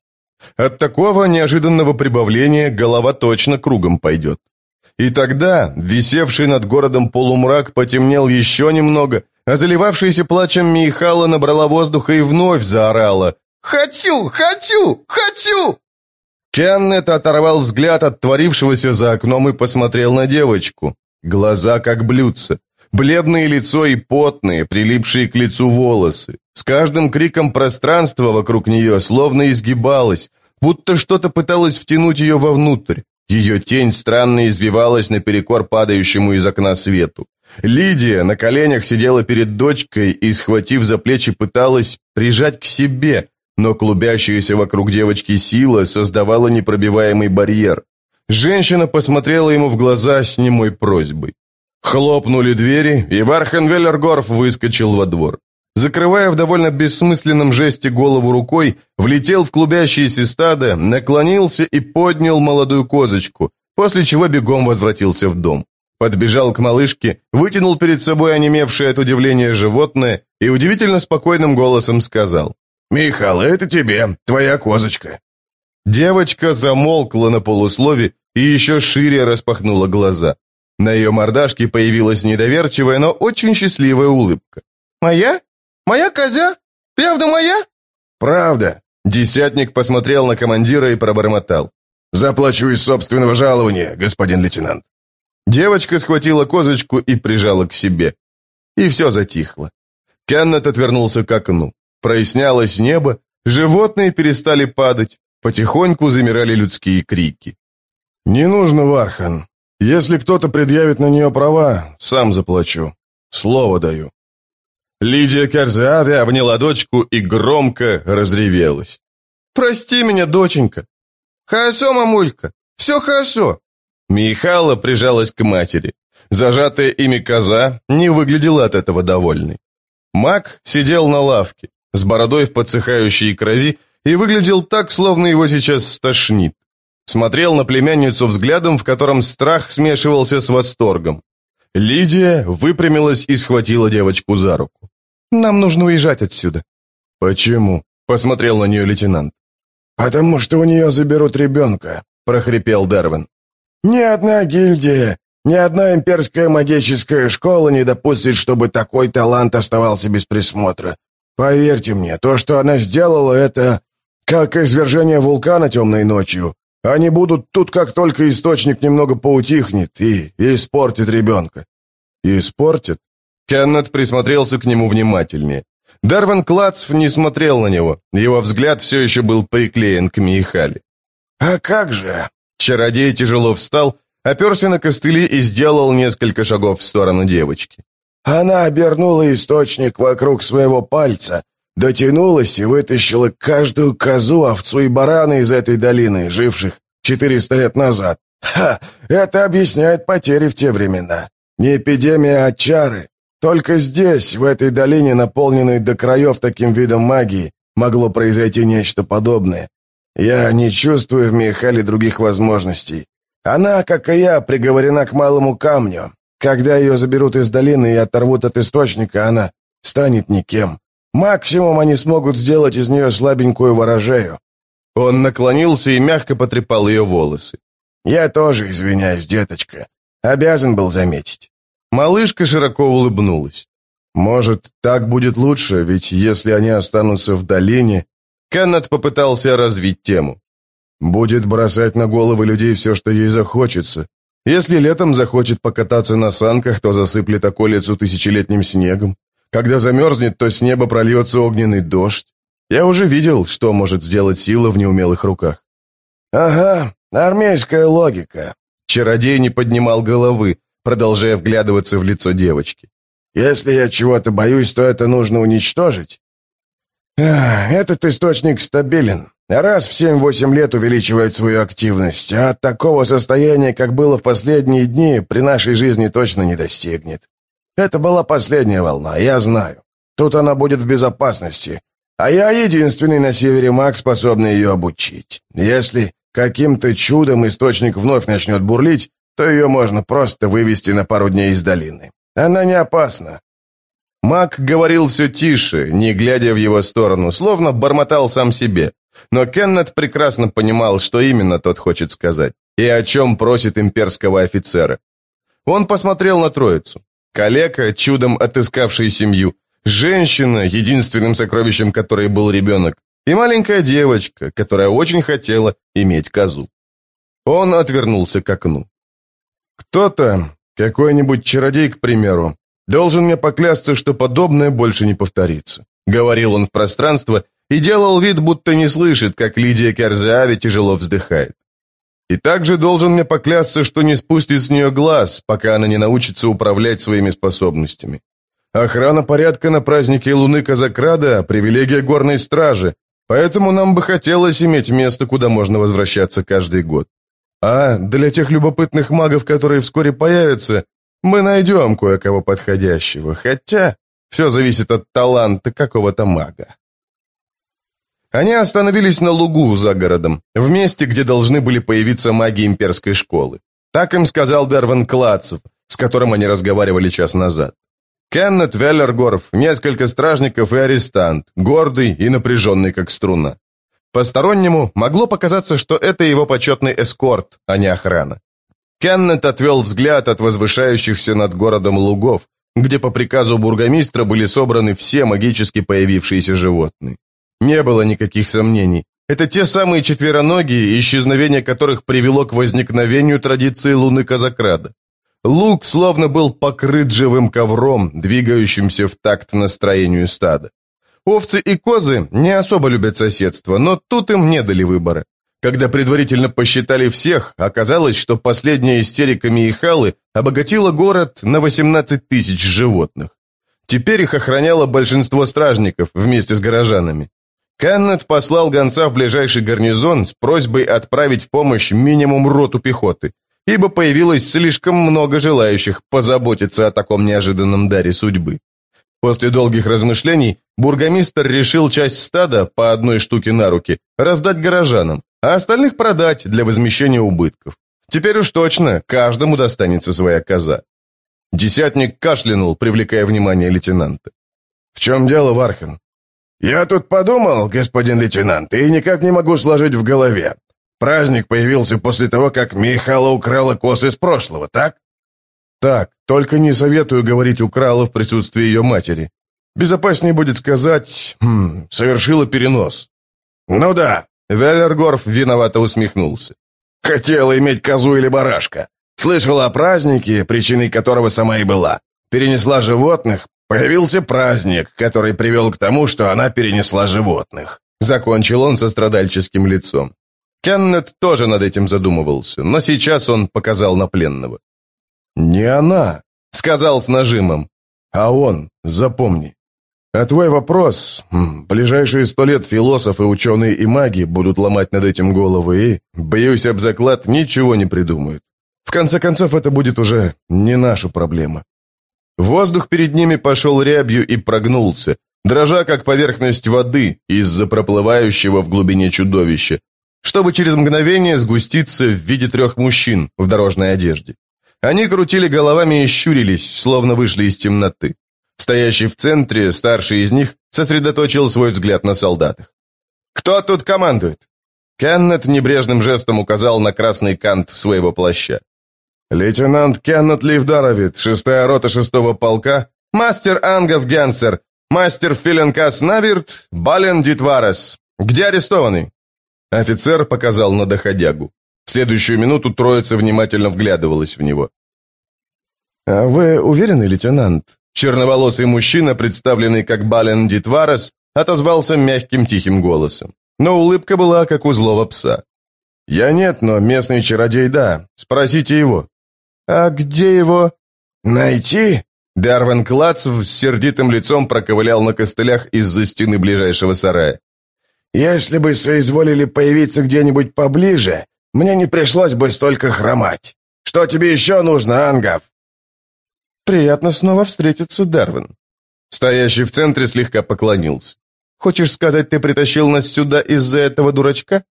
От такого неожиданного прибавления голова точно кругом пойдет. И тогда висевший над городом полумрак потемнел еще немного, а заливавшаяся плачем Михала набрала воздуха и вновь заорала «Хочу! Хочу! Хочу!» Кеннет оторвал взгляд от творившегося за окном и посмотрел на девочку. Глаза как блюдца, бледное лицо и потные, прилипшие к лицу волосы. С каждым криком пространство вокруг нее словно изгибалось, будто что-то пыталось втянуть ее вовнутрь. Ее тень странно извивалась наперекор падающему из окна свету. Лидия на коленях сидела перед дочкой и, схватив за плечи, пыталась прижать к себе, но клубящаяся вокруг девочки сила создавала непробиваемый барьер. Женщина посмотрела ему в глаза с немой просьбой. Хлопнули двери, и Вархенвеллергорф выскочил во двор. Закрывая в довольно бессмысленном жесте голову рукой, влетел в клубящееся стадо, наклонился и поднял молодую козочку, после чего бегом возвратился в дом. Подбежал к малышке, вытянул перед собой онемевшее от удивления животное и удивительно спокойным голосом сказал. «Михал, это тебе, твоя козочка». Девочка замолкла на полуслове и еще шире распахнула глаза. На ее мордашке появилась недоверчивая, но очень счастливая улыбка. «Моя? Моя козя? Правда моя?» «Правда». Десятник посмотрел на командира и пробормотал. «Заплачу из собственного жалования, господин лейтенант». Девочка схватила козочку и прижала к себе. И все затихло. Кеннет отвернулся к окну. Прояснялось небо, животные перестали падать, потихоньку замирали людские крики. «Не нужно, Вархан. Если кто-то предъявит на нее права, сам заплачу. Слово даю». Лидия Керзеаве обняла дочку и громко разревелась. «Прости меня, доченька!» «Хорошо, мамулька, все хорошо!» Михала прижалась к матери. Зажатая ими коза не выглядела от этого довольной. Мак сидел на лавке, с бородой в подсыхающей крови, и выглядел так, словно его сейчас стошнит. Смотрел на племянницу взглядом, в котором страх смешивался с восторгом. Лидия выпрямилась и схватила девочку за руку. «Нам нужно уезжать отсюда». «Почему?» – посмотрел на нее лейтенант. «Потому что у нее заберут ребенка», – прохрипел Дарвин. «Ни одна гильдия, ни одна имперская магическая школа не допустит, чтобы такой талант оставался без присмотра. Поверьте мне, то, что она сделала, это как извержение вулкана темной ночью. Они будут тут, как только источник немного поутихнет и, и испортит ребенка. Испортит? Кеннет присмотрелся к нему внимательнее. Дарвин Клацв не смотрел на него. Его взгляд все еще был приклеен к Михали. «А как же?» Чародей тяжело встал, оперся на костыли и сделал несколько шагов в сторону девочки. Она обернула источник вокруг своего пальца, дотянулась и вытащила каждую козу, овцу и барана из этой долины, живших 400 лет назад. Ха! Это объясняет потери в те времена. Не эпидемия, а чары. Только здесь, в этой долине, наполненной до краев таким видом магии, могло произойти нечто подобное. Я не чувствую в Михале других возможностей. Она, как и я, приговорена к малому камню, когда ее заберут из долины и оторвут от источника, она станет никем. Максимум они смогут сделать из нее слабенькую ворожею. Он наклонился и мягко потрепал ее волосы. «Я тоже извиняюсь, деточка. Обязан был заметить». Малышка широко улыбнулась. «Может, так будет лучше, ведь если они останутся в долине...» Кеннет попытался развить тему. «Будет бросать на головы людей все, что ей захочется. Если летом захочет покататься на санках, то засыплет околицу тысячелетним снегом. Когда замерзнет, то с неба прольется огненный дождь. Я уже видел, что может сделать сила в неумелых руках. «Ага, армейская логика». Чародей не поднимал головы, продолжая вглядываться в лицо девочки. «Если я чего-то боюсь, то это нужно уничтожить. Этот источник стабилен. Раз в семь-восемь лет увеличивает свою активность, а от такого состояния, как было в последние дни, при нашей жизни точно не достигнет. Это была последняя волна, я знаю. Тут она будет в безопасности. А я единственный на севере маг, способный ее обучить. Если каким-то чудом источник вновь начнет бурлить, то ее можно просто вывести на пару дней из долины. Она не опасна. Маг говорил все тише, не глядя в его сторону, словно бормотал сам себе. Но Кеннет прекрасно понимал, что именно тот хочет сказать, и о чем просит имперского офицера. Он посмотрел на троицу. Калека, чудом отыскавший семью, женщина, единственным сокровищем которой был ребенок, и маленькая девочка, которая очень хотела иметь козу. Он отвернулся к окну. Кто-то, какой-нибудь чародей, к примеру, должен мне поклясться, что подобное больше не повторится. — говорил он в пространство и делал вид, будто не слышит, как Лидия Керзаави тяжело вздыхает. И также должен мне поклясться, что не спустит с нее глаз, пока она не научится управлять своими способностями. Охрана порядка на празднике Луны Казакрада – привилегия горной стражи, поэтому нам бы хотелось иметь место, куда можно возвращаться каждый год. А для тех любопытных магов, которые вскоре появятся, мы найдем кое-кого подходящего, хотя все зависит от таланта какого-то мага. Они остановились на лугу за городом, в месте, где должны были появиться маги имперской школы. Так им сказал Дерван Клацев, с которым они разговаривали час назад. Кеннет Веллергорф, несколько стражников и арестант, гордый и напряженный, как струна. Постороннему могло показаться, что это его почетный эскорт, а не охрана. Кеннет отвел взгляд от возвышающихся над городом лугов, где по приказу бургомистра были собраны все магически появившиеся животные. Не было никаких сомнений. Это те самые четвероногие, исчезновение которых привело к возникновению традиции луны Казакрада. Лук словно был покрыт живым ковром, двигающимся в такт настроению стада. Овцы и козы не особо любят соседство, но тут им не дали выбора. Когда предварительно посчитали всех, оказалось, что последняя истерика Михалы обогатила город на 18 тысяч животных. Теперь их охраняло большинство стражников вместе с горожанами. Кеннет послал гонца в ближайший гарнизон с просьбой отправить в помощь минимум роту пехоты, ибо появилось слишком много желающих позаботиться о таком неожиданном даре судьбы. После долгих размышлений бургомистр решил часть стада по одной штуке на руки раздать горожанам, а остальных продать для возмещения убытков. Теперь уж точно каждому достанется своя коза. Десятник кашлянул, привлекая внимание лейтенанта. «В чем дело, Вархан?» «Я тут подумал, господин лейтенант, и никак не могу сложить в голове. Праздник появился после того, как Михала украла косы из прошлого, так?» Так, только не советую говорить украла в присутствии ее матери. Безопаснее будет сказать, хм, совершила перенос. Ну да. Веллергорф виновато усмехнулся. Хотела иметь козу или барашка. Слышала о празднике, причиной которого сама и была. Перенесла животных, появился праздник, который привел к тому, что она перенесла животных. Закончил он со страдальческим лицом. Кеннет тоже над этим задумывался, но сейчас он показал на пленного. «Не она», — сказал с нажимом, — «а он, запомни. А твой вопрос, ближайшие сто лет философы, ученые и маги будут ломать над этим головы и, боюсь об заклад, ничего не придумают. В конце концов, это будет уже не наша проблема». Воздух перед ними пошел рябью и прогнулся, дрожа как поверхность воды из-за проплывающего в глубине чудовища, чтобы через мгновение сгуститься в виде трех мужчин в дорожной одежде. Они крутили головами и щурились, словно вышли из темноты. Стоящий в центре, старший из них, сосредоточил свой взгляд на солдатах. «Кто тут командует?» Кеннет небрежным жестом указал на красный кант своего плаща. «Лейтенант Кеннет Ливдаровит, шестая рота шестого полка, мастер Ангов Генсер, мастер Филенкас Навирт, Бален Дитварес. Где арестованный?» Офицер показал на доходягу следующую минуту троица внимательно вглядывалась в него. «А вы уверены, лейтенант?» Черноволосый мужчина, представленный как Бален Дитварес, отозвался мягким тихим голосом. Но улыбка была, как у злого пса. «Я нет, но местный чародей да. Спросите его». «А где его?» «Найти?» Дарвин Клац с сердитым лицом проковылял на костылях из-за стены ближайшего сарая. «Если бы соизволили появиться где-нибудь поближе, мне не пришлось бы столько хромать. Что тебе еще нужно, Ангав?» «Приятно снова встретиться, Дарвин». Стоящий в центре слегка поклонился. «Хочешь сказать, ты притащил нас сюда из-за этого дурачка?»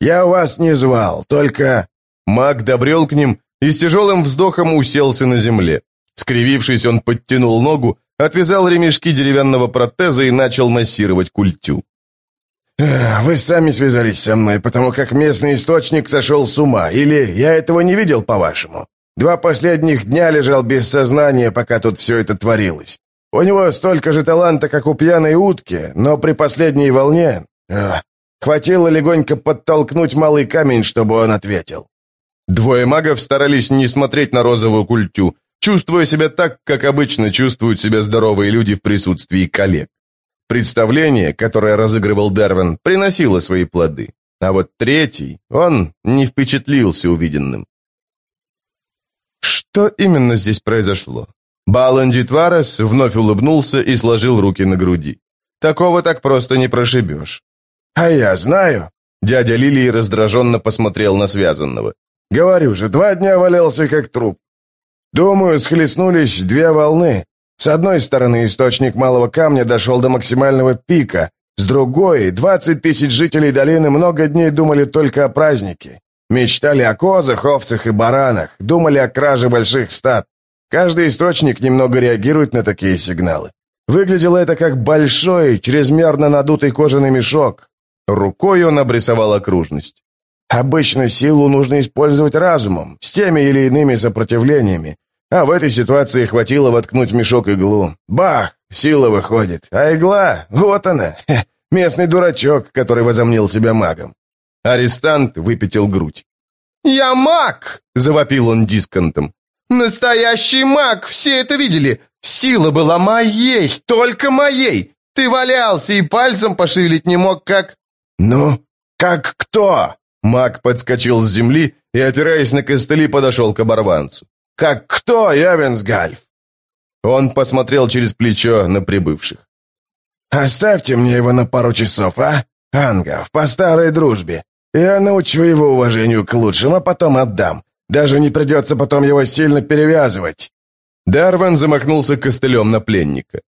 «Я вас не звал, только...» Маг добрел к ним и с тяжелым вздохом уселся на земле. Скривившись, он подтянул ногу, отвязал ремешки деревянного протеза и начал массировать культю. «Вы сами связались со мной, потому как местный источник сошел с ума, или я этого не видел, по-вашему? Два последних дня лежал без сознания, пока тут все это творилось. У него столько же таланта, как у пьяной утки, но при последней волне... Эх, хватило легонько подтолкнуть малый камень, чтобы он ответил». Двое магов старались не смотреть на розовую культю, чувствуя себя так, как обычно чувствуют себя здоровые люди в присутствии коллег. Представление, которое разыгрывал Дарвин, приносило свои плоды. А вот третий, он не впечатлился увиденным. Что именно здесь произошло? Баландит Варес вновь улыбнулся и сложил руки на груди. Такого так просто не прошибешь. «А я знаю». Дядя Лилии раздраженно посмотрел на связанного. «Говорю же, два дня валялся как труп. Думаю, схлестнулись две волны. С одной стороны, источник малого камня дошел до максимального пика. С другой, 20 тысяч жителей долины много дней думали только о празднике. Мечтали о козах, овцах и баранах, думали о краже больших стад. Каждый источник немного реагирует на такие сигналы. Выглядело это как большой, чрезмерно надутый кожаный мешок. Рукой он обрисовал окружность. Обычно силу нужно использовать разумом, с теми или иными сопротивлениями. А в этой ситуации хватило воткнуть в мешок иглу. Бах! Сила выходит. А игла, вот она. Хе, местный дурачок, который возомнил себя магом. Арестант выпятил грудь. «Я маг!» — завопил он дисконтом. «Настоящий маг! Все это видели! Сила была моей, только моей! Ты валялся и пальцем пошевелить не мог, как...» «Ну, как кто?» Маг подскочил с земли и, опираясь на костыли, подошел к оборванцу. «Как кто, Явенсгальф?» Он посмотрел через плечо на прибывших. «Оставьте мне его на пару часов, а? Ангав, по старой дружбе. Я научу его уважению к лучшим, а потом отдам. Даже не придется потом его сильно перевязывать». Дарван замахнулся костылем на пленника.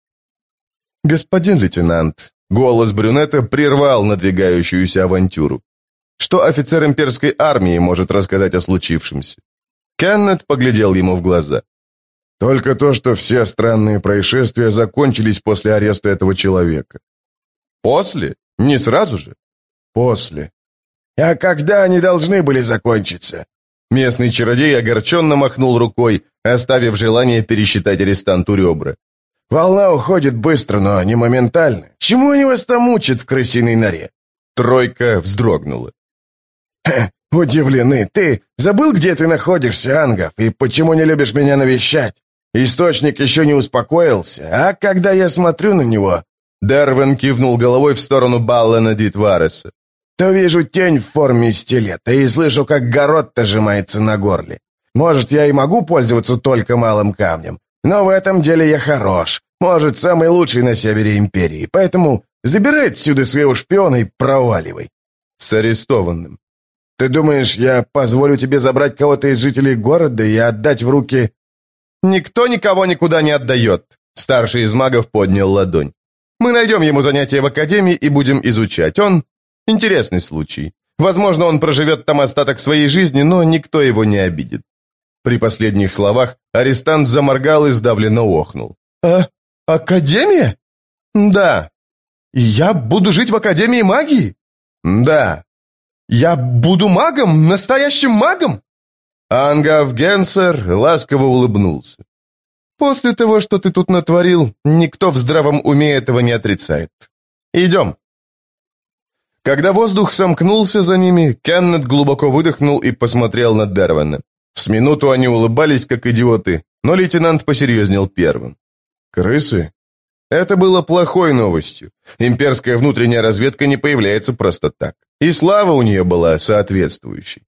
«Господин лейтенант», — голос брюнета прервал надвигающуюся авантюру. «Что офицер имперской армии может рассказать о случившемся?» Кеннет поглядел ему в глаза. «Только то, что все странные происшествия закончились после ареста этого человека». «После? Не сразу же?» «После. А когда они должны были закончиться?» Местный чародей огорченно махнул рукой, оставив желание пересчитать арестанту ребра. «Волна уходит быстро, но не моментально. Чему они вас там учат в крысиной норе?» Тройка вздрогнула. «Удивлены. Ты забыл, где ты находишься, Ангов, и почему не любишь меня навещать? Источник еще не успокоился, а когда я смотрю на него...» Дарвин кивнул головой в сторону Баллена Дитвареса то вижу тень в форме стилета и слышу, как город-то сжимается на горле. Может, я и могу пользоваться только малым камнем, но в этом деле я хорош. Может, самый лучший на севере империи, поэтому забирай отсюда своего шпиона и проваливай. С арестованным. Ты думаешь, я позволю тебе забрать кого-то из жителей города и отдать в руки... Никто никого никуда не отдает. Старший из магов поднял ладонь. Мы найдем ему занятие в академии и будем изучать. Он Интересный случай. Возможно, он проживет там остаток своей жизни, но никто его не обидит. При последних словах арестант заморгал и сдавленно охнул. «А, академия?» «Да». «Я буду жить в Академии магии?» «Да». «Я буду магом? Настоящим магом?» Ангав Генсер ласково улыбнулся. «После того, что ты тут натворил, никто в здравом уме этого не отрицает. Идем». Когда воздух сомкнулся за ними, Кеннет глубоко выдохнул и посмотрел на Дервана. С минуту они улыбались, как идиоты, но лейтенант посерьезнел первым. «Крысы?» Это было плохой новостью. Имперская внутренняя разведка не появляется просто так. И слава у нее была соответствующей.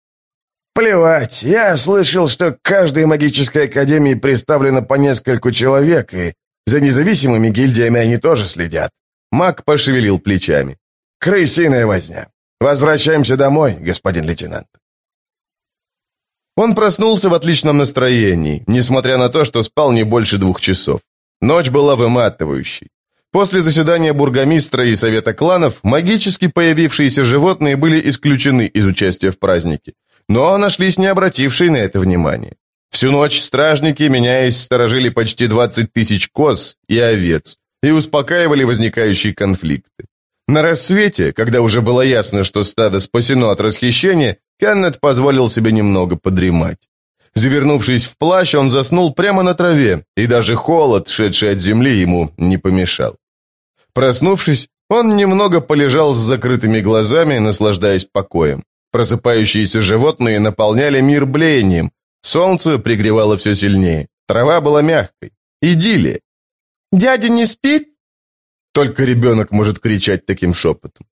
«Плевать, я слышал, что к каждой магической академии представлено по нескольку человек, и за независимыми гильдиями они тоже следят». Маг пошевелил плечами. Крысиная возня. Возвращаемся домой, господин лейтенант. Он проснулся в отличном настроении, несмотря на то, что спал не больше двух часов. Ночь была выматывающей. После заседания бургомистра и совета кланов магически появившиеся животные были исключены из участия в празднике, но нашлись не обратившие на это внимание. Всю ночь стражники, меняясь, сторожили почти 20 тысяч коз и овец и успокаивали возникающие конфликты. На рассвете, когда уже было ясно, что стадо спасено от расхищения, Кеннет позволил себе немного подремать. Завернувшись в плащ, он заснул прямо на траве, и даже холод, шедший от земли, ему не помешал. Проснувшись, он немного полежал с закрытыми глазами, наслаждаясь покоем. Просыпающиеся животные наполняли мир блеянием. Солнце пригревало все сильнее. Трава была мягкой. Идиллия. «Дядя не спит?» Только ребенок может кричать таким шепотом.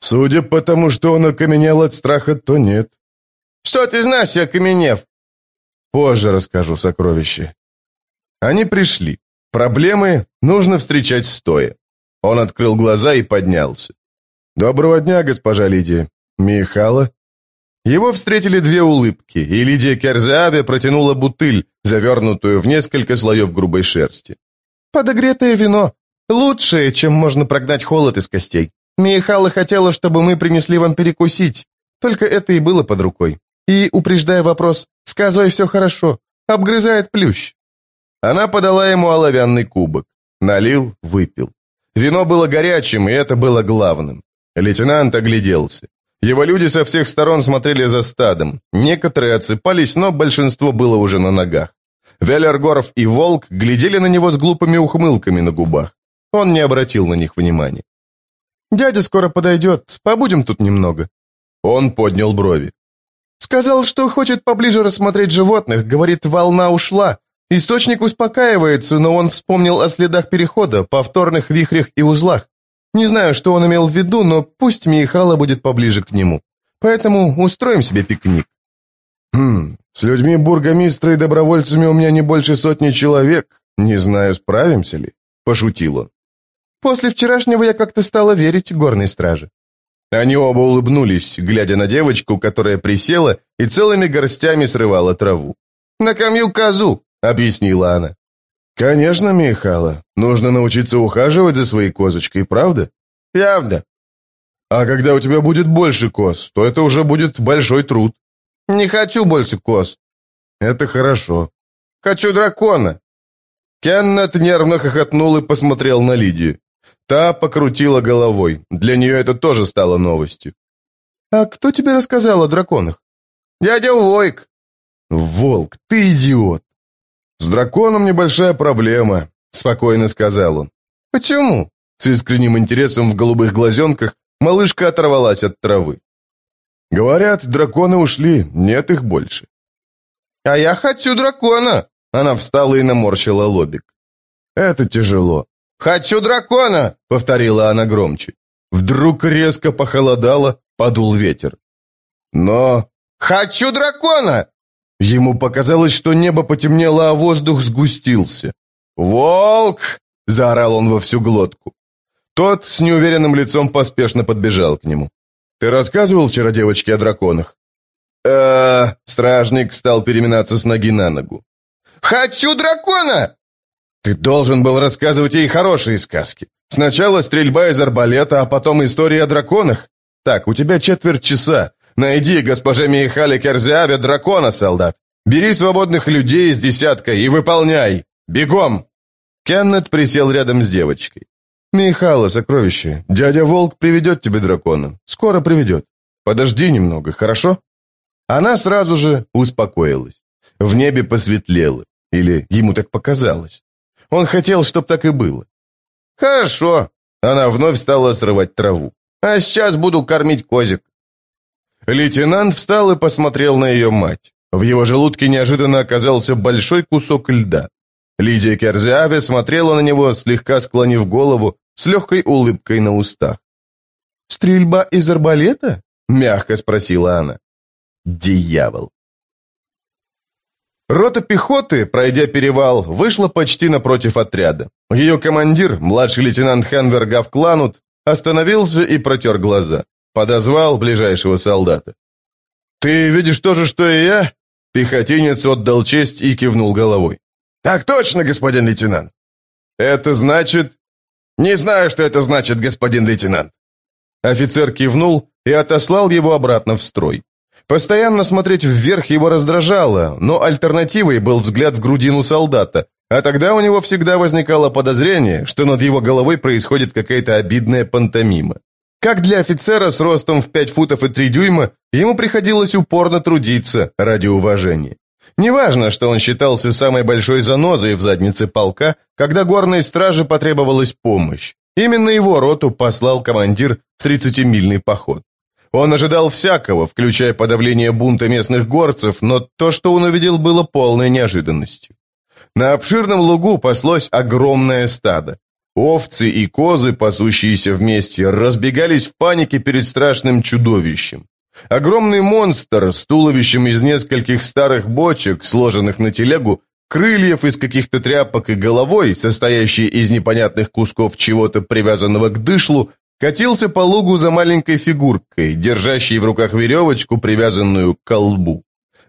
Судя по тому, что он окаменел от страха, то нет. Что ты знаешь, окаменев? Позже расскажу сокровище. Они пришли. Проблемы нужно встречать стоя. Он открыл глаза и поднялся. «Доброго дня, госпожа Лидия. Михала?» Его встретили две улыбки, и Лидия Керзаве протянула бутыль, завернутую в несколько слоев грубой шерсти. «Подогретое вино. Лучшее, чем можно прогнать холод из костей. Михала хотела, чтобы мы принесли вам перекусить. Только это и было под рукой. И, упреждая вопрос, с козой все хорошо. Обгрызает плющ». Она подала ему оловянный кубок. Налил, выпил. Вино было горячим, и это было главным. Лейтенант огляделся. Его люди со всех сторон смотрели за стадом. Некоторые отсыпались, но большинство было уже на ногах. Велергоров и Волк глядели на него с глупыми ухмылками на губах. Он не обратил на них внимания. «Дядя скоро подойдет, побудем тут немного». Он поднял брови. «Сказал, что хочет поближе рассмотреть животных, говорит, волна ушла. Источник успокаивается, но он вспомнил о следах перехода, повторных вихрях и узлах. Не знаю, что он имел в виду, но пусть Михала будет поближе к нему. Поэтому устроим себе пикник». «Хм, с людьми бургомистра и добровольцами у меня не больше сотни человек. Не знаю, справимся ли?» – пошутил он. «После вчерашнего я как-то стала верить горной страже». Они оба улыбнулись, глядя на девочку, которая присела и целыми горстями срывала траву. «На камью козу», — объяснила она. «Конечно, Михала. Нужно научиться ухаживать за своей козочкой, правда?» «Правда». «А когда у тебя будет больше коз, то это уже будет большой труд». «Не хочу больше коз». «Это хорошо». «Хочу дракона». Кеннет нервно хохотнул и посмотрел на Лидию. Та покрутила головой. Для нее это тоже стало новостью. «А кто тебе рассказал о драконах?» «Дядя Войк». «Волк, ты идиот!» «С драконом небольшая проблема», — спокойно сказал он. «Почему?» С искренним интересом в голубых глазенках малышка оторвалась от травы. «Говорят, драконы ушли, нет их больше». «А я хочу дракона!» Она встала и наморщила лобик. «Это тяжело». «Хочу дракона!» — повторила она громче. Вдруг резко похолодало, подул ветер. «Но...» «Хочу дракона!» Ему показалось, что небо потемнело, а воздух сгустился. «Волк!» — заорал он во всю глотку. Тот с неуверенным лицом поспешно подбежал к нему. «Ты рассказывал вчера девочке о драконах?» э Стражник стал переминаться с ноги на ногу. «Хочу дракона!» «Ты должен был рассказывать ей хорошие сказки. Сначала стрельба из арбалета, а потом история о драконах. Так, у тебя четверть часа. Найди госпоже Михале Керзиаве дракона, солдат. Бери свободных людей из десятка и выполняй. Бегом!» Кеннет присел рядом с девочкой. «Михала, сокровище, дядя Волк приведет тебе дракона. Скоро приведет. Подожди немного, хорошо?» Она сразу же успокоилась. В небе посветлело. Или ему так показалось. Он хотел, чтоб так и было. «Хорошо». Она вновь стала срывать траву. «А сейчас буду кормить козик». Лейтенант встал и посмотрел на ее мать. В его желудке неожиданно оказался большой кусок льда. Лидия Керзиаве смотрела на него, слегка склонив голову, с легкой улыбкой на устах. «Стрельба из арбалета?» — мягко спросила она. «Дьявол!» Рота пехоты, пройдя перевал, вышла почти напротив отряда. Ее командир, младший лейтенант Хенвер Гавкланут, остановился и протер глаза. Подозвал ближайшего солдата. «Ты видишь то же, что и я?» Пехотинец отдал честь и кивнул головой. «Так точно, господин лейтенант». «Это значит...» «Не знаю, что это значит, господин лейтенант». Офицер кивнул и отослал его обратно в строй. Постоянно смотреть вверх его раздражало, но альтернативой был взгляд в грудину солдата, а тогда у него всегда возникало подозрение, что над его головой происходит какая-то обидная пантомима. Как для офицера с ростом в 5 футов и 3 дюйма, ему приходилось упорно трудиться ради уважения. Неважно, что он считался самой большой занозой в заднице полка, когда горной страже потребовалась помощь. Именно его роту послал командир в 30-мильный поход. Он ожидал всякого, включая подавление бунта местных горцев, но то, что он увидел, было полной неожиданностью. На обширном лугу паслось огромное стадо. Овцы и козы, пасущиеся вместе, разбегались в панике перед страшным чудовищем. Огромный монстр с туловищем из нескольких старых бочек, сложенных на телегу, крыльев из каких-то тряпок и головой, состоящей из непонятных кусков чего-то привязанного к дышлу, катился по лугу за маленькой фигуркой, держащей в руках веревочку, привязанную к колбу.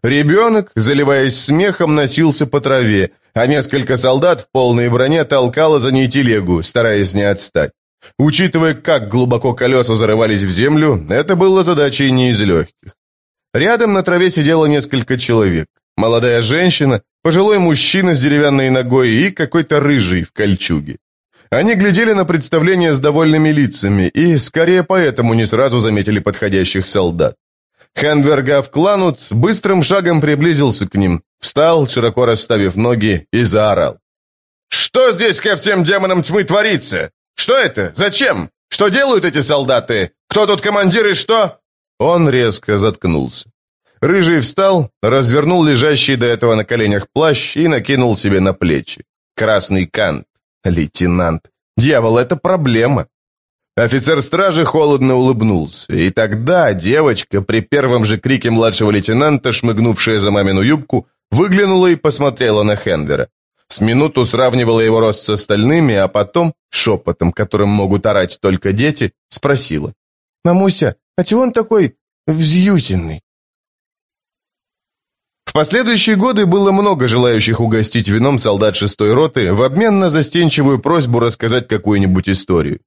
Ребенок, заливаясь смехом, носился по траве, а несколько солдат в полной броне толкало за ней телегу, стараясь не отстать. Учитывая, как глубоко колеса зарывались в землю, это было задачей не из легких. Рядом на траве сидело несколько человек. Молодая женщина, пожилой мужчина с деревянной ногой и какой-то рыжий в кольчуге. Они глядели на представление с довольными лицами и, скорее поэтому, не сразу заметили подходящих солдат. Хенвергав Кланут быстрым шагом приблизился к ним, встал, широко расставив ноги, и заорал. «Что здесь ко всем демонам тьмы творится? Что это? Зачем? Что делают эти солдаты? Кто тут командир и что?» Он резко заткнулся. Рыжий встал, развернул лежащий до этого на коленях плащ и накинул себе на плечи. Красный кант. Лейтенант. Дьявол, это проблема. Офицер стражи холодно улыбнулся, и тогда девочка, при первом же крике младшего лейтенанта, шмыгнувшая за мамину юбку, выглянула и посмотрела на Хенвера. С минуту сравнивала его рост с остальными, а потом, шепотом, которым могут орать только дети, спросила. «Мамуся, а чего он такой взъютенный?» В последующие годы было много желающих угостить вином солдат шестой роты в обмен на застенчивую просьбу рассказать какую-нибудь историю.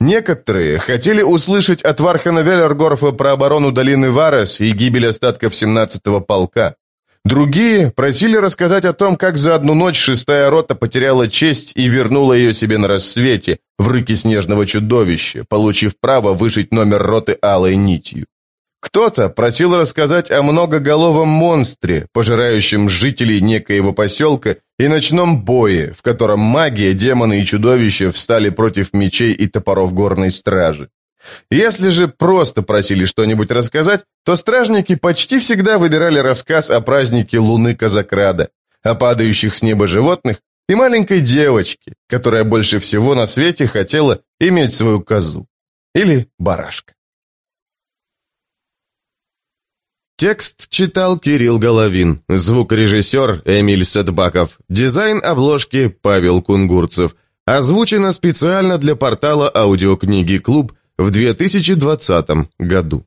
Некоторые хотели услышать от Вархана Веллергорфа про оборону долины Варес и гибель остатков 17-го полка. Другие просили рассказать о том, как за одну ночь шестая рота потеряла честь и вернула ее себе на рассвете, в рыке снежного чудовища, получив право вышить номер роты алой нитью. Кто-то просил рассказать о многоголовом монстре, пожирающем жителей некоего поселка, и ночном бое, в котором магия, демоны и чудовища встали против мечей и топоров горной стражи. Если же просто просили что-нибудь рассказать, то стражники почти всегда выбирали рассказ о празднике Луны Казакрада, о падающих с неба животных и маленькой девочке, которая больше всего на свете хотела иметь свою козу. Или барашка. Текст читал Кирилл Головин, звукорежиссер Эмиль Садбаков, дизайн обложки Павел Кунгурцев. Озвучено специально для портала аудиокниги «Клуб» в 2020 году.